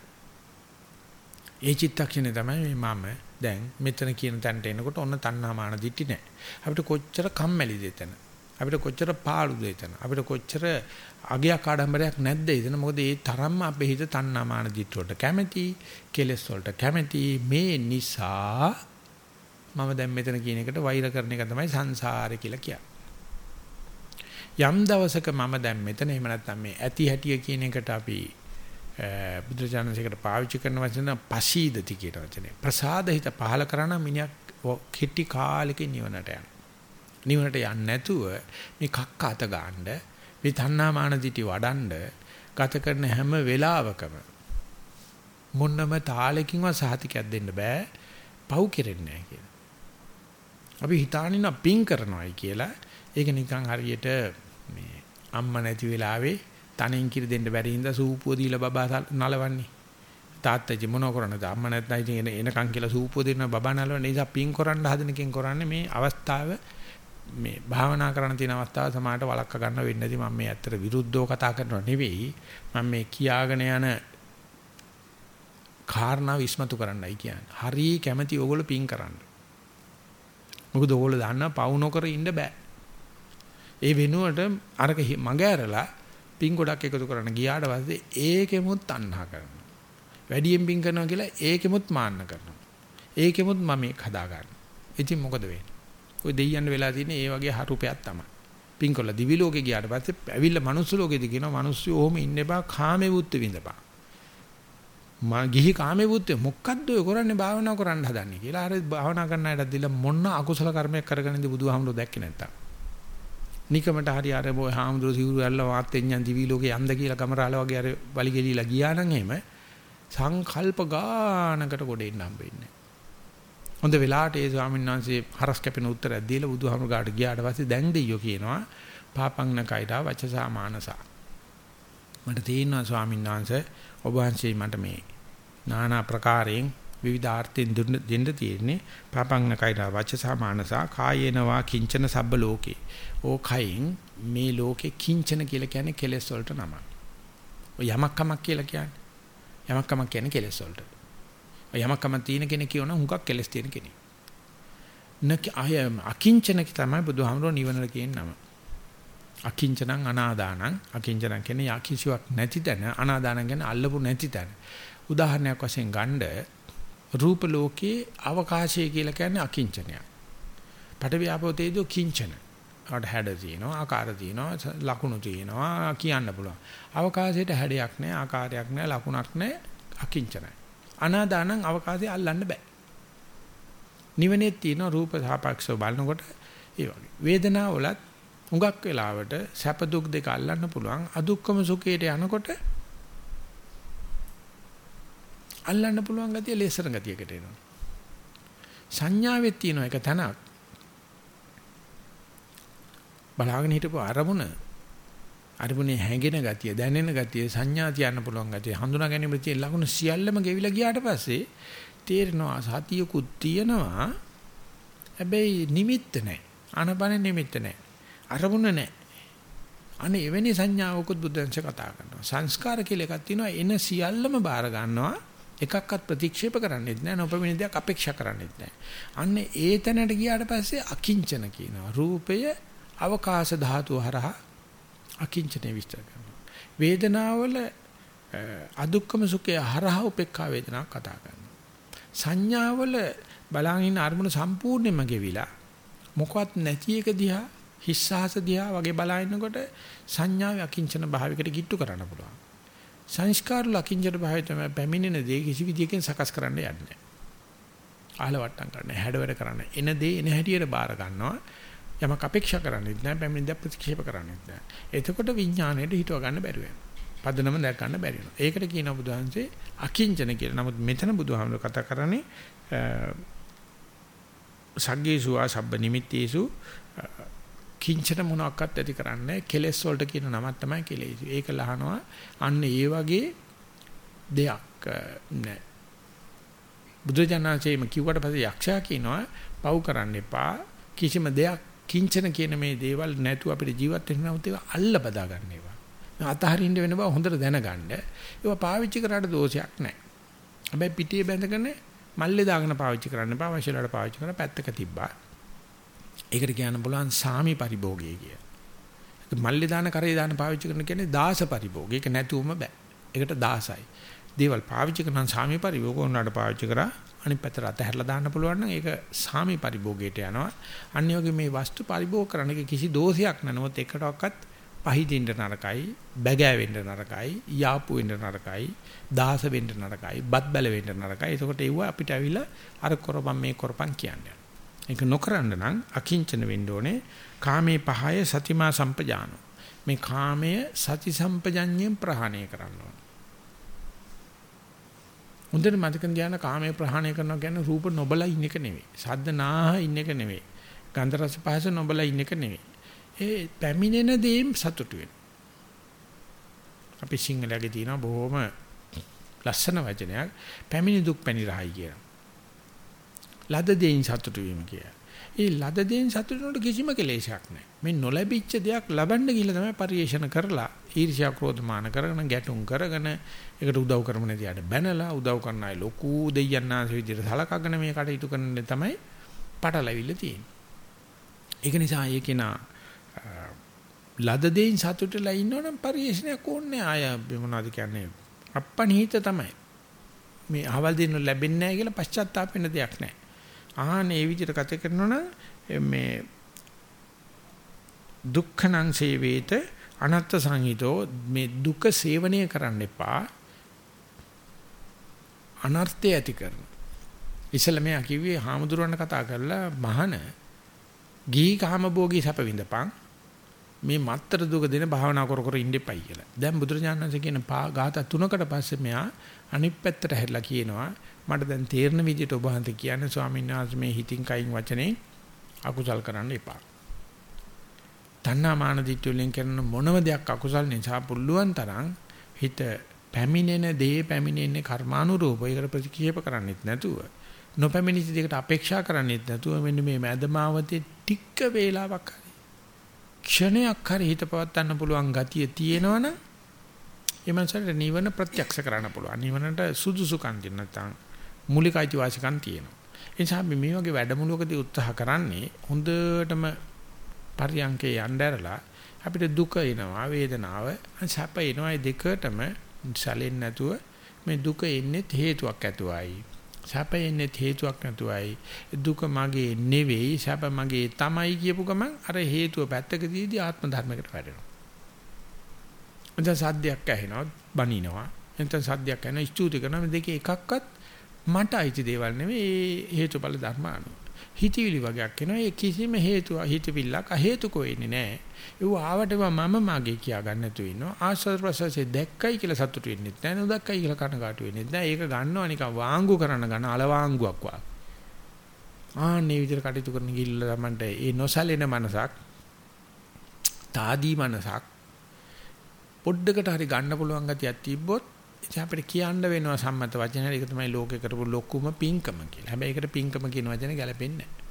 ඒ චිත්තක්ෂණය තමයි මම දැන් මෙතන කියන තැනට එනකොට ඔන්න තණ්හා මාන දිටි නැහැ. අපිට කොච්චර කම්මැලිද එතන. අපිට කොච්චර පාළුද එතන. අපිට කොච්චර අගයක් ආඩම්බරයක් නැද්ද එතන. මොකද ඒ තරම්ම අපේ හිත තණ්හා මාන දිටි වලට කැමැති, කෙලෙස් වලට කැමැති. මේ නිසා මම දැන් මෙතන කියන එකට වෛර කරන එක තමයි සංසාරේ කියලා කියන්නේ. යම් දවසක මම දැන් මෙතන එහෙම නැත්නම් මේ ඇති හැටිය කියන එකට අපි බුදුචානන්සේකට පාවිච්චි කරන වචන පසීදති කියන වචනේ. ප්‍රසාද හිත පහල කරන මිනිහක් කිටි කාලෙකින් නිවනට යනවා. නිවනට යන්නේ නැතුව මේ කක්ක අත ගන්න මේ තණ්හා මාන දිටි වඩන්ඩ ගත කරන හැම වෙලාවකම මොන්නම තාලෙකින්වත් සහතිකයක් දෙන්න බෑ පව් කෙරෙන්නේ නැහැ කියලා. අපි හිතානින පිං කරනවායි කියලා. ඒක නිකන් හරියට මේ අම්මා නැති වෙලාවේ තනින් කිරි දෙන්න බැරි හින්දා සූපුව දීලා බබා නලවන්නේ. තාත්තජි මොන කරන්නද? අම්මා නැත්නම් ඉතින් එනකන් කියලා සූපුව දෙන්න බබා නලවන්නේ. නිසා පිං කරන්න හදන එකෙන් කරන්නේ මේ අවස්ථාව මේ භාවනා කරන්න තියෙන අවස්ථාව සමානට වළක්ව ගන්න වෙන්නේ නැති මම මේ ඇත්තට විරුද්ධව කතා කරනව නෙවෙයි. මම මේ කියාගෙන යන කාරණා විශ්මතු කරන්නයි කියන්නේ. හරි කැමැති ඕගොල්ලෝ පිං කරන්න. මොකද ඕගොල්ලෝ දන්නා පවු නොකර ඉන්න බෑ. ඒ වෙනුවට අරක මග ඇරලා පින් ගොඩක් එකතු කරන්න ගියාට පස්සේ ඒකෙමුත් අන්හා කරනවා. වැඩියෙන් පින් කරනවා කියලා ඒකෙමුත් මාන්න කරනවා. ඒකෙමුත් මම මේක හදා ගන්නවා. ඉතින් මොකද වෙන්නේ? ඔය දෙයියන් වෙලා තියෙන්නේ ඒ වගේ හරුපයක් තමයි. පින් කළා දිවි ලෝකේ ගියාට පස්සේ ඇවිල්ලා මනුස්ස ලෝකෙදි කියනවා මිනිස්සු ඔහොම ඉන්න එපා කාමේ වුත් විඳපන්. මා ගිහි කාමේ බුද්ධ මොකද්ද ඔය කරන්නේ භාවනා කරන්න හදන්නේ කියලා අර භාවනා කරන අයටත් දීලා මොන අකුසල කර්මයක් කරගෙන ඉඳි බුදුහාමුදුරුවෝ දැක්කේ නැත්තම්. නිකමට හරි අර බොය හාමුදුරුවෝ සිවුරු ඇල්ලා වාත්ෙන්යන් දිවි ලෝකේ යන්ද කියලා කමරාල වගේ අර බලි ගෙලිලා ගියා නම් එහෙම සංකල්ප ගානකට ගොඩ එන්න හම්බෙන්නේ. හොඳ වෙලාවට ඒ ස්වාමීන් වහන්සේ හරස් කැපෙන උත්තරයක් දීලා බුදුහාමුදුරුවෝ ගාට ගියාට පස්සේ දැන් දෙයියෝ කියනවා පාපංන කයිඩා වචසා මානසා. මට තේරෙනවා ස්වාමීන් වහන්සේ ඔබ වහන්සේ මට මේ নানা ප්‍රකාරයෙන් විවිධ ආර්ථෙන් දෙන්න තියෙන්නේ පාපංන කයිරා වචසා මානසා කායේනවා කිංචන සබ්බ ලෝකේ. ඕ කයින් මේ ලෝකේ කිංචන කියලා කියන්නේ කෙලෙස් වලට නම. ඔය යමක් කමක් කියලා කියන්නේ. යමක් කමක් කියන්නේ කෙලෙස් වලට. ඔය යමක් කමක් තියෙන කෙනෙක් කියනවා හුඟක් කෙලෙස් තියෙන කෙනෙක්. නක අය අකිංචන තමයි බුදුහාමරෝ නිවනට කියන නම. අකිංචනං අනාදානං අකිංචනං කියන්නේ යකිසිවක් නැති තැන අනාදානං කියන්නේ අල්ලපු නැති තැන උදාහරණයක් වශයෙන් ගන්න රූප ලෝකයේ අවකාශය කියලා කියන්නේ අකිංචනයක්. පඨවි ආපෝ තේජෝ කිංචන. ආට හැඩ තියෙනවා, ආකාර තියෙනවා, ලකුණු තියෙනවා කියන්න පුළුවන්. අවකාශයට හැඩයක් නැහැ, ආකාරයක් නැහැ, ලකුණක් නැහැ, අකිංචනයි. අනාදානං අවකාශය අල්ලන්න බෑ. නිවනේ තියෙන රූප සාපේක්ෂව බලනකොට ඒ වගේ. වේදනාව වලත් හුඟක් වෙලාවට සැප දුක් දෙක අල්ලන්න පුළුවන්. අදුක්කම සුඛයට යනකොට අල්ලන්න පුළුවන් ගතිය ලේසර ගතියකට එනවා. සංඥාවෙත් තියෙන එක තනක්. බලාගෙන හිටපු අරමුණ අරමුණේ හැඟෙන ගතිය, දැනෙන ගතිය, සංඥා තියන්න පුළුවන් ගතිය, හඳුනා ගැනීම තියෙන ලකුණු සියල්ලම ගෙවිලා ගියාට පස්සේ තේරෙනවා සතියකුත් තියෙනවා. හැබැයි නිමිත්ත නැහැ. ආනපන නිමිත්ත නැහැ. අරමුණ නැහැ. අනේ එවැනි සංඥාවකුත් බුදුන්සේ කතා කරනවා. සංස්කාර කියලා එකක් තියෙනවා. එන සියල්ලම බාර ගන්නවා. එකක්වත් ප්‍රතික්ෂේප කරන්නේත් නැහැ. නොපෙමිණ දෙයක් අපේක්ෂා කරන්නේත් නැහැ. අන්න ඒ තැනට ගියාට පස්සේ අකිංචන කියනවා. රූපය අවකාශ ධාතුව හරහා අකිංචනේ විස්තර කරනවා. වේදනාවල අදුක්කම සුඛය හරහා උපේක්ඛා වේදනාවක් කතා කරනවා. සංඥාවල බලන් අරමුණ සම්පූර්ණයෙන්ම ගෙවිලා මොකවත් නැති එක දිහා හිස්සහස දිහා වගේ බලනකොට සංඥාවේ අකිංචන භාවයකට කිට්ටු කරන්න පුළුවන්. සංස්කාර ලකින්ජට භාවය තමයි පැමිණෙන දේ කිසි විදියකින් සකස් කරන්න යන්නේ නැහැ. ආහල වට්ටම් කරන්න, හැඩවැඩ කරන්න. එන දේ එන හැටියට බාර ගන්නවා. යමක් අපේක්ෂා කරන්නේත් නැහැ, පැමිණෙන දේ ප්‍රතික්ෂේප කරන්නේත් නැහැ. එතකොට විඥාණයට හිතව ගන්න බැරි වෙනවා. පදනම දැක් ගන්න බැරි වෙනවා. ඒකට කියනවා බුදුහන්සේ අකිංචන කියලා. නමුත් මෙතන බුදුහාමුදුර කතා කරන්නේ සග්ගේසුවා සබ්බ නිමිත්තේසු කිංචන මොනක්වත් ඇති කරන්නේ කෙලෙස් වලට කියන නමක් තමයි කෙලෙස්. ඒක ලහනවා අන්න ඒ වගේ දෙයක් නෑ. බුදුජානනාචේම කිව්වට පස්සේ යක්ෂයා කියනවා පව් කරන්න එපා කිසිම දෙයක් කිංචන කියන මේ දේවල් නැතුව අපිට ජීවත් වෙන්න නම් ඒක අල්ල බදා ගන්න ඒවා. අතහරින්න වෙන බව හොඳට දැනගන්න. ඒවා පාවිච්චි කරාට දෝෂයක් නැහැ. හැබැයි පිටියේ බැඳගෙන මල්ලේ දාගෙන පාවිච්චි කරන්න එපා. අවශ්‍යලාට පාවිච්චි කරලා පැත්තක තිබ්බා. ඒකට කියන්න බලවන් සාමි පරිභෝගය කිය. මල්ලේ දාන කරේ දාන පාවිච්චි කරන කියන්නේ දාස පරිභෝගය. ඒක නැතුවම බෑ. ඒකට දාසයි. දේවල් පාවිච්චි කරන සාමි පරිභෝග උනාට පාවිච්චි කරා අනිත් පැත්තට අතහැරලා දාන්න පුළුවන් නම් ඒක සාමි පරිභෝගයට යනවා. අන්‍යෝගේ මේ වස්තු පරිභෝග කරන එක කිසි දෝෂයක් නැනොත් එකටවත් පහිදින්න නරකයි, බැගෑ වෙන්න නරකයි, යාපු වෙන්න නරකයි, දාස වෙන්න නරකයි, බත් බැල වෙන්න නරකයි. ඒකට ඒව අපිට ඇවිල්ලා අර කරපම් මේ කරපම් කියන්නේ. ඒක නොකරන්න නම් අකිංචන වෙන්න ඕනේ. කාමේ පහය සතිමා සම්පජානෝ. මේ කාමය සති සම්පජඤ්ඤයෙන් ප්‍රහාණය කරන්න ඕනේ. හොඳට මතක තියාගන්න කාමයේ ප්‍රහාණය කරනවා කියන්නේ රූප නොබලා ඉන්න එක නෙවෙයි. සද්ද නාහ ඉන්න එක නෙවෙයි. ගන්ධ රස පහස නොබලා ඉන්න එක නෙවෙයි. ඒ පැමිණෙන දේම් සතුටු වෙන. අපි සිංහලයේ තියෙන බොහොම ලස්සන වචනයක් පැමිණි දුක් පැණි රහයි කියලා. ලද දෙයින් සතුටු වීම කියලා. ඒ ලද දෙයින් සතුටු වෙනකොට කිසිම කෙලෙසයක් නැහැ. මේ නොලැබිච්ච දෙයක් ලබන්න ගිහලා තමයි පරිේශන කරලා ඊර්ෂ්‍යා ක්‍රෝධ මාන කරගෙන ගැටුම් කරගෙන ඒකට උදව් කරමු නැතිවට බැනලා උදව් කරන අය ලොකු දෙයයන්ාංශ විදිහට සලකගෙන මේ කටයුතු කරන තමයි පටලැවිල්ල තියෙන්නේ. ඒක නිසා ඒකේනා ලද දෙයින් සතුටුලා ඉන්නවනම් පරිේශනයක් ඕනේ ආය මොනවද කියන්නේ අප්පනිහිත තමයි. මේ අහවල් දෙන්න ලැබෙන්නේ නැහැ කියලා පශ්චාත්තාප වෙන්න දෙයක් නැහැ. ආහන ඒ විදිහට කතා කරනවා මේ දුක්ඛනං සේවේත අනත්ත සංහිතෝ මේ දුක සේවනය කරන්න එපා. අනර්ථය ඇති කරන. ඉස්සල මෙයා කිව්වේ හාමුදුරන් කතා කරලා මහන ගී කාම භෝගී සැප විඳපන්. මේ මත්තර දුක දෙන භාවනා කර කර ඉන්න එපයි කියලා. දැන් බුදුරජාණන් වහන්සේ කියන ගාථා තුනකට පස්සේ මෙයා අනිත් පැත්තට හැරිලා කියනවා මට දැන් තේරෙන විදිහට ඔබ හන්ද කියන්නේ ස්වාමීන් වහන්සේ මේ හිතින් කයින් වචනේ අකුසල් කරන්න එපා. තණ්හා මාන දිට්ඨි වලින් කරන මොනම දෙයක් අකුසල් නිසා පුළුවන් තරම් හිත පැමිණෙන දේ පැමිණෙන්නේ කර්මානුරූපව ඒකට ප්‍රතික්‍රියාව කරන්නෙත් නැතුව නොපැමිණිච්ච දෙයකට අපේක්ෂා කරන්නෙත් නැතුව මෙන්න මේ මදමාවතේ ටික වේලාවක් හරි ක්ෂණයක් හරි හිත පවත්වන්න පුළුවන් ගතිය තියෙනවනම් ඒ මනසට නිවන ප්‍රත්‍යක්ෂ කරන්න පුළුවන්. නිවනට සුදුසුකම් දෙන්න නැත්නම් මූලික අයිතිවාසිකම් තියෙනවා. ඒ නිසා අපි මේ වගේ වැඩමුළුවකදී උත්සාහ කරන්නේ හොඳටම පරියන්කේ යnderලා අපිට දුක එනවා වේදනාව සැප එනවා ඒ දෙකටම සැලෙන්නේ නැතුව මේ දුක එන්නේ හේතුවක් ඇතුවයි සැප එන්නේ හේතුවක් නැතුවයි. දුක මගේ නෙවෙයි සැප මගේ තමයි කියපු ගමන් අර හේතුව පැත්තකදීදී ආත්ම ධර්මයකට වැටෙනවා. එතන සද්දයක් ඇහෙනවා බනිනවා. එතන සද්දයක් ඇහෙනවා ස්තුති කරනවා මේ දෙකේ එකක්වත් මට අයිති දේවල් නෙවෙයි හේතුඵල ධර්ම අනුව. හිතවිලි වගේක් එනවා ඒ කිසිම හේතුව හිතවිල්ලක් අහේතුකෝ එන්නේ නැහැ. ඒව ආවටම මම මගේ කියා ගන්න නැතුව ඉන්නවා. ආස්වාද ප්‍රසවාසයේ දැක්කයි කියලා සතුටු වෙන්නේ නැහැ. නොදැක්කයි කියලා කනගාටු වෙන්නේ නැහැ. ඒක ගන්නවා නිකන් වාංගු කරන්න ගන්න අලවාංගුවක් වගේ. ආන්නේ විදිහට කටයුතු කරන ගිල්ල තමන්ට ඒ නොසැලෙන මනසක් තාදී මනසක් පොඩ්ඩකට හරි ගන්න පුළුවන් ගතියක් තිබ්බොත් ඉතින් අපිට කියන්න වෙනවා සම්මත වචන ඒක තමයි ලෝකේ කරපු ලොකුම පිංකම කියලා. හැබැයි ඒකට පිංකම කියන වචනේ ගැලපෙන්නේ නැහැ.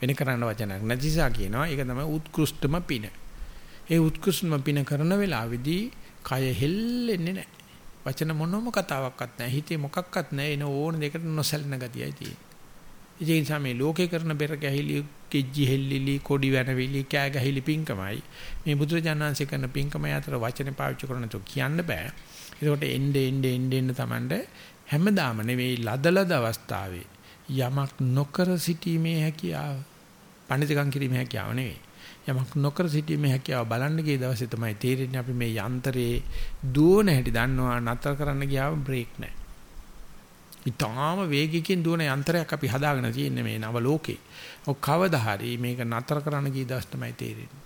වෙන කරන්න වචනක් නැතිසා කියනවා ඒක තමයි උත්කෘෂ්ඨම පින. ඒ උත්කෘෂ්ඨම පින කරන වෙලාවේදී කය හෙල්ලෙන්නේ නැහැ. වචන මොනම කතාවක්වත් නැහැ. හිතේ මොකක්වත් නැහැ. එන ඕන දෙයකට නොසැලෙන ගතියයි තියෙන්නේ. ඒ නිසා මේ ලෝකේ කරන බෙර ගැහිලි කෙජ්ජි හෙල්ලිලි කොඩි වැනවිලි කෑ ගැහිලි පිංකමයි මේ බුදුරජාණන්සේ කරන පිංකමයි අතර වචනේ පාවිච්චි කරන තු කියන්න බෑ ඒකට එnde එnde එnde එnde තමන්ට හැමදාම නෙවෙයි ලදලද අවස්ථාවේ යමක් නොකර සිටීමේ හැකියාව පණිතකම් කිරීමේ හැකියාව නෙවෙයි යමක් නොකර සිටීමේ හැකියාව බලන්න ගිය දවසේ තමයි තේරෙන්නේ අපි මේ යන්ත්‍රයේ දුවන හැටි දන්නවා නතර කරන්න ගියාම බ්‍රේක් නැහැ ඊටාම වේගිකින් දුවන යන්ත්‍රයක් අපි හදාගෙන තියෙන්නේ මේ නව ලෝකේ. ඔක් කවදා හරි මේක නතර කරන්න ගිය දවස් තමයි තේරෙන්නේ.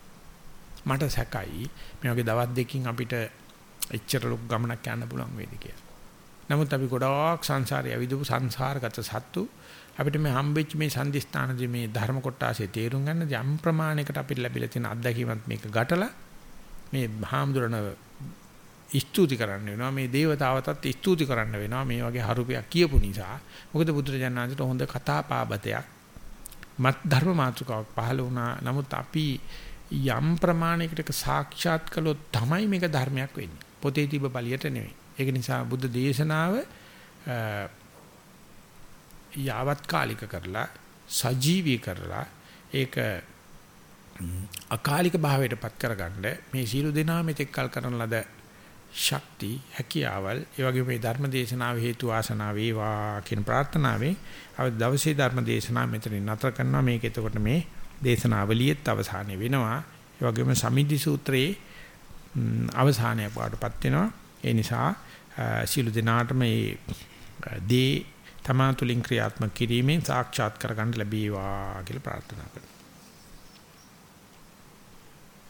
මට සැකයි මේ වගේ දවස් දෙකකින් අපිට එච්චර ලොකු ගමනක් යන්න පුළුවන් වේද කියලා. නමුත් අපි ගොඩාක් සංසාරේ ඇවිදපු සංසාරගත සත්තු අපිට මේ හම්බෙච්ච මේ සම්දිස්ථානදී මේ ධර්ම කොටාසේ තේරුම් ගන්න යම් ප්‍රමාණයකට අපිට ලැබිලා තියෙන අත්දැකීමත් මේක ගැටලා මේ හාමුදුරන ස්තුති කරන්න වෙනවා මේ దేవතාවටත් ස්තුති කරන්න වෙනවා මේ වගේ හරුපයක් කියපු නිසා. මොකද බුදුරජාණන්සේට හොඳ කතා පාබතයක් මත් ධර්ම මාතෘකාවක් පහළ වුණා. නමුත් අපි යම් ප්‍රමාණයකට සාක්ෂාත් කළොත් තමයි මේක ධර්මයක් වෙන්නේ. පොතේ තිබ්බ බලියට නෙවෙයි. ඒක නිසා බුද්ධ දේශනාව යාවත් කාලික කරලා සජීවී කරලා ඒක අකාලික භාවයටපත් කරගන්න මේ සීල දෙනා මෙතෙක් කල් කරන ලද ශක්ති හැකියාවල් ඒ වගේ මේ ධර්ම දේශනාව හේතු ආසනාව වේවා කියන ප්‍රාර්ථනාවෙන් අද දවසේ ධර්ම දේශනාව මෙතනින් නතර කරනවා. මේක එතකොට මේ දේශනාවලියෙත් අවසානය වෙනවා. ඒ වගේම සමිද්ධි සූත්‍රයේ අවසානයක් වඩපත් වෙනවා. ඒ නිසා සීල දිනාට මේ දේ තමා තුලින් ක්‍රියාත්මක කිරීමෙන් සාක්ෂාත් කරගන්න ලැබේවා කියලා ප්‍රාර්ථනා කරනවා.